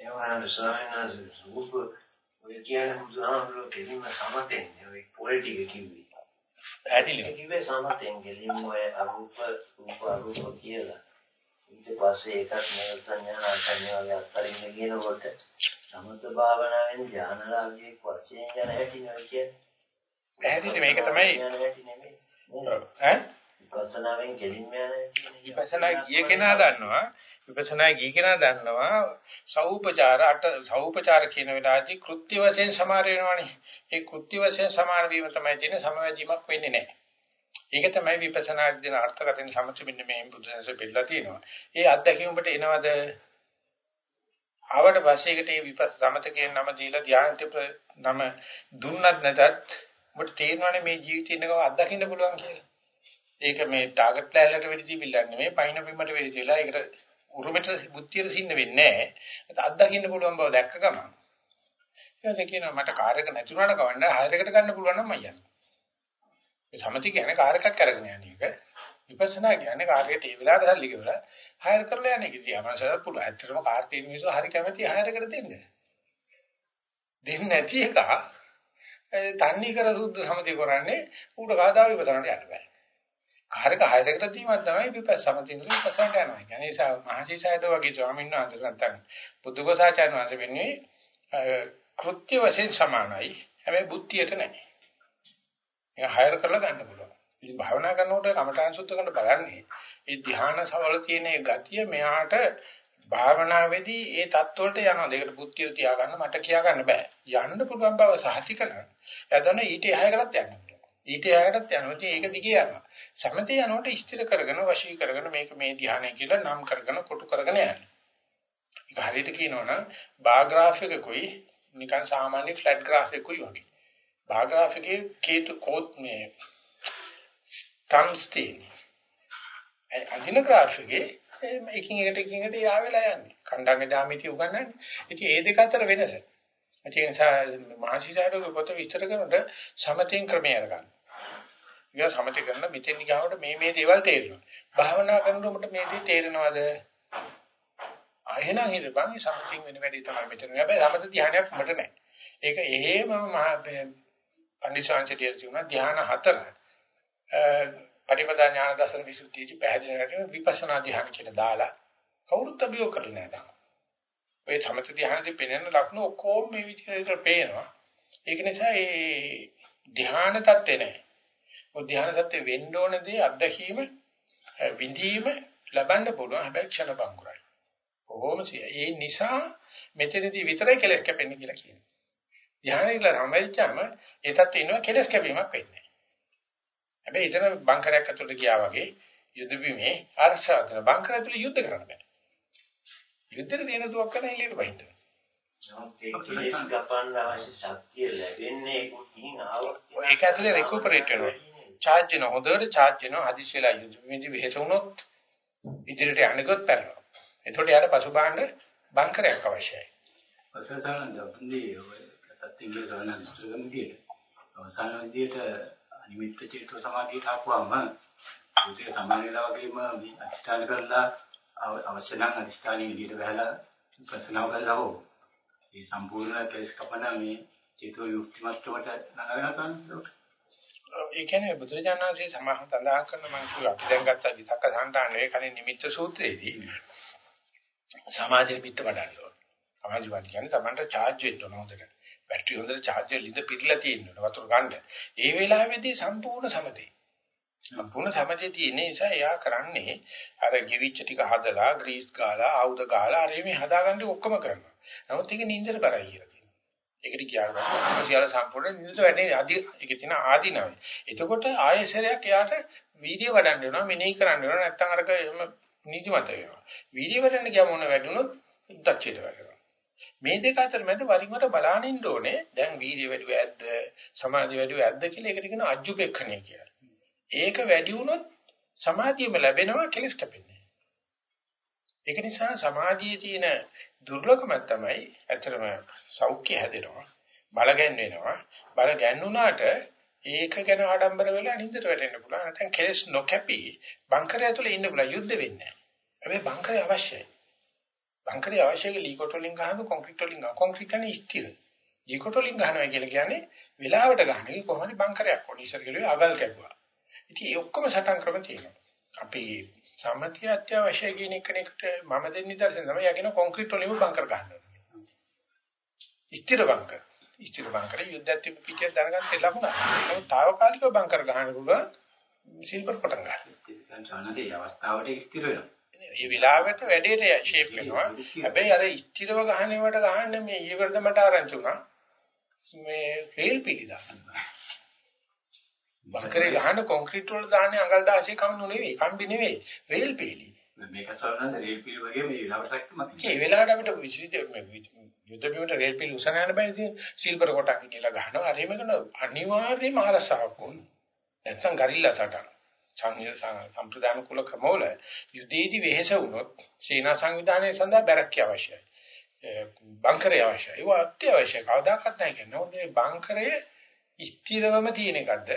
ඒවනම් ස්වාමීන් වහන්සේ රූප ඔය කියන්නේ බුදුහාමුදුරුවෝ කෙලින්ම සමතෙන් ඔය පොලිටික කිව්වේ. පැහැදිලිව. කිව්වේ සමතෙන් කෙලින්ම ඔය අරූප රූප අරූප කියලා. ඊට පස්සේ ඒකත් මේ සංඥා සංඥා වගේ අත්තරින්න කියනකොට සමත භාවනාවෙන් ඥානලාභයේ වශයෙන් යන හැටි නෙවෙයි කියන්නේ. පැහැදිලි මේක තමයි. ඈ විපස්සනාවෙන් කෙලින්ම යන හැටි. විපස්සනා ගිය කෙනා දන්නවා විපස්සනා ගිය කෙනා දන්නවා සෞපචාර අට සෞපචාර කියන වෙලාවේදී කෘත්‍ය වශයෙන් සමාර වෙනවනේ. ඒ කෘත්‍ය වශයෙන් සමාන වීම තමයි තියෙන සමවැදීමක් වෙන්නේ නැහැ. ඒක තමයි විපස්සනා කියන අර්ථකථන සමථ මෙන්න මේ බුදුසසුන බෙල්ලා තියෙනවා. ඒ අත්දැකීම ඔබට එනවද? ආවට පස්සේ ඒකට මේ විපස්ස සමත කියන නම දීලා ධානයට නම දුන්නත් නැතත් ඔබට තේරෙනවනේ මේ ජීවිතේ ඉන්නකව අත්දකින්න පුළුවන් කියලා. ඒක මේ ටාගට් ලෑල්ලට වෙඩි තිබිල්ලක් නෙමෙයි පයින් බිමට වෙඩි තියලා ඒකට උරුමෙට බුද්ධියට සින්න වෙන්නේ නැහැ. ඒක අත්දකින්න පුළුවන් බව දැක්ක ගමන්. ඊට කියනවා මට කාර් එක නැති වුණාට කවන්න හයරකට ගන්න පුළුවන් නම් මම යනවා. මේ සමති කියන්නේ කාර් එකක් අරගෙන යන එක. විපස්සනා කියන්නේ කාර් එකට ඒ වෙලාවට සල්ලි ගෙවලා හයර් කරලා යන එක. ඉතින් අපහසුතාවක් පුළුවන්. ඇත්තටම කාර් තියෙන මිනිස්සු හරි කැමති හයරකට දෙන්න. දෙන්නේ නැති එක තන්නේ කර සුද්ධ සමති කරන්නේ ඌට කාදාව විපස්සනාට යන්න බෑ. කාර්යක හයරකට දීමක් තමයි විපස්සනා සමතින්ද්‍ර විපස්සනාට යනවා. ඒ නිසා මහසිසයද වගේ ස්වාමීන් වහන්සේ නැත්නම් බුදුගෝසාචාර්ය වහන්සේ වෙන්නේ කෘත්‍ය වශයෙන් සමානයි. හැබැයි බුද්ධියට නැහැ. ඒක හයර් කරලා ගන්න පුළුවන්. ඉතින් භාවනා කරනකොට කමඨාන් සුද්ධ කරන බලන්නේ ඒ ධ්‍යාන සවල තියෙන ඒ ගතිය මෙහාට භාවනාවේදී ඒ தත්වලට යනවා. ඒකට බුද්ධිය තියාගන්න මට කියා ගන්න බෑ. යන්න පුළුවන් බව සහතික කරගන්න. එතන ඊට එහායකටත් යන්න පුළුවන්. ඊට එහායකටත් යනවා. ඉතින් ඒක දිගේ යනවා. සමතේ යනකොට ස්ථිර කරගෙන වශී කරගෙන මේක මේ ධ්‍යානය කියලා නම් කරගෙන කොටු කරගෙන යනවා. ඒක හරියට කියනවනම් බා ග්‍රාෆ් එකකුයි නිකන් සාමාන්‍ය ෆ්ලැට් ග්‍රාෆ් එකකුයි වගේ. බා ග්‍රාෆ් එකේ කේතු කෝත් මේ ස්ටම්ස් තියෙන්නේ. අදින ග්‍රාෆ් එකේ එකින් එකට එකින් එකට යාවෙලා යන්නේ. කණ්ඩාංග ජාමිතිය උගන්වන්නේ. ඉතින් ඒ දෙක අතර වෙනස. ඒ නිසා මහසිසාරෝගේ පොත විස්තර කරනකොට සමතෙන් ක්‍රමය අරගන්න. ඊගා සමතේ කරන මෙතෙන් ගාවට මේ මේ දේවල් තේරෙනවා. භාවනා කරනකොට මේ දේ තේරෙනවද? ආයෙනම් හිතපන් සමතින් වෙන වැඩි තමයි මෙතන. හැබැයි සමත ධානයක් මට නැහැ. ඒක එහෙමම මහා පන්දිසාංශටිය කියනවා ධාන හතර. පටිපදා ඥාන දර්ශන විසුද්ධියදී පැහැදිලි කරගෙන විපස්සනා ධ්‍යාන කියලා දාලා කවුරුත් අභියෝග කරලා නැහැ. ඔය සමථ ධ්‍යානදී පෙනෙන ලක්ෂණ ඔක්කොම මේ විදිහට පේනවා. ඒක නිසා ඒ ධ්‍යාන தත්ත්වේ නැහැ. ඔය ධ්‍යාන தත්ත්වේ වෙන්න ඕනදී අත්දැකීම විඳීම ලබන්න පුළුවන් හැබැයි ක්ෂණ බංගුරයි. කොහොම ඒ නිසා මෙතනදී විතරයි කෙලස් කැපෙන්නේ කියලා කියනවා. ධ්‍යානය කියලා සමෙච්චාම ඒ தත්ත්වේ ඉන්නවා කෙලස් කැපීමක් වෙන්නේ. හැබැයි එතන බංකරයක් ඇතුළට ගියා වගේ යුද්ධ බිමේ අර්ශාදන බංකර ඇතුළේ යුද්ධ කරන්න බෑ. යුද්ධෙට තියෙන තුවක් කරන එළියට බහින්න. ඒක ගපන්න අවශ්‍ය ශක්තිය ලැබෙන්නේ කුටින් ආවක්. ඒක ඇතුලේ රිකවරේට් වෙනවා. charge වෙන හොඳට charge වෙනවා හදිස්සි වෙලා යුද්ධ බිමේදී වෙහෙස වුණොත් ඉදිරියට යන්නකොත් පැරනවා. එතකොට යාට පසුබාහන්න බංකරයක් අවශ්‍යයි. අසසන දවන්නේ ඔය තත්ත්වයේ සවන ඉස්තරම් කියන අවසාන විදියට නිමිත්ත චේතෝ සමාධියට ආපුවම ඒකේ සමාන වෙලා වගේම මේ අධිෂ්ඨාන කරලා අවශ්‍ය නම් අධිෂ්ඨානෙ විදියට බහලා ප්‍රශ්නාව කළා හෝ ඒ සම්පූර්ණ කෙලස් කපන මේ චේතෝ යුක්ති මට්ටමට නගන සංස්කෘත ඒ කියන්නේ බුදුරජාණන්සේ සමාහ සඳහන් කරන මම කිව්වා අපි දැන් ගත්ත විතක්ක සම්දානේ කලින් නිමිත්ත සූත්‍රයේදී සමාජ නිමිත්ත වඩන්න ඕන. සමාජවාදී කියන්නේ Tamanට charge වෙන්න ඕන හොඳට. බැටරි හොඳට charge වෙලා ඉඳ පිරලා තියෙනවා වතුර ගන්න. ඒ වෙලාවේදී සම්පූර්ණ සමතේ. සම්පූර්ණ සමතේ තියෙන නිසා එයා කරන්නේ අර ගිවිච්ච ටික හදලා ග්‍රීස් ගාලා ආයුධ ගාලා අර මේ හදාගන්න ඔක්කොම කරනවා. නමුත් ඒක නින්දට බරයි කියලා කියනවා. ඒකට කියනවා සියල්ල සම්පූර්ණ නින්දට වැඩේ ආදි ඒකේ තියෙන ආදීනවයි. එතකොට ආයෙසරයක් එයාට වීඩියෝ වඩන්න වෙනවා මෙනෙහි කරන්න වෙනවා නැත්නම් අරක එහෙම නිදිමත වෙනවා. වීඩියෝ වඩන්න ගියාම මොන වැඩුණොත් දච්චයට වැඩනවා. මේ දෙක අතර මැද වරින් වර බලාගෙන ඉන්න ඕනේ. දැන් වීර්ය වැඩි ඇද්ද, සමාධිය වැඩි ඇද්ද කියලා ඒකට කියන අජ්ජුපෙක්ඛණය කියලා. ඒක වැඩි වුණොත් සමාධියම ලැබෙනවා කෙලස් කැපෙන්නේ. ඒක නිසා සමාධියේ තියෙන දුර්ලභම තමයි ඇත්තටම සෞඛ්‍ය හැදෙනවා. බල ගැන්වෙනවා. බල ගැන්ුණාට ඒක ගැන ආඩම්බර වෙලා නින්දට වැටෙන්න පුළුවන්. නැත්නම් කෙලස් නොකැපි බංකරය ඇතුලේ ඉන්න පුළුවන්. යුද්ධ වෙන්නේ නැහැ. හැබැයි බංකරය අවශ්‍යයි. බංකරේ අවශ්‍යක ලීකොට් වලින් ගහනද කොන්ක්‍රීට් වලින් ගහන කොන්ක්‍රීට් කියන්නේ ස්ථිර. ලීකොට් වලින් ගහනවා කියලා කියන්නේ වෙලාවට ගන්න එක කොහොමද බංකරයක් ඕනේ ඉස්සර කිව්වේ අගල් කැපුවා. ඉතින් ඒ ඔක්කොම සටන් ක්‍රම තියෙනවා. අපි සම්මතිය අත්‍යවශ්‍ය කියන එකට මම දෙන්න නිදර්ශන තමයි යකින කොන්ක්‍රීට් වලින් බංකර ගන්නවා. ස්ථිර බංකර. ස්ථිර බංකරේ යුද්ධත් පිටිය දැනගන්න ලැබුණා. නමුත් తాවකාලිකව බංකර ගහන්න පුළුවන් සිල්වර් පටන් ගන්න. දැන් චානසේ අවස්ථාවට ස්ථිර වෙනවා. මේ විලාවට වැඩේට ෂේප් වෙනවා. හැබැයි අර ස්ථිරව ගහනවට ගහන්න මේ ඊවරද මට ආරංචි උනා. මේ රේල් පිටි දාන්න. බංකරේ ගහන කොන්ක්‍රීට් වල දාන්නේ අඟල් 16 කම්නු නෙවෙයි, කම්බි නෙවෙයි, රේල් පිටි. මේක සවනන්ද රේල් පිල් වගේ මේ වෙලාවටක් මත. ඒ වෙලාවට අපිට විශ්ිත යුද්ධ බිමට රේල් පිල් උසන යන බෑ ඉතින් සිල්වර කොටක් කියලා ගහනවා. අර කරන අනිවාර්යයෙන්ම ආරසාවක් ඕන. නැත්නම් ගරිල්ලා සටන. සම්ප්‍රදාන කුල ක්‍රමවල යුදීදි වෙහෙස වුණොත් සේනා සංවිධානයේ සඳහා බැරක්ක අවශ්‍යයි. බංකරය අවශ්‍යයි. ඒක අත්‍යවශ්‍යයි. කවදාකවත් නැහැ කියන්නේ. මේ බංකරය ස්ථිරවම තියෙන එකක්ද?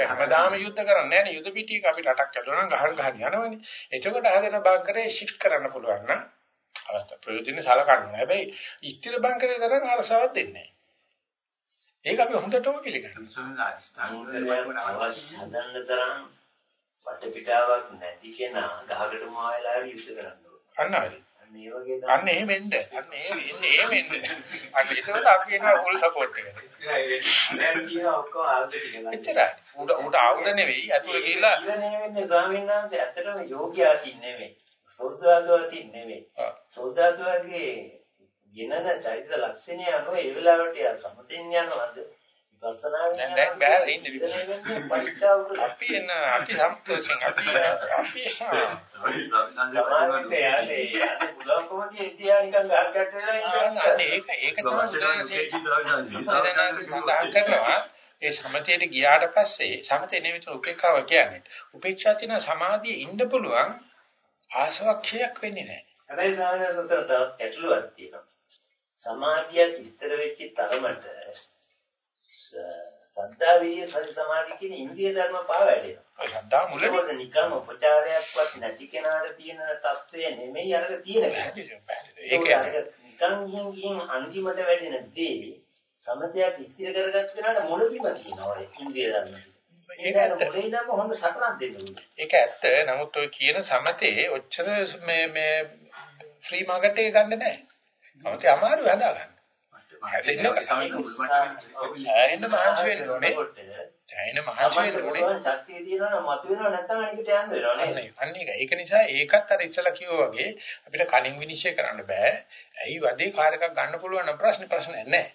හැමදාම යුද්ධ කරන්නේ නැහැ නේ. යුද පිටියක අපි රටක් ඇදුවා නම් ගහන ගහන යනවනේ. එතකොට හදන බංකරේ ෂිෆ්ට් කරන්න පුළුවන් නම් අවස්ථා ප්‍රයෝජනෙ සලකන්න. හැබැයි ස්ථිර බංකරේ තරම් අරසාවක් දෙන්නේ නැහැ. ඒක අපි හොඳටම පිළිගන්නවා. සෝනන අදිස්ථාන හදන්න තරම් වටපිටාවක් නැති කෙනා ගහකට මායලා යුද්ධ කරන්න ඕන. අන්න හරි. අන්න ඒ වගේ අන්න එහෙම එන්න. අන්න එහෙම එන්නේ එහෙම එන්න. අන්න ඒකට අපි එන ෆුල් සපෝට් එක. දැන් කියන ඔක්කොම ආල්ද ටිකලා. එච්චරයි. උඩ උඩ ආවුද නෙවෙයි. අතුල ගිහිල්ලා ඉවනේ වෙන්නේ ස්වාමීන් වහන්සේ ඇත්තටම. සෝදාදුවා තින් නෙමෙයි. ආ. සෝදාදුවාගේ ගෙනන චරිත ලක්ෂණය අනුව ඒ වෙලාවට යා සමතෙන් යනවාද විපස්සනාවෙන් දැන් දැන් බෑ ඉන්නේ වෙන්නේ පරිචාවක අපි එන අපි සම්තෝෂෙන් අපි අපි සා- සමාජයට යන්නේ යන්නේ බුදුන්කමගේ ඉතියා නිකන් ගහකට වෙලා අන්න ඉන්න. ඒක ඒක තමයි බුදුරජාණන්සේ බුදුරජාණන්සේ සඳහන් කරනවා ඒ සමතේට ගියාට පස්සේ සමතේ නෙවෙයි උපේක්ඛාව කියන්නේ. උපේක්ෂා තියෙන සමාධියේ ඉන්න පුළුවන් ආසවක්ෂයක් වෙන්නේ නැහැ. හැබැයි සාමාන්‍යයෙන් උතර තවත් ඇටලුවක් තියෙනවා. සමාධියක් ඉස්තර වෙච්ච තරමට සද්ධා විරිය සති සමාධි කියන ඉන්දිය ධර්ම පාව වැඩෙනවා. ශ්‍රද්ධා මුලනේ ඒකෝද නිකන් උපචාරයක්වත් නැති කෙනාට තියෙන తත්වය නෙමෙයි අරක තියෙන. ඒක නිකන් ගිහින් ගිහින් අන්තිමට වැඩෙන දේ සමතයක් ස්ථිර කරගත්ත කෙනාට මුලදීම කියනවා ඒ ඉන්දිය ධර්ම. ඒක ඇත්ත. නමුත් ඔය කියන සමතේ ඔච්චර මේ මේ ෆ්‍රී මාකට් එක ගන්න නැහැ. සමතේ අමාරු හදා ගන්න. හැදෙන්න සෑහෙන මහන්සි වෙන්න ඕනේ. සෑහෙන මහන්සි වෙන්න ඕනේ. ශක්තිය තියෙනවා මතුවෙනවා නැත්නම් අනිකට යන්න වෙනවා නේද? අන්න ඒක. ඒක නිසා ඒකත් අර ඉස්සලා කිව්වා වගේ අපිට කලින් විනිශ්චය කරන්න බෑ. ඇයි වදේ කාර් එකක් ගන්න පුළුවන් නම් ප්‍රශ්න ප්‍රශ්නයක් නැහැ.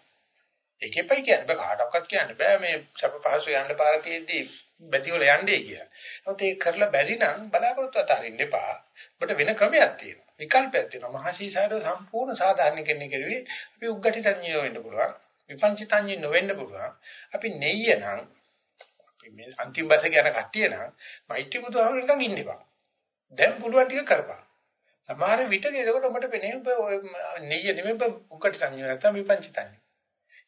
ඒකෙපයි කියන්න බෑ කාටවත් කියන්න බෑ මේ සප පහසු යන්න පාර තියෙද්දි බැතිවල යන්නේ කියලා. නමුත් ඒක කරලා බැරි නම් බලාපොරොත්තු අතරින් එපා. ඔබට වෙන ක්‍රමයක් තියෙනවා. විකල්පයක් තියෙනවා. මහසීසාරය සම්පූර්ණ සාධාරණීකරණය කරුවේ අපි උග්ගටිතඤ්ඤය වෙන්න පුළුවන්. විපංචිතඤ්ඤය නොවෙන්න පුළුවන්. අපි නෙయ్య නම් අපි මේ අන්තිම බස ගැන කට්ටිය නම් මෛත්‍රී බුදුහාමුදුරන්ගෙන් ඉන්නවා. දැන් පුළුවන් ටික කරපන්. සමහර විට ඒකට ඔබට පෙනේ ඔබ නෙయ్య නෙමෙයි උග්ගටිතඤ්ඤය නැත්නම් විපංචිතඤ්ඤය.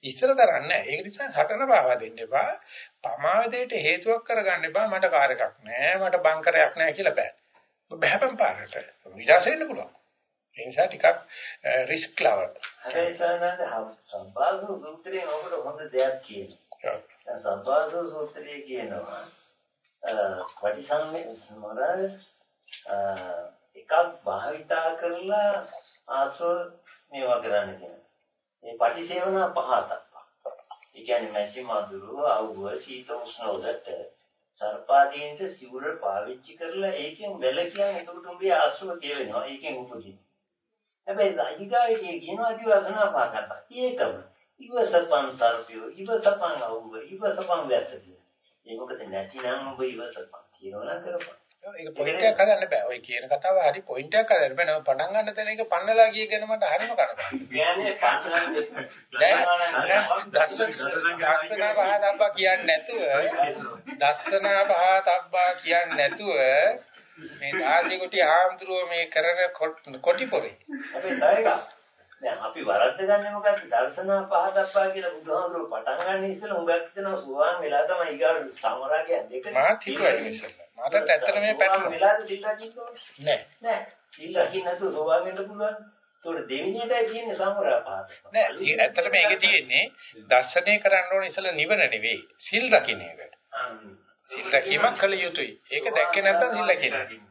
ඉස්සර කරන්නේ ඒක නිසා සටන පාවා දෙන්න එපා. පමාදයට හේතුවක් කරගන්න එපා. මට කාර් එකක් නැහැ. මට බංකරයක් නැහැ කියලා බෑ. ඔබ බහැපන් පාරට විලාස වෙන්න පුළුවන් ඒ නිසා ටිකක් රිස්ක් ලවර් හැබැයි සානන්ද සම්පාසු සූත්‍රයේ ඔබට හොඳ දෙයක් කියනවා. දැන් සම්පාසු සූත්‍රයේ කියනවා පටිසම්මේ සමරල් එකක් භාවිතා කරලා ආශ්‍රව මේවා කරන්න කියනවා. මේ පටිසේවනා පහතක්. ඒ කියන්නේ මැසි මදුරු අවුව සීත උෂ්ණ උදට සර්පාදීන්ට සිවුර පාවිච්චි කරලා ඒකෙන් වැල කියන්නේ එතකොට උඹේ ආශ්‍රව කියවෙනවා. ඒකෙන් උපදින. හැබැයි අයිගායේ කියනවා දිවසනා පාකප්ප. ඒකම ඉවසපන් සර්පියෝ ඉවසපන් අවුව ඉවසපන් වැස්ස කියන. ඒ මොකද නැතිනම් ඔබ ඉවසපන් කියනවා කරපන්. ඒක පොයින්ට් එකක් හදන්න බෑ. ඔය කියන කතාව හරි පොයින්ට් එකක් හදන්න බෑ. නම පටන් ගන්න තැන එක පන්නලා ගිය ගැන මට හරිම කරදරයි කියන්නේ දස්සනා පහතබ්බා කියන්නේ නැතුව දස්සනා පහතබ්බා කියන්නේ නැතුව මේ දාසි කුටි ආම්තුරුව මේ කරන කොටි පොරේ. අපි. දැන් අපි වරද්ද ගන්නේ මොකද්ද? දර්ශනා පහදප්පා කියලා බුදුහාමුදුරුවෝ පටන් ගන්න ඉස්සෙල්ලා උඹක් හිතනවා සුවාන් වෙලා තමයි ඊගාට සමරා කියන්නේ දෙක. මාත් හිතුවා ඉස්සෙල්ලා මටත් ඇත්තට මේ පැටලුණා වෙලාද සිල් රකින්න ඕනේ? නෑ නෑ. සිල් රකින්න නැතුව සුවාන් වෙන්න පුළුවන්. ඒතකොට දෙවිනියටයි කියන්නේ සමරා පහදප්පා. නෑ ඇත්තට මේක තියෙන්නේ දර්ශනය කරන්න ඕන ඉස්සෙල්ලා නිවන නෙවෙයි සිල් රකින්න එක සිල් රැකීමක් කළ යුතුයි ඒක දැක්කේ නැත්නම් සිල් රකින්න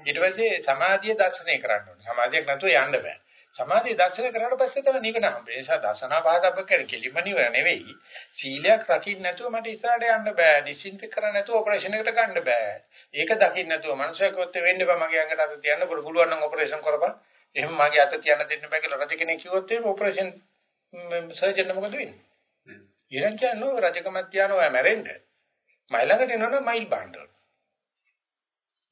ඊට පස්සේ සමාධිය දර්ශනය කරන්න ඕනේ. සමාධියක් නැතුව යන්න බෑ. සමාධිය දර්ශනය කරාට පස්සේ තමයි නිවන හම්බෙන්නේ. ඒ නිසා දර්ශනා පහදබ්බ කියන්නේ කෙලිම නිවන නෙවෙයි. සීලයක් රකින්න නැතුව මට ඉස්සරහට යන්න බෑ. ඩිසින්ෆෙක්ට් නැතුව ඔපරේෂන් එකට ගන්න බෑ. ඒක දකින්න නැතුව මනුස්සයෙකුත් වෙන්න බෑ මගේ ඇඟට අත තියන්න පුළුවන් නම් ඔපරේෂන් කරපන්. එහෙම මගේ අත තියන්න දෙන්න බෑ කියලා රජ කෙනෙක් කිව්වොත් එහෙම ඔපරේෂන් සර්ජන් මොකද වෙන්නේ? ඊළඟ කියන්නේ රජකමත් තියනවා මැරෙන්න. මයි ළඟට එනවනම් මයිල් බාණ්ඩ.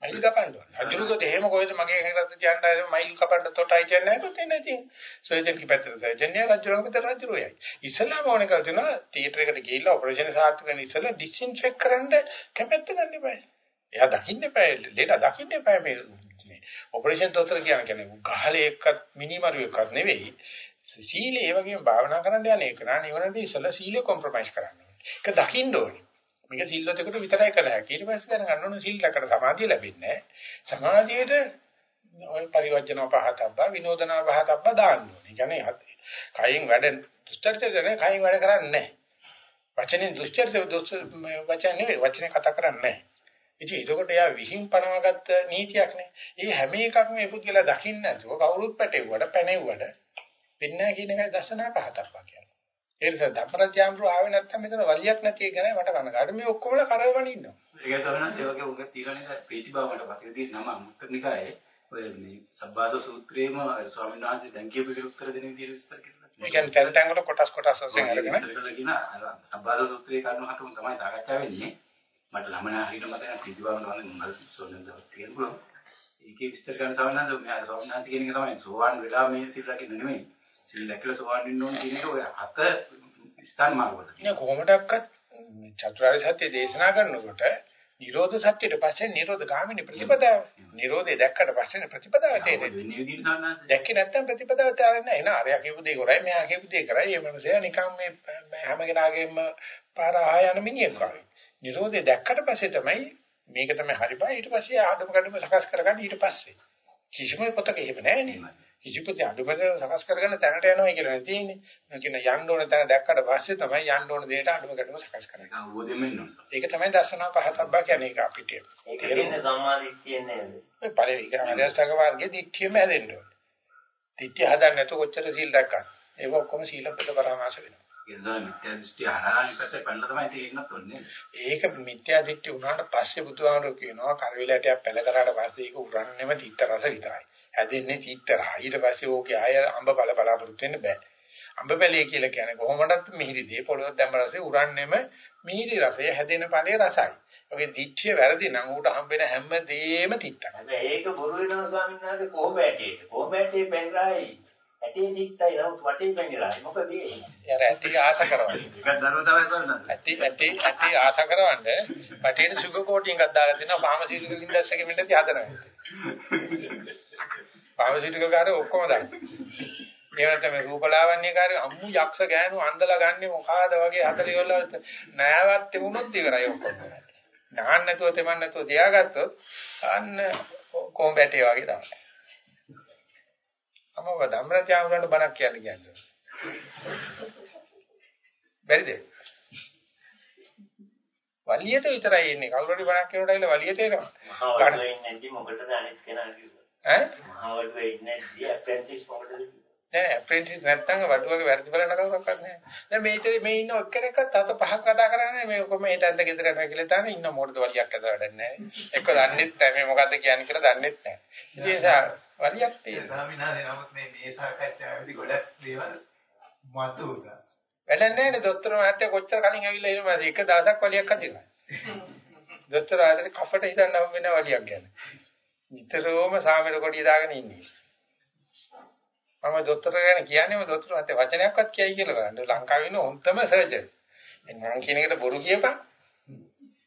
මයිල් කපන්න ඕනේ. අජුරුකද එහෙම කොහෙද මගේ හැංගරත් තියන්න මයිල් කපන්න තොටයි කියන්නේ නැත්නම් එන්නේ නැති. සර්ජන් කිපැත්තට සර්ජන් යා රජුරංග විතර රජුරෝයයි. ඉස්සලාම ඕනේ කරලා තියෙනවා තියටර් එකට ගිහිල්ලා ඔපරේෂන් සාර්ථක වෙන ඉස්සලා ඩිස්ඉන්ෆෙක්ට් කරන්න කැමැත්ත ගන්න එපා. එයා දකින්න එපා. ලේඩා දකින්න එපා මේ ඔපරේෂන් තොතර කියන කෙනෙක් ගහලේ එක්කත් මිනිමරු එක්කත් නෙවෙයි. සීලේ ඒ වගේම භාවනා කරන්න යන්නේ ඒක නා නිවනදී ඉස්සලා සීලය කොම්ප්‍රොමයිස් කරන්න. ඒක දකින්න ඕනේ. මේක සිල්වතෙකුට විතරයි කළ හැකි. ඊට පස්සේ දැනගන්න ඕනේ සිල් ලකට සමාධිය ලැබෙන්නේ සමාධියට ඔය පරිවර්ජන පහතබ්බා විනෝදන පහතබ්බා දාන්න ඕනේ. ඒ කියන්නේ කයින් වැඩ දුෂ්චරිතනේ කයින් වැඩ කරන්නේ නැහැ. වචනේ දුෂ්චරිත වචන නෙවෙයි වචනේ කතා කරන්නේ නැහැ. ඉතින් ඒකට එයා විහිං පනවගත්ත නීතියක් නේ. ඒ හැම එකක්ම මේ පුද්ගලයා දකින්න නැතුව කවුරුත් පැටෙව්වට පැනෙව්වට පින්න කියන එකයි දර්ශනා පහතබ්බා කියන්නේ. ඒ නිසා ධම්මරජාම්රු ආවේ නැත්තම් මෙතන වලියක් නැති එක ගැන මට කනගාටු. මේ ඔක්කොම කරවගෙන ඉන්නවා. ඒක සවනස් ඒ වගේ උග තියෙන නිසා ප්‍රීතිභාවකට පතිරදී නම මුත්තනිකායේ ඔය මේ සබ්බාස සූත්‍රයේම ස්වාමීන් වහන්සේ දැන් කියපු උත්තර දෙන විදිහට විස්තර කරලා ඒ කියන්නේ තැන් තැන් වල කොටස් කොටස් වශයෙන් අරගෙන සබ්බාස සූත්‍රයේ කරුණු හතම තමයි සාකච්ඡා වෙන්නේ. මට ළමන හරියට මතක නැහැ ප්‍රීතිභාවන වල මල් සෝනන් දවස් කියන පුළුවන්. ඒකේ විස්තර කරන ස්වාමීන් වහන්සේ මෙයා ස්වාමීන් වහන්සේ කියන එක තමයි සෝවාන් වෙලා මේ සිල් රකින්න නෙමෙයි. සිල් දැකලා සෝවාන් වෙන්න ඕන කියන එක ඔය හත ස්ථාන මාර්ගවල. නේ කොහොමඩක්වත් චතුරාර්ය සත්‍ය දේශනා කරනකොට නිරෝධ සත්‍යයට පස්සේ නිරෝධ ගාමිනී ප්‍රතිපදාව. නිරෝධය දැක්කට පස්සේ ප්‍රතිපදාව තේරෙන්නේ. දැක්කේ නැත්නම් ප්‍රතිපදාව තේරෙන්නේ නැහැ. එන අරයා කියපු දේ කරයි මෙයා කියපු දේ කරයි. මේ මිනිසයා නිකන් මේ හැම කෙනාගේම පාර ආය යන මිනිහෙක් වගේ. නිරෝධය දැක්කට පස්සේ තමයි මේක තමයි හරි බා ඊට පස්සේ ආඩම කඩම සකස් කරගන්න ඊට පස්සේ. කිසිම පොතක එහෙම නැහැ නේ. කිසිපොත අඩුමකට සකස් කරගෙන තැනට යනවා කියලා තියෙන්නේ. කියන යන්න ඕන තැන දැක්කට පස්සේ තමයි යන්න ඕන දෙයට අඩුමකටම සකස් කරන්නේ. අවබෝධයෙන් ඕන. ඒක තමයි දර්ශනා පහතබ්බා කියන්නේ ඒක අපිට. ඒක කියන්නේ සම්මාදිට්ඨිය නේද? ඔය පරිවික ආර්යස්ථාක වර්ගයේ දික්ඨියම හැදෙන්න ඕනේ. දික්ඨිය හදන්න නැතුව කොච්චර සීල් දැක්කත් ඒක ඔක්කොම සීලපද පරාමාස වෙනවා. නිසා මිත්‍යා දෘෂ්ටි හරහානි පැත්තේ පන්න තමයි තේරෙන්නත් ඕනේ. ඒක මිත්‍යා දික්ඨිය වුණාට පස්සේ බුදුහාමුදුරුවෝ කියනවා කරවිලටයක් පැල කරාට පස්සේ ඒක උරන්නේම තිත්ත රස විතරයි. හැදෙන්නේ තීත්තරහ. ඊට පස්සේ ඕකේ ආය අඹ බල බලාපොරොත්තු වෙන්න බෑ. අඹ බැලේ කියලා කියන්නේ කොහොමදත් මිහිරි දේ පොළොව දැම්ම රසේ උරන්නේම මිහිරි රසය හැදෙන ඵලයේ රසයි. ඔගේ දිච්චිය වැරදි නම් ඌට හම්බෙන හැම දෙයක්ම තිත්තයි. හැබැයි ඒක බොරු වෙනවා ස්වාමීන් වහන්සේ කොහොම ඇටේට? කොහොම ඇටේ පෙන්රායි? ඇටේ තිත්තයි නමුත් වටේ පෙන්රායි. මොකද ඒ? යාර ඇටි ආස කරවන්නේ. ඒකත් දරුව තමයි සොන්නන්නේ. ඇටි ඇටි ඇටි ආස කරවන්නේ වටේට සුගර් කෝටින් එකක් දාලා දෙනවා ෆාමසිටිකල් ඉන්ඩස්ට්‍රි එකෙන් මෙතන හදනවා. ෆාමසිටිකල් කාරේ ඔක්කොම දාන්න. ඒවට මේ රූපලාවන්‍යකාරී අම්මු යක්ෂ ගෑනු අන්දලා ගන්නේ මොකාද වගේ හතර ඉවල නෑවත් තිබුණොත් ඉවරයි ඔක්කොම. නාන්න නැතුව තෙමන් නැතුව තියාගත්තොත් අන්න කොම්බැටේ වගේ තමයි. අමව ධම්රචාමරණ බණක් කියන්න කියන්නේ. බැරිද? වලියට විතරයි එන්නේ. කවුරු හරි බණක් කියනකොට ඇවිල්ලා වලියට එනවා. මහා වඩුවේ ඉන්නේ නැති මොකටද අනිත් කෙනා කිව්වා. ඈ? මහා වඩුවේ ඉන්නේ නැති ඇප්‍රෙන්ටිස් මොකටද. නෑ ඇප්‍රෙන්ටිස් නැත්තම් වඩුවගේ වැරදි බලන කවුරක්වත් නෑ. දැන් මේ මේ ඉන්න එක්කෙනෙක්වත් අත පහක් කතා කරන්නේ මේ ඔක්කොම හෙට ඇඳ ගෙදර කියලා තාන ඉන්න මොකටද වලියක් ඇද වැඩක් නෑ. එක්ක දන්නෙත් නෑ මේ මොකද්ද කියන්නේ කියලා දන්නෙත් නෑ. ඒ නිසා වලියක් තියෙනවා. ස්වාමීන් වහන්සේ නමුත් මේ මේ සාකච්ඡාවේදී ගොඩක් දේවල් මතුවුණා. වැඩක් නෑනේ දොස්තර මහත්තයා කොච්චර කලින් ඇවිල්ලා ඉන්නවද එක දවසක් වලියක් හදිනවා. දොස්තර ආදරේ කපට හිතන්න හම් වෙන වලියක් ගැන. නිතරම සාමෙර කොටිය දාගෙන ඉන්නේ. මම දොස්තර ගැන කියන්නේම දොස්තර මහත්තයා වචනයක්වත් කියයි කියලා බලන්න. ලංකාවේ ඉන්න හොඳම සර්ජන්. මම කියන එකට බොරු කියපන්.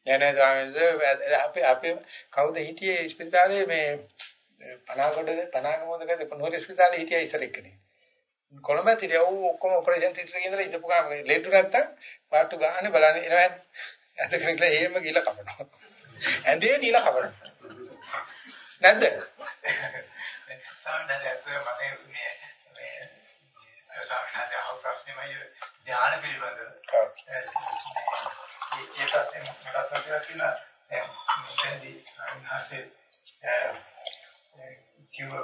නෑ නෑ ස්වාමීන් අපි අපි කවුද හිටියේ ස්පිතාලේ මේ පනාගොඩ පනාගමෝදකද පනෝර ස්පිතාලේ හිටියා ඉස්සර එක්කනේ. කොළඹ තිරිය ඔව් ඔක්කොම ඔපරේෂන් තියටරේ ඉඳලා ඉඳපු ගාම ලේටු නැත්තම් පාටු ගානේ බලන්නේ එනවා. ඇද කෙනෙක්ලා එහෙම ගිල කපනවා. ඇඳේ දීලා කපනවා. නැද්ද? ධ්‍යාන පිළිබඳව. ඒ ඒ ප්‍රශ්නේ මට මතක තියෙනවා. දැන් ස්වාමීන් වහන්සේ කිව්ව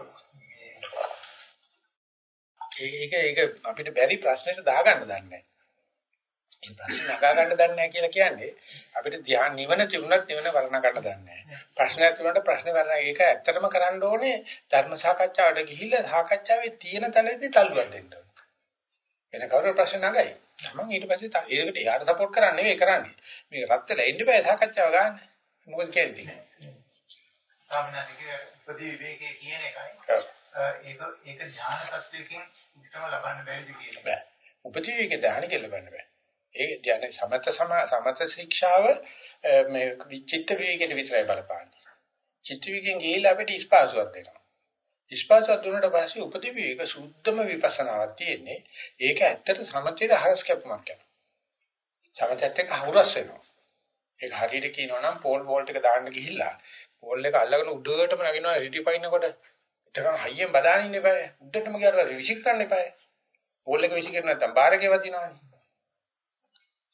ඒක ඒක අපිට බැරි ප්‍රශ්නෙට දාගන්න දන්නේ නැහැ. මේ ප්‍රශ්න නගා ගන්න දන්නේ නැහැ කියලා කියන්නේ අපිට ධ්‍යාන නිවන තිබුණත් නිවන වර්ණ ගන්න දන්නේ නැහැ. ප්‍රශ්නයක් තිබුණාට ප්‍රශ්න වර්ණ ඒක ඇත්තටම කරන්න ඕනේ ධර්ම සාකච්ඡාවට ගිහිල්ලා සාකච්ඡාවේ තියෙන තැනදී තල්ලුවක් දෙන්න ඕනේ. වෙන කවුරු ප්‍රශ්න නගයි. තමන් ඊට පස්සේ ඒකට එයාට සපෝට් කරන්න නෙවෙයි කරන්නේ. මේක රත් වෙලා ඉන්න බෑ සාකච්ඡාව ගන්න. මොකද කියන්නේ? සාමාන්‍යයෙන් උපදී විවේකයේ කියන එකයි. ඒක ඒක ඥාන තත්වයකින් උත්තම ලබන්න බැරිද එක. බෑ. උපදී විවේක දාහන කියලා ලබන්න බෑ. ඒ කියන්නේ සමත සම සමත ශික්ෂාව මේ චිත්ත විවේකයට විතරයි බලපාන්නේ. චිත්ත විවේකයෙන් ගිහිල්ලා අපිට ස්පාසුවක් දෙනවා. ස්පාසුවක් දුන්නට පස්සේ උපදී විවේක සුද්ධම විපස්සනාවක් තියෙන්නේ. ඒක ඇත්තට සමතේට හරස් කැපුමක් යනවා. සමතත් එක්ක හවුරස් වෙනවා. ඒක හරියට කියනවා නම් පෝල් වෝල්ට් එක දාන්න ගිහිල්ලා පෝල් එක අල්ලගෙන උඩටම නගිනවා හිටි පයින්නකොට ඊටකන් හයියෙන් බදාගෙන ඉන්න එපා. උඩටම ගියාට පස්සේ විසික් කරන්න එපා. පෝල් එක විසික් කරන්නේ නැත්නම් බාරකේ වදිනවනේ.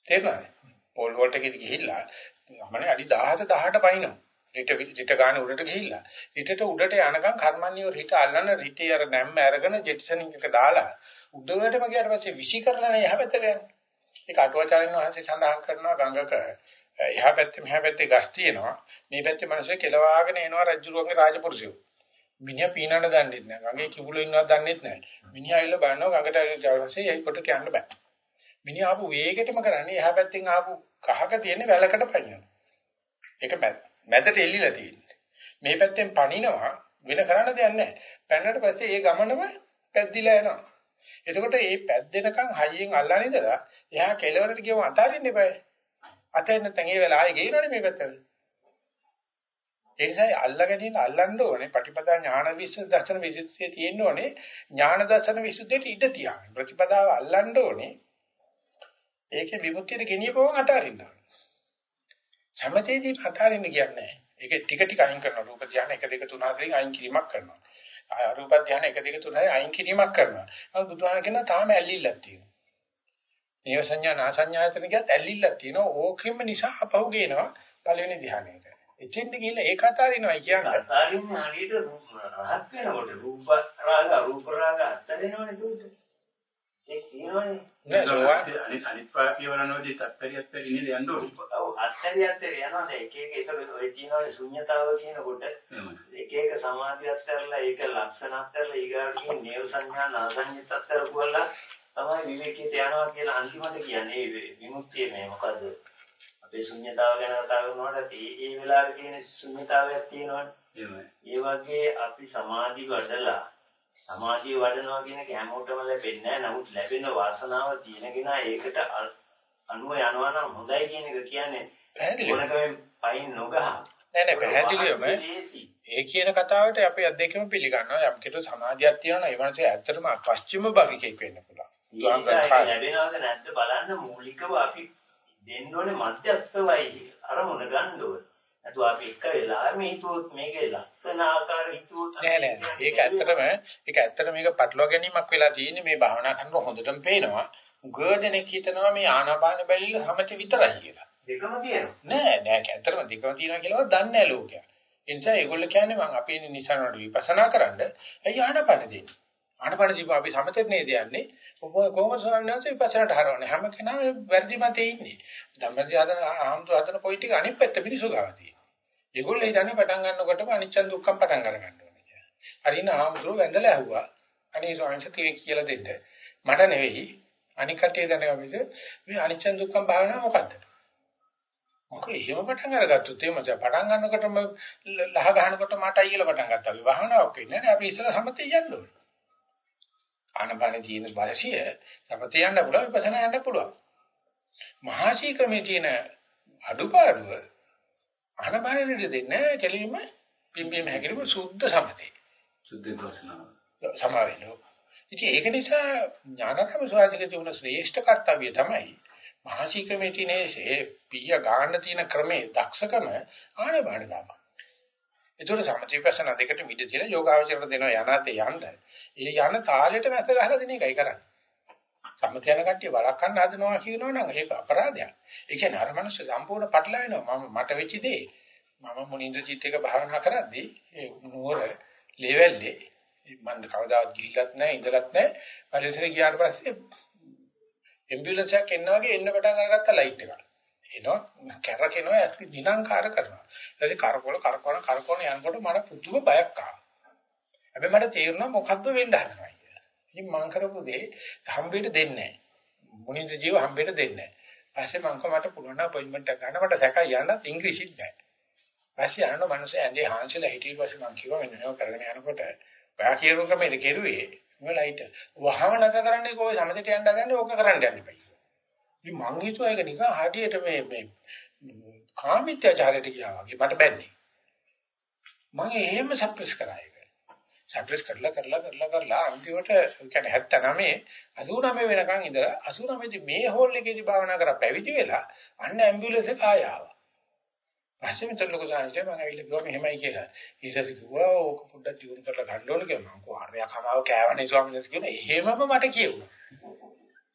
තේරුණාද? පෝල් වෝල්ට් එකේ ගිහිල්ලා මම අඩි 17 18 පයින්නවා. රිට රිට ගන්න උඩට ගිහිල්ලා රිටට උඩට යනකම් කර්මන්නිය රිට අල්ලන රිටේ අර නැම්ම අරගෙන ජෙට්සනින් එක දාලා උඩටම ගියාට පස්සේ විසි කරලා නේ එහා පැත්තට යන්නේ. ඒක අටුවාචාරින් වහන්සේ සඳහන් කරනවා ගංගක එහා පැත්තේ මෙහා පැත්තේ ගස් තියෙනවා. මේ පැත්තේ මිනිස්සු කෙලවාගෙන එනවා රජුරුවන්ගේ රාජපුරුෂයෝ. මිනිහා පීනන්න දන්නෙත් නැහැ. ගඟේ කිඹුලෝ ඉන්නවත් දන්නෙත් නැහැ. මිනිහා ඇවිල්ලා බලනවා ගඟට ඇවිල්ලා ඊට පස්සේ ඒකට කියන්න බෑ. මිනිහා ආපු වේගෙටම කරන්නේ එහා පැත්තෙන් ආපු කහක තියෙන වැලකට පනිනවා. ඒක මැදට එල්ලිලා තියෙන්නේ. මේ පැත්තෙන් පනිනවා වෙන කරන්න දෙයක් නැහැ. පැනනට පස්සේ ඒ ගමනම පැද්දිලා යනවා. එතකොට මේ පැද්දෙනකන් හයියෙන් අල්ලන ඉඳලා එහා කෙළවරට ගියම අතාරින්න එපා. අතෙන් නැත්නම් ඒ වෙලාව ආයේ ගේනවනේ මේ පැත්තට. ඒ නිසා අල්ලගෙන ඉන්න අල්ලන්න ඕනේ. පටිපදා ඥාන විශ්ව දර්ශන විසුද්ධියේ තියෙන්න ඕනේ. ඥාන දර්ශන විසුද්ධියට ඉඩ තියාගන්න. ප්‍රතිපදාව අල්ලන්න ඕනේ. ඒකේ විමුක්තියට ගෙනියපුවම අතාරින්න ඕනේ. සමතේදී අතාරින්න කියන්නේ නැහැ. ඒක ටික ටික අයින් කරනවා. රූප ධ්‍යාන 1 2 3 4 අයින් කිරීමක් කරනවා. අරූප ධ්‍යාන 1 2 3 අයින් කිරීමක් කරනවා. නමුත් බුදුහාම කියන තාම ඇල්ලිල්ලක් තියෙනවා. නේව සංඥා නාසඤ්ඤායතන කියත් ඇල්ලිල්ලක් තියෙනවා. ඕකෙම නිසා අපහු ගේනවා පළවෙනි ධ්‍යානයට. එතෙන්ට ගිහිල්ලා ඒක අතාරිනවා කියන්නේ. අතාරින්න හරියට රහත් වෙනකොට රූප රාග අරූප රාග අතරිනවනේ දුන්න. ඒක කියනවනේ. නෑ අනිත් අනිත් පාපියවරනෝදී තත්තරියත් පෙරි නේද යන්න ඕනේ. ඔව් අත්තරියත් යනවා නේ එක එක ඒක ඔය කියනවනේ ශුන්්‍යතාව කියනකොට එක එක සමාධියත් කරලා ඒක ලක්ෂණත් කරලා ඊගාට කියන නේව සංඥා නාසඤ්ඤතත් කරපුවලා තමයි විවේකීට යනවා කියලා අන්තිමට කියන්නේ විමුක්තිය මේ මොකද්ද අපේ ශුන්්‍යතාව ගැන කතා කරනකොට ඒ ඒ වෙලාවේ තියෙන ශුන්්‍යතාවයක් තියෙනවනේ ඒ වගේ අපි සමාධි වඩලා සමාධිය වඩනවා කියන එක හැමෝටම ලැබෙන්නේ නැහැ. නමුත් ලැබෙන වාසනාව තියෙනගෙන ඒකට අනුව යනවා නම් හොඳයි කියන එක කියන්නේ මොනකම පයින් නොගහ. නෑ නෑ පැහැදිලිවම ඒ කියන කතාවට අපි අධ්‍යක්ෂම පිළිගන්නවා. යම් කෙනෙකු සමාධියක් තියෙනවා නම් ඒ වගේ ඇත්තටම පස්චිම භවිකෙක් වෙන්න පුළුවන්. ලැබෙනවද නැද්ද බලන්න මූලිකව අපි දෙන්න ඕනේ මධ්‍යස්ථවයි අරමුණ ගන්න ඕනේ. නැතු අපි එක වෙලාවෙම හිතුවොත් මේකේ ලක්ෂණ ආකාර හිතුවොත් නෑ නෑ ඒක ඇත්තටම ඒක ඇත්තටම මේක පටලවා ගැනීමක් වෙලා තියෙන්නේ මේ භාවනා කරනකොට හොඳටම පේනවා. ගෝධනෙක් හිතනවා මේ ආනාපාන බැලිල්ල සමථ විතරයි කියලා. දෙකම තියෙනවා. නෑ නෑ. ඇත්තටම දෙකම තියෙනවා කියලාවත් දන්නේ නෑ ලෝකයා. ඒ නිසා ඒගොල්ලෝ කියන්නේ මම අපේ නිසනට විපස්සනා කරන්න. ඇයි ආනාපාන දෙන්නේ ආනාපාන දීප අපි සමථෙත් නේද යන්නේ කොහොමද ස්වාමීන් වහන්සේ විපස්සනාට හරවන්නේ හැම කෙනාම වැරදි මතේ ඉන්නේ ධම්මදී හදන ආම්තු හදන පොයි ටික අනිත් පැත්ත මිනිසු ගාව තියෙනවා ඒගොල්ලෝ හිතන්නේ පටන් ගන්නකොටම අනිච්ච දුක්ඛම් පටන් ගන්න ඕනේ කියලා. හරින ආම්තුරු වැඳලා ඇහුවා. අනේ ස්වාමීන් වහන්සේ කියලා දෙන්න. මට නෙවෙයි අනික් කටේ දැනගමිස මේ අනිච්ච දුක්ඛම් භාවනාව මොකද්ද? මොකද එහෙම පටන් අරගත්තොත් එහෙම පටන් ගන්නකොටම ලහ ගන්නකොට මටයි කියලා පටන් ගත්තා. මේ භාවනාවක් වෙන්නේ නැහැ. අපි ඉස්සර සමතේ යන්න ඕනේ. ආනපාන තියෙන බලසිය සමතේ යන්න පුළුවන් විපස්සනා යන්න පුළුවන්. මහාශී ක්‍රමයේ තියෙන අඩුපාඩුව ආනපානෙට දෙන්නේ කෙලින්ම පිම්බීම හැකිලිම සුද්ධ සමතේ. සුද්ධ දර්ශනාව. සමාවෙන්න. ඉතින් ඒක නිසා ඥානකම සවාසික තිබුණ ශ්‍රේෂ්ඨ කාර්යය තමයි මහසී ක්‍රමයේ තියෙන ඒ පිය ගන්න තියෙන ක්‍රමේ දක්ෂකම ආනපාන දාම. ඒතර සමථීපසන දෙකට මිද තියලා යෝගාවචරයට දෙනවා යනාතේ යන්න. ඒ යන තාලෙට මැස ගහලා දෙන එකයි කරන්නේ. සම්මත යන කට්ටිය වළක්වන්න හදනවා කියනවනම් ඒක අපරාධයක්. ඒ කියන්නේ අර මිනිස්සු සම්පූර්ණ පටලවා වෙනවා. මම මට වෙච්ච දේ මම මුනින්ද චිත්ත එක භාවනා කරද්දී ඒ නුවර ලෙවල්ලේ මම කවදාවත් ගිහිල්ලත් නැහැ ඉඳලත් නැහැ. පරිසරය ගියාට පස්සේ ඇම්බියුලන්ස් එකක් එන්න වගේ එන්න පටන් අරගත්ත ලයිට් එක. එනවා කැරකෙනවා ඇස් විනාංකාර කරනවා. ඊට පස්සේ කරකවල කරකවන කරකවන යනකොට මට පුදුම බයක් ආවා. හැබැයි මට තේරුණා මොකද්ද වෙන්න හදනවා. ඉතින් මං කරපු දේ හම්බෙට දෙන්නේ නැහැ. මුනින්ද ජීව හම්බෙට දෙන්නේ නැහැ. පස්සේ මං කව මට පුළුවන් නම් අපොයින්ට්මන්ට් එක ගන්න මට සැකයි යන්නත් ඉංග්‍රීසිත් බෑ. පස්සේ අහන මිනිස්සු ඇඳේ හාන්සිලා හිටිය පස්සේ මම කිව්වා මෙන්න මේක කරගෙන යනකොට ඔයා කියන ක්‍රමෙට කෙරුවේ මොලයිට වහම නැත කරන්නේ කොයි සමතට යන්න ගන්නේ ඕක කරන්න යන්න බෑ. ඉතින් මං හිතුවා ඒක නිකන් හරියට මේ මේ කාමීත්‍යචාරයට ගියා වගේ මට බැන්නේ. මම එහෙම සප්‍රෙස් කරා ඒක. සප්‍රෙස් කරලා කරලා කරලා කරලා අන්තිමට කියන්නේ 79 89 වෙනකන් ඉඳලා 89 දී මේ හෝල් එකේදී භාවනා කරා පැවිදි වෙලා අන්න ඇම්බියුලන්ස් එක ආය ආවා. පස්සේ මෙතන ලොකු සාහිත්‍ය මම ඇවිල්ලා කිව්වා මෙහෙමයි කියලා. ඊටත් කිව්වා ඕක පොඩ්ඩක් දියුණු කරලා ගන්න ඕන කියලා. මම කිව්වා අරයා කමාව කෑවනේ ස්වාමීන් වහන්සේ කියන එහෙමම මට කිව්වා.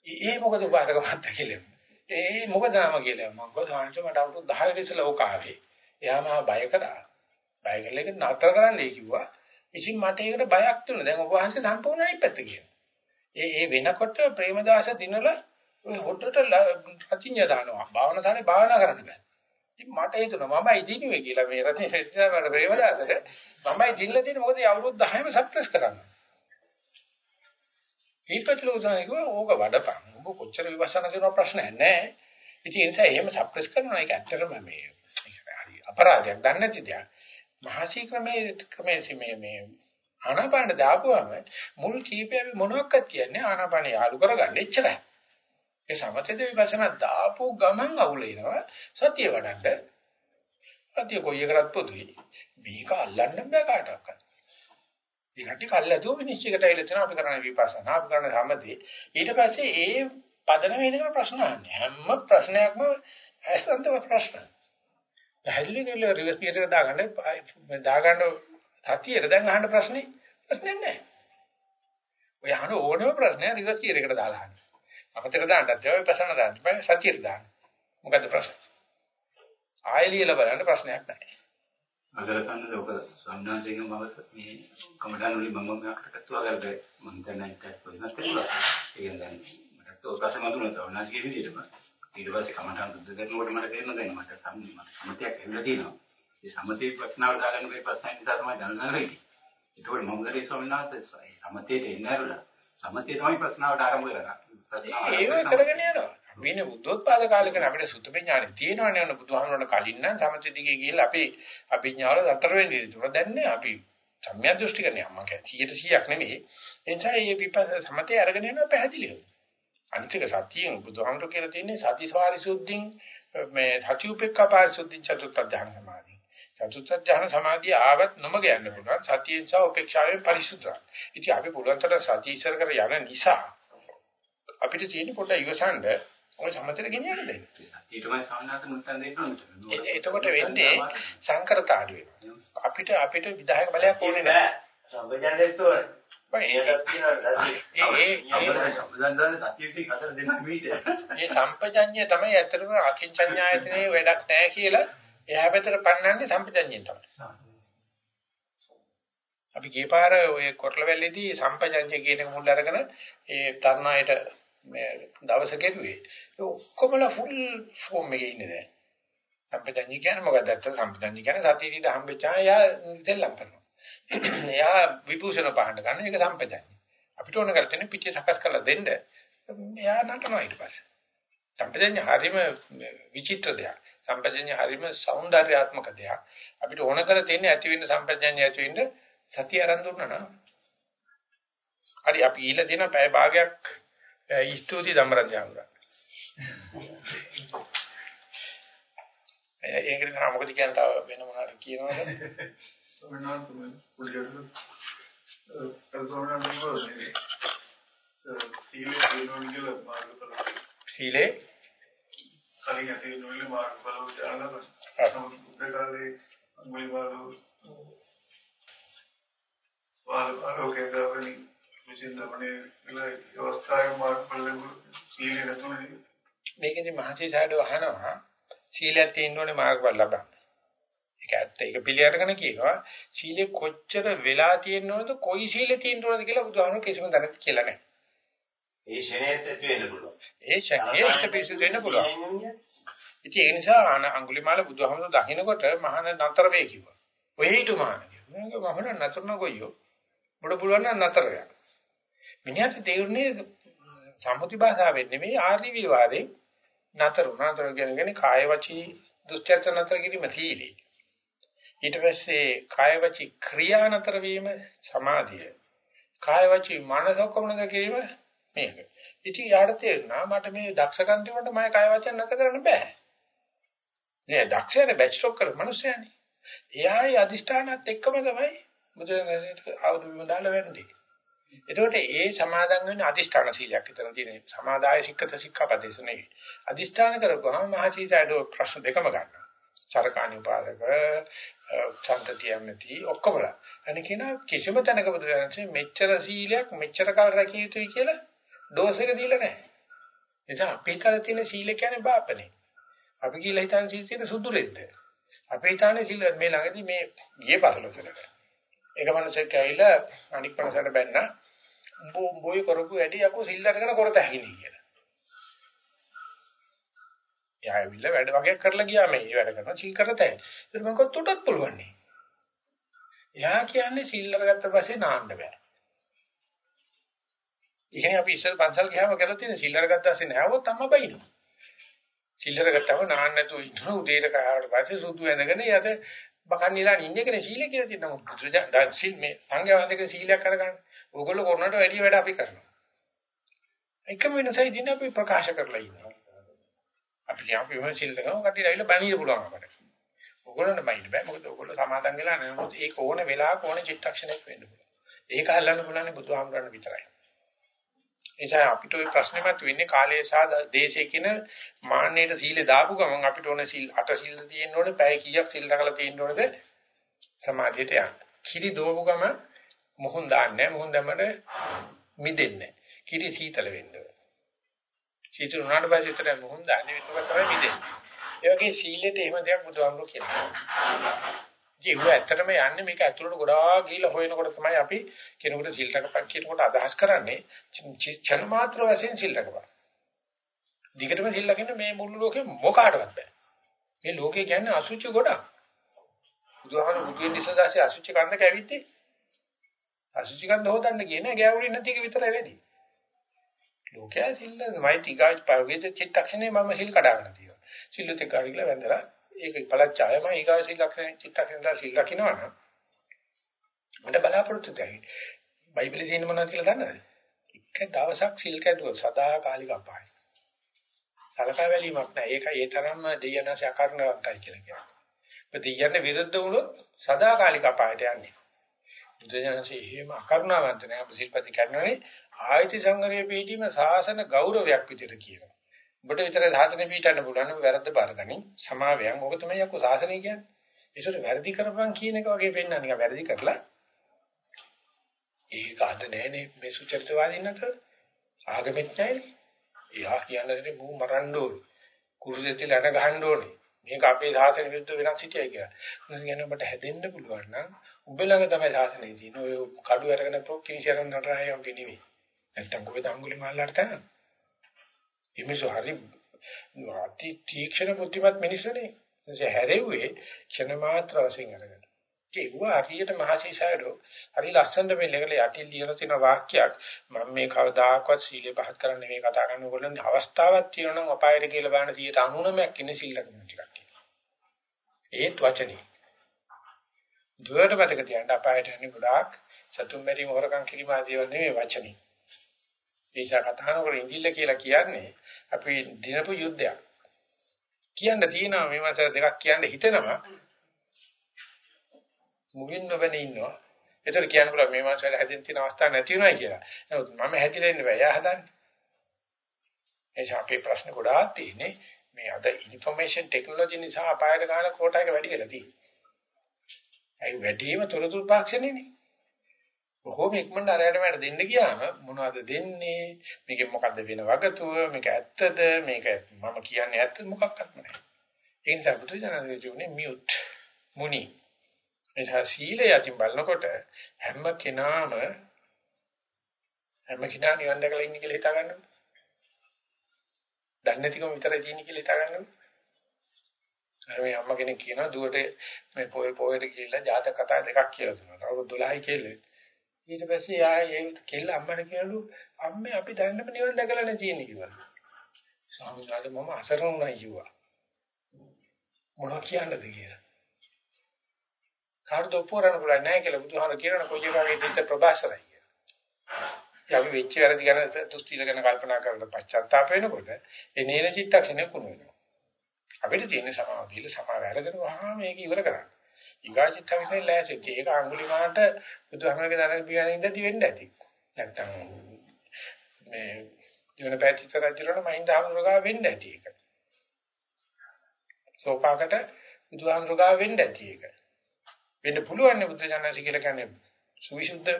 ඒ මොකද උපාසක මහත්තයා කියලා. ඒ මොකද නම කියලා. මම කිව්වා සාහිත්‍ය මට අවුරුදු 10 ඉස්සෙල්ලා ඕක ආවේ. එයා මාව බය කරා. බය කරලා ඒක නතර කරන්නයි කිව්වා. ඉතින් මට ඒකට බයක් තුන. දැන් උපවාසය සම්පූර්ණයි පැත්ත කියන. ඒ ඒ වෙනකොට ප්‍රේමදාස දිනවල ඔය හොටට රතිඤ්ඤ දානවා. භාවනාවේ භාවනා කරන්න බෑ. ඉතින් මට හිතුණා මමයි දිනුවේ කියලා මේ රතිඤ්ඤ ශිෂ්‍යවර ප්‍රේමදාසට මමයි දිනලා තියෙන්නේ මොකද අවුරුදු 10ම සප්‍රෙස් කරන්න. ඊපස්සේ ලෝසානික ඕක වඩපන්. ඔබ කොච්චර විවසන කරන ප්‍රශ්නයක් නැහැ. ඉතින් ඒ නිසා එහෙම සප්‍රෙස් කරනවා ඒක ඇත්තටම මේ හරි අපරාධයක් දන්නේ නැති දෙයක්. මහසී ක්‍රමයේ ක්‍රමයේ මේ මේ ආනාපාන දාපුවම මුල් කීපය මොනවක්වත් කියන්නේ ආනාපාන යාලු කරගන්න එච්චරයි. ඒ සමතේද විපස්සනා දාපු ගමන් අවුල එනවා සතිය වඩන්න. සතිය කොයි එකකටත් පොදුයි. මේක අල්ලන්න බෑ කාටවත්. ඒකට කල්ලාතුව විනිශ්චයකට ඇවිල්ලා තියෙනවා අපි කරන්නේ විපස්සනා අපි කරන්නේ සමතේ. ඊට පස්සේ ඒ පදන වේදක ප්‍රශ්න අහන්නේ. හැම ප්‍රශ්නයක්ම ඇසන්තව ප්‍රශ්න. පැහැදිලි කරලා රිවර්ස් ගියර් එක දාගන්න දාගන්න සතියේ දැන් අහන්න ප්‍රශ්නේ ප්‍රශ්නේ නැහැ. ඔය අහන ඕනම ප්‍රශ්නය රිවර්ස් ගියර් එකට දාලා අහන්න. අපතර දාන්නත් ඒ ප්‍රශ්න දාන්න බෑ සතියේ දාන්න. මොකද්ද ප්‍රශ්න? ආයෙ ලියලා බලන්න ප්‍රශ්නයක් නැහැ. අදල සම්මත ඔක සම්මාසයෙන් මම මේ කමඩන් වලින් මම මේකට කත්වා කරලා මම දැන් නැත්නම් පොයින්ත් කරලා ඒක දැන් මට ඔය ප්‍රශ්න මතුනට ඔනාසිකේ විදිහටම ඊට පස්සේ කමඨාන් සුද්ධ කරනකොට මට තේරෙනවා දැන් මට සම්මතයක් ඇවිල්ලා තියෙනවා. ඒ සමතේ ප්‍රශ්නාවල් දාගන්න මේ ප්‍රශ්න නිසා තමයි දැනගන්න වෙන්නේ. ඒකෝට මම ගරේ ස්වාමීන් වහන්සේ සමතේට එන්නරලා සමතේ තමයි ප්‍රශ්නාවට ආරම්භ කරලා. ඒක කරගෙන යනවා. වෙන බුද්ධෝත්පාද කාලෙක අපිට සුත්තම ඥානෙ තියෙනවනේ නේද බුදුහාමරණ කලින් නම් සමතේ දිගේ ගිහිල්ලා අපි අභිඥාවල අතර වෙන්නේ. ඒක දැන් නෑ අපි සම්‍යක් දෘෂ්ටි කරන්නේ. මම කියන්නේ 100ක් නෙමෙයි. ඒ නිසා මේ විපස්ස සමතේ අරගෙන යනවා පැහැදිලිව. අනිතික සතියෙන් බුදුහාමුදුරු කියලා තියෙන්නේ සති සවාරිසුද්ධින් මේ සති උපේක්ඛා පාරිසුද්ධින් චතුත්ථ ධ්‍යාන සමාධි. චතුත්ථ ධ්‍යාන සමාධිය ආවත් නොමග යන්න පුළුවන්. සතියෙන් සහ උපේක්ෂාවෙන් පරිසුද්ධයි. ඉතින් අපි පුළුවන් තරම් සති ඉස්සර කර යන නිසා අපිට තියෙන පොඩ ඉවසන්න ඔය සමතර ගෙනියන්න දෙන්න. සතියටමයි සාමාන්‍යස මුල්සන් දෙන්න. එතකොට වෙන්නේ සංකරතාඩු වෙනවා. අපිට අපිට විදායක බලයක් ඕනේ නැහැ. සම්පජානෙත් ඕනේ. මේ සම්පජඤ්ඤය තමයි ඇත්තටම අකින්චඤ්ඤායතනේ වැඩක් නැහැ කියලා එයා පැත්තට පන්නන්නේ සම්පජඤ්ඤයෙන් තමයි. අපි ගියපාර ඔය කොටලවැල්ලේදී සම්පජඤ්ඤය කියන එක මුල් අරගෙන ඒ තරණායට මේ දවස කෙරුවේ. ඒ ඔක්කොමලා ෆුල් ෆෝම් එකේ ඉන්නේ දැන්. සම්පදඤ්ඤ කියන්නේ මොකක්ද? සම්පදඤ්ඤ කියන්නේ සතියේදී හම්බෙච්චා එයා දෙල්ලම් කරනවා. එයා විපූෂණ පහන්න ගන්න ඒක සම්පදඤ්ඤ. අපිට ඕන කරලා තියෙන පිටිය සකස් කරලා දෙන්න. එයා නටනවා ඊට පස්සේ. සම්පදඤ්ඤ හරීම විචිත්‍ර දෙයක්. සම්පදඤ්ඤ හරීම సౌందర్యාත්මක දෙයක්. අපිට ඕන කරලා තියෙන ඇති වෙන සම්පදඤ්ඤ ඇති වෙන්න සතිය ආරම්භ දුන්නා නම්. හරි අපි ඊළඟ දින පැය භාගයක් ස්තුති ධම්මරජාංගා. ඒකට නම් මොකද කියන්නේ තව වෙන මොනවද කියනවද? සමනාතුම පුඩියට කල්පනා කරන්නේ සීලේ දිනන කියලා මාර්ගඵල සීලේ කලින් ඇති නොවිල මාර්ගඵල උදාහරණ තමයි උදේකාලේ මුලින් වාරු වාරු ආරෝග්‍ය දවනි විසින්දමනේ ඉලයි අවස්ථාවේ මාර්ගඵල සීලේ නැතුනේ මේකෙදි මහසී සාඩෝ අහනවා සීලයක් තියෙන්න ඕනේ මාර්ගඵල ලබන්න ඒක ඇත්ත. ඒක පිළිඅරගෙන කියනවා සීලෙ කොච්චර වෙලා තියෙනවද කොයි සීලෙ තියෙනවද කියලා බුදුහාමුදුරු කිසිම දැනක් කියලා නැහැ. ඒ ඇති වෙන්න පුළුවන්. ඒ හිත පිසු දෙන්න පුළුවන්. ඉතින් ඒ නිසා අඟුලිමාල බුදුහාමුදුරු දකින්නකොට මහාන නතර වේ කිව්වා. ඔය හිටු මහාන කිව්වා. මම මහාන නතර නොගොයියෝ. මුඩ පුළුවන් නම් නතර වෙන්න. මිනිහට තේරුනේ සම්මුති භාෂාවෙන් නෙමෙයි ආර්ය විවාදේ නතර නතර කියන්නේ කාය වචී දුස්චර්ත නතර කිරීම තීලී. ඊට පස්සේ කාය වචී ක්‍රියා නතර වීම සමාධිය. කාය වචී මනස ඔක්කොම නතර කිරීම මේක. ඉතින් යාට තේරුණා මට මේ දක්ෂකම් තිබුණාට මම කාය වචන නැතර කරන්න බෑ. නෑ දක්ෂයනේ බැච්ලොක් කර මිනිස්සයනේ. එයායි අදිෂ්ඨානත් එක්කම තමයි බුදුරජාණන්සේට ආවුදු බිම දාලා වෙන්නේ. එතකොට ඒ සමාදන් වෙන්නේ අදිෂ්ඨාන සීලයක් විතර තියෙන. සමාදාය සික්කත සික්ඛාපදේශ නෙවෙයි. අදිෂ්ඨාන කරපුවාම මහසීසයිඩෝ ප්‍රශ්න දෙකම ගන්නවා. සරකාණි උපාදක සම්තතියම්ති ඔක්කොමලා. අනේ කියන කිසිම තැනක බුදුරජාණන්සේ මෙච්චර සීලයක් මෙච්චර කාල රැකිය යුතුයි කියලා ඩෝස් එක දීලා නැහැ. එතන අපේ කල තියෙන සීල කියන්නේ බාපනේ. අපි කියලා හිතන සීල තියෙන සුදුරෙද්ද. අපේ හිතන්නේ සීල මේ ළඟදී මේ ගියේ පසලසලක. ඒක මනසෙක් ඇවිල්ලා අනික් මනසට බැන්න බොයි කරපු වැඩි යකෝ සිල් අරගෙන කරත හැකිනේ කියලා. එයා ඇවිල්ලා වැඩ වගේ කරලා ගියා මේ වැඩ කරන සිල් කරතයි. ඒක මම කොත් උටත් පුළුවන් නේ. එයා කියන්නේ සිල් අරගත්ත පස්සේ නාන්න බෑ. ඉතින් අපි ඉස්සර පන්සල් ගියාම කරලා තියෙන සිල් අරගත්ත පස්සේ නෑවොත් අම්මා බයිනවා. සිල් අරගත්තම නාන්න නැතුව ඉන්න උදේට කාවට පස්සේ සුදු ඇඳගෙන යද බකන් නිලා ඉන්නේ කෙනේ සීලය කියලා තියෙන නමුත් බුදුජාන සීල් මේ සංඝයාන්තක සීලයක් කරගන්න. ඕගොල්ලෝ කරනට වැඩි වැඩ අපි කරනවා. එකම වෙනසයි දින අපි ප්‍රකාශ කරලා ඉන්නවා. අපි කියමු මේ සීල් දෙකම කටිලා ඇවිල්ලා බණීර පුළුවන් අපට. ඕගොල්ලන්ට බයින්න බෑ මොකද ඕගොල්ලෝ සමාදන් වෙලා නැහැ. නමුත් ඒක ඕන වෙලාවක ඕන චිත්තක්ෂණයක් වෙන්න පුළුවන්. ඒක අල්ලන්න පුළුවන් බුදුහාමුදුරන් විතරයි. එනිසා අපිට ওই ප්‍රශ්නෙමත් වෙන්නේ කාලය සහ දේශයේ කියන මාන්නයට සීලේ දාපු ගමන් අපිට ඕන සීල් අට සීල් තියෙන්න ඕනේ පැය කීයක් සීල් රැකලා තියෙන්න ඕනද සමාධියට යන්න. කිරි දෝපු ගම මොහොන් දාන්නේ මොහොන් දැම්මට මිදෙන්නේ. කිරි සීතල වෙන්න ඕනේ. සීතල උනාට පස්සේ විතර මොහොන් දාන්නේ විතර තමයි මිදෙන්නේ. ඒ වගේ සීලෙට එහෙම දෙයක් බුදුහාමුදුරුවෝ කියනවා. ඉතින් ඒක ඇත්තටම යන්නේ මේක ඇතුළට ගොඩාක් ගිහිල්ලා හොයනකොට තමයි අපි කෙනෙකුට සිල් රකපන් කියනකොට අදහස් කරන්නේ චන මාත්‍ර වශයෙන් සිල් රකපන්. දිගටම සිල් ලකින්න මේ මුළු ලෝකෙ මොකාටවත් බෑ. මේ ලෝකේ කියන්නේ අසුචි ගොඩක්. බුදුහාම බුදුන් දිසදාසේ අසුචි කන්ද කැවිත්තේ. අසුචි කන්ද හොදන්න කියන්නේ ගෑවුරින් නැති එක විතරයි වැඩි. ලෝකයා සිල් නයි තිගාච් පරිවිත චිත්තක්ෂණේ මම සිල් කඩාගෙන තියෙනවා. සිල්ලුත් එක්ක අරගෙන වැඳලා ඒක පළච්චාය මම ඊගාව සිල්ලක්ෂණ චිත්තක්ෂණ සිල් ලකිනවනම් මට බලාපොරොත්තු දෙයි. බයිබලයේ තියෙන මොනවද කියලා දන්නවද? එක දවසක් සිල් කැඩුවොත් සදාකාලික අපායයි. සලකා බැලීමක් නැහැ. ඒක ඒ තරම්ම දෙයනස අකරණවන්තයි කියලා කියනවා. ප්‍රතියන්න විරුද්ධ වුණොත් සදාකාලික අපායට යන්නේ. බුදුජානසී එහෙම අකරුණාවන්ත නැහැ. අප සිල්පති කරනනේ ආයති සංගරේ පිටීම සාසන ගෞරවයක් විදිහට කියනවා. ඔබට විතර සාසනෙ පිටන්න පුළුවන් නම් වැරද්ද බාරගනි. සමාවයන් ඕක තමයි යකෝ සාසනය කියන්නේ. ඒසොට වැරදි කරපන් කියන එක වගේ වෙන්න නිකන් වැරදි කරලා ඒක අද නෑනේ මේ සුචරිතවාදීන් අතර ආගමෙත් නෑනේ. එයා කියන්නේ මූ මරන්න ඕනේ. කුරුසෙති ලඩ ගහන්න ඕනේ. මේක අපේ සාසන විරුද්ධ වෙනස් සිටියයි කියලා. මොකද කියන්නේ ඔබට හැදෙන්න පුළුවන් නම් ඔබ ළඟ තමයි සාසනය තියෙන්නේ. ඔය කඩු අරගෙන ප්‍රොක්කිනිෂරන් නටරහය වගේ නෙවෙයි. නැත්තම් කොහෙද අඟුලි මාල්ලාට තන. එමේසෝ හරි අති තීක්ෂණ බුද්ධිමත් මිනිස්සුනේ. එසේ හැරෙව්වේ ක්ෂණ මාත්‍ර වශයෙන් අරගෙන. ඒවා හරියට මහසීසයඩෝ හරි ලස්සනට මේ ලෙගල යටින් ලියලා තියෙන වාක්‍යයක් මම මේ කවදාකවත් සීලය පහත් කරන්න මේ කතා කරන ඕගොල්ලන් අවස්ථාවක් තියෙනවා නම් අපායට කියලා බලන 99ක් ඉන්නේ සීලකම ටිකක් කියනවා. ඒත් වචනේ. දුවට මතක තියාගන්න අපායට යන්නේ ගොඩාක් සතුම් මෙරි මොහරකම් කිරීම ආදී වගේ නෙමෙයි වචනේ. ඒසා කතානකර ඉඳිල්ල කියලා කියන්නේ අපි දිනපු යුද්ධයක්. කියන්න තියෙනවා මේ මාසෙ දෙකක් කියන්න හිතෙනවා. මුගින් නොබැනේ ඉන්නවා. ඒතර කියන්න පුළුවන් මේ මාසෙට හැදින් තියෙන අවස්ථා නැති වෙනවයි කියලා. නමුත් මම හැදිලා ඉන්න බෑ. යා හදන්නේ. එනිසා අපේ ප්‍රශ්න ගොඩාක් තියෙන්නේ මේ අද ইনফরমේෂන් ටෙක්නොලොජි නිසා අපායට ගන්න කෝටා එක වැඩි වෙලා තියෙනවා. ඒ වැඩිම තොරතුරු පාක්ෂණයනේ. බොහෝම ඉක්මනට අරයට මට දෙන්න ගියාම මොනවද දෙන්නේ? මේකේ මොකද්ද වෙන වගතුව? මේක ඇත්තද? මේක මම කියන්නේ ඇත්ත මොකක්වත් නැහැ. ඒ නිසා බුදුජානක කියන්නේ මියුට් මුනි. එසා සීලය යටින් බලනකොට හැම කෙනාම හැම කෙනා නිවන් දැකලා ඉන්නේ කියලා හිතා ගන්නවා. දන්නේ නැතිකම විතරයි තියෙන්නේ කියලා හිතා ගන්නවා. අර මේ අම්මා කෙනෙක් කියනවා දුවට මේ පොය පොයට ගිහිල්ලා ජාතක කතා දෙකක් කියලා දුන්නා. අවුරුදු 12යි කියලා. ඊට පස්සේ ආ ඒ කෙල්ල අම්මට කියනලු අම්මේ අපි දැන්නම නිවන් දැකලා නැති ඉන්නේ කිව්වා. ස්වාමීන් වහන්සේ මම අසරණ වුණා කිව්වා. මොනවා කියන්නද කියලා. කාටද ඔප්පුරන්න පුළුවන් නැහැ කියලා බුදුහාම කියන කොයි එකගේ දිට ප්‍රබාසරයි කියලා. අපි වෙච්ච වැරදි ගැන තුස්තිල ගැන කල්පනා කරලා පශ්චාත්තාප වෙනකොට ඒ නේන චිත්තක්ෂණය කුණු වෙනවා. අපිට තියෙන සමාව දීලා සමාව අරගෙන වහා මේක ඉවර කරන්න. ඊගා චිත්තක්ෂණය ලෑසෙත් ඒක අඟුලිමාලට බුදුහාමගේ දරන පියාණන් ඉඳදී වෙන්න ඇති. නැත්තම් මේ ජීවන පැතිත රජුරණ මහින්ද ආමරගා වෙන්න ඇති ඒක. සෝපාකට බුදුහාමරගා වෙන්න ඇති ඒක. වෙන්න පුළුවන් නේ බුද්ධ ඥානසි කියලා කියන්නේ සුවිසුද්ධ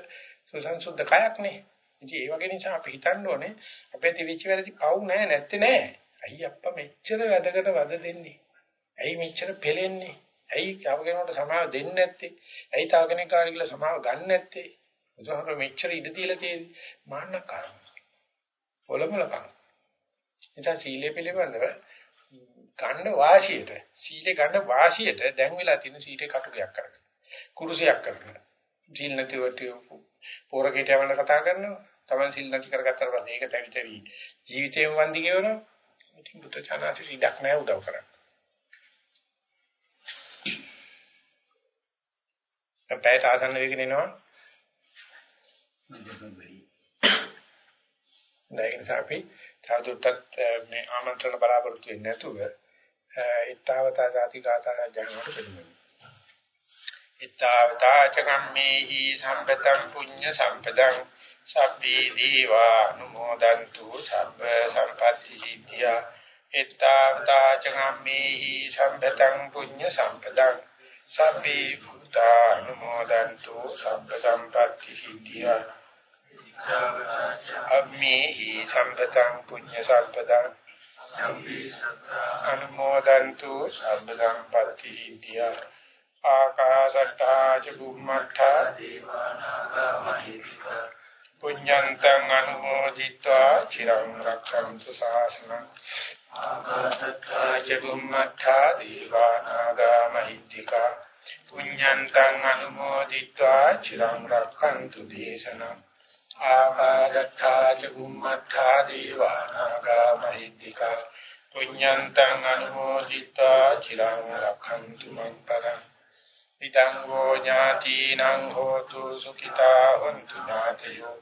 සුසංසුද්ධ කයක් නේ. ඉතින් ඒ වගේ නිසා අපි හිතන්න ඕනේ අපේ තිවිච්ච වැරදි පවු නැහැ නැත්තේ නෑ. අයිය අප්පා මෙච්චර වැදකට වද දෙන්නේ. ඇයි මෙච්චර පෙලෙන්නේ? ඇයි කවගෙනකට සමාව දෙන්නේ නැත්තේ? ඇයි තව කෙනෙක් කාට කියලා සමාව ගන්න නැත්තේ? බුදුහාමර මෙච්චර ඉඩ දීලා තියෙන්නේ මාන්නකාර. ඔලමුලකම්. ඉතින් සීලය පිළිබඳව ගන්න වාසියට සීලේ ගන්න වාසියට දැන් වෙලා තියෙන සීලේ කටුකයක් කරගන්න. කුරුසියක් කරගන්න. සීල් නැතිවට පොරකේට යවන්න කතා කරනවා. Taman සීල් නැති කරගත්තාට පස්සේ ඒක තැවි තැවි ජීවිතේම වන්දි ගෙවනවා. ඉතින් බුද්ධ ඥානසි ඉඩක් නැහැ උදව් කරන්න. පැයට ආසන්න වෙගෙන එනවා. දැන් අපි තවදුරටත් මේ ආමන්ත්‍රණ බලාපොරොත්තු වෙන්නේ නැතුව ඊතාවතා සාති ගාථා ජනවට පිළිගන්න. ඊතාවතා චකම්මේහි සම්පතං පුඤ්ඤ සම්පදං සබ්බේ දීවා නුමෝදන්තු සබ්බ සම්පatti සිද්ධියා. ඊතාවතා චකම්මේහි සම්පතං පුඤ්ඤ සම්පදං. සබ්බේ භූතා නුමෝදන්තු සබ්බ සම්පatti සිද්ධියා. අම්මේහි සම්පතං පුඤ්ඤ සම්පදං. අනුමෝදන්තු සබ්බ සම්පatti සිද්ධියා. ආකාශට්ටා ච බුම්මට්ටා. දේවානාගා මහිත්‍තිකා පුඤ්ඤන්තං අනුමෝදිत्वा චිරං රක්ඛන්තු ශාසනං ආකාශත්තා චුම්මත්තා දීවානාගා මහිත්‍තිකා පුඤ්ඤන්තං අනුමෝදිत्वा චිරං රක්ඛන්තු දේශනං. ආකාශත්තා චුම්මත්තා දීවානාගා මහිත්‍තිකා පුඤ්ඤන්තං අනුමෝදිत्वा චිරං රක්ඛන්තු මං පරං ඉදං ෝ ඥාතිනං හෝතු සුඛිතා වന്തു ඥාතයෝ.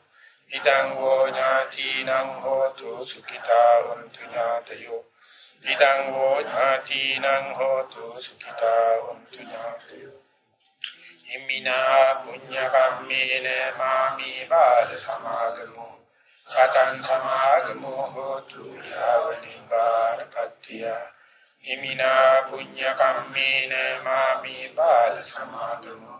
ඉදං වූ ඥාතිනං හෝතු සුඛිතා හොන්තු ඥාතයෝ. ඉදං වූ ඥාතිනං හෝතු සුඛිතා හොන්තු ඥාතයෝ. ඉමිනා පුඤ්ඤ කම්මේන මාමි බාල සමාගමෝ. සතං සමාගමෝ හෝතු යාව නිබ්බාන පත්‍තිය ඉමිනා පුඤ්ඤ කම්මේන මාමි බාල සමාගමෝ.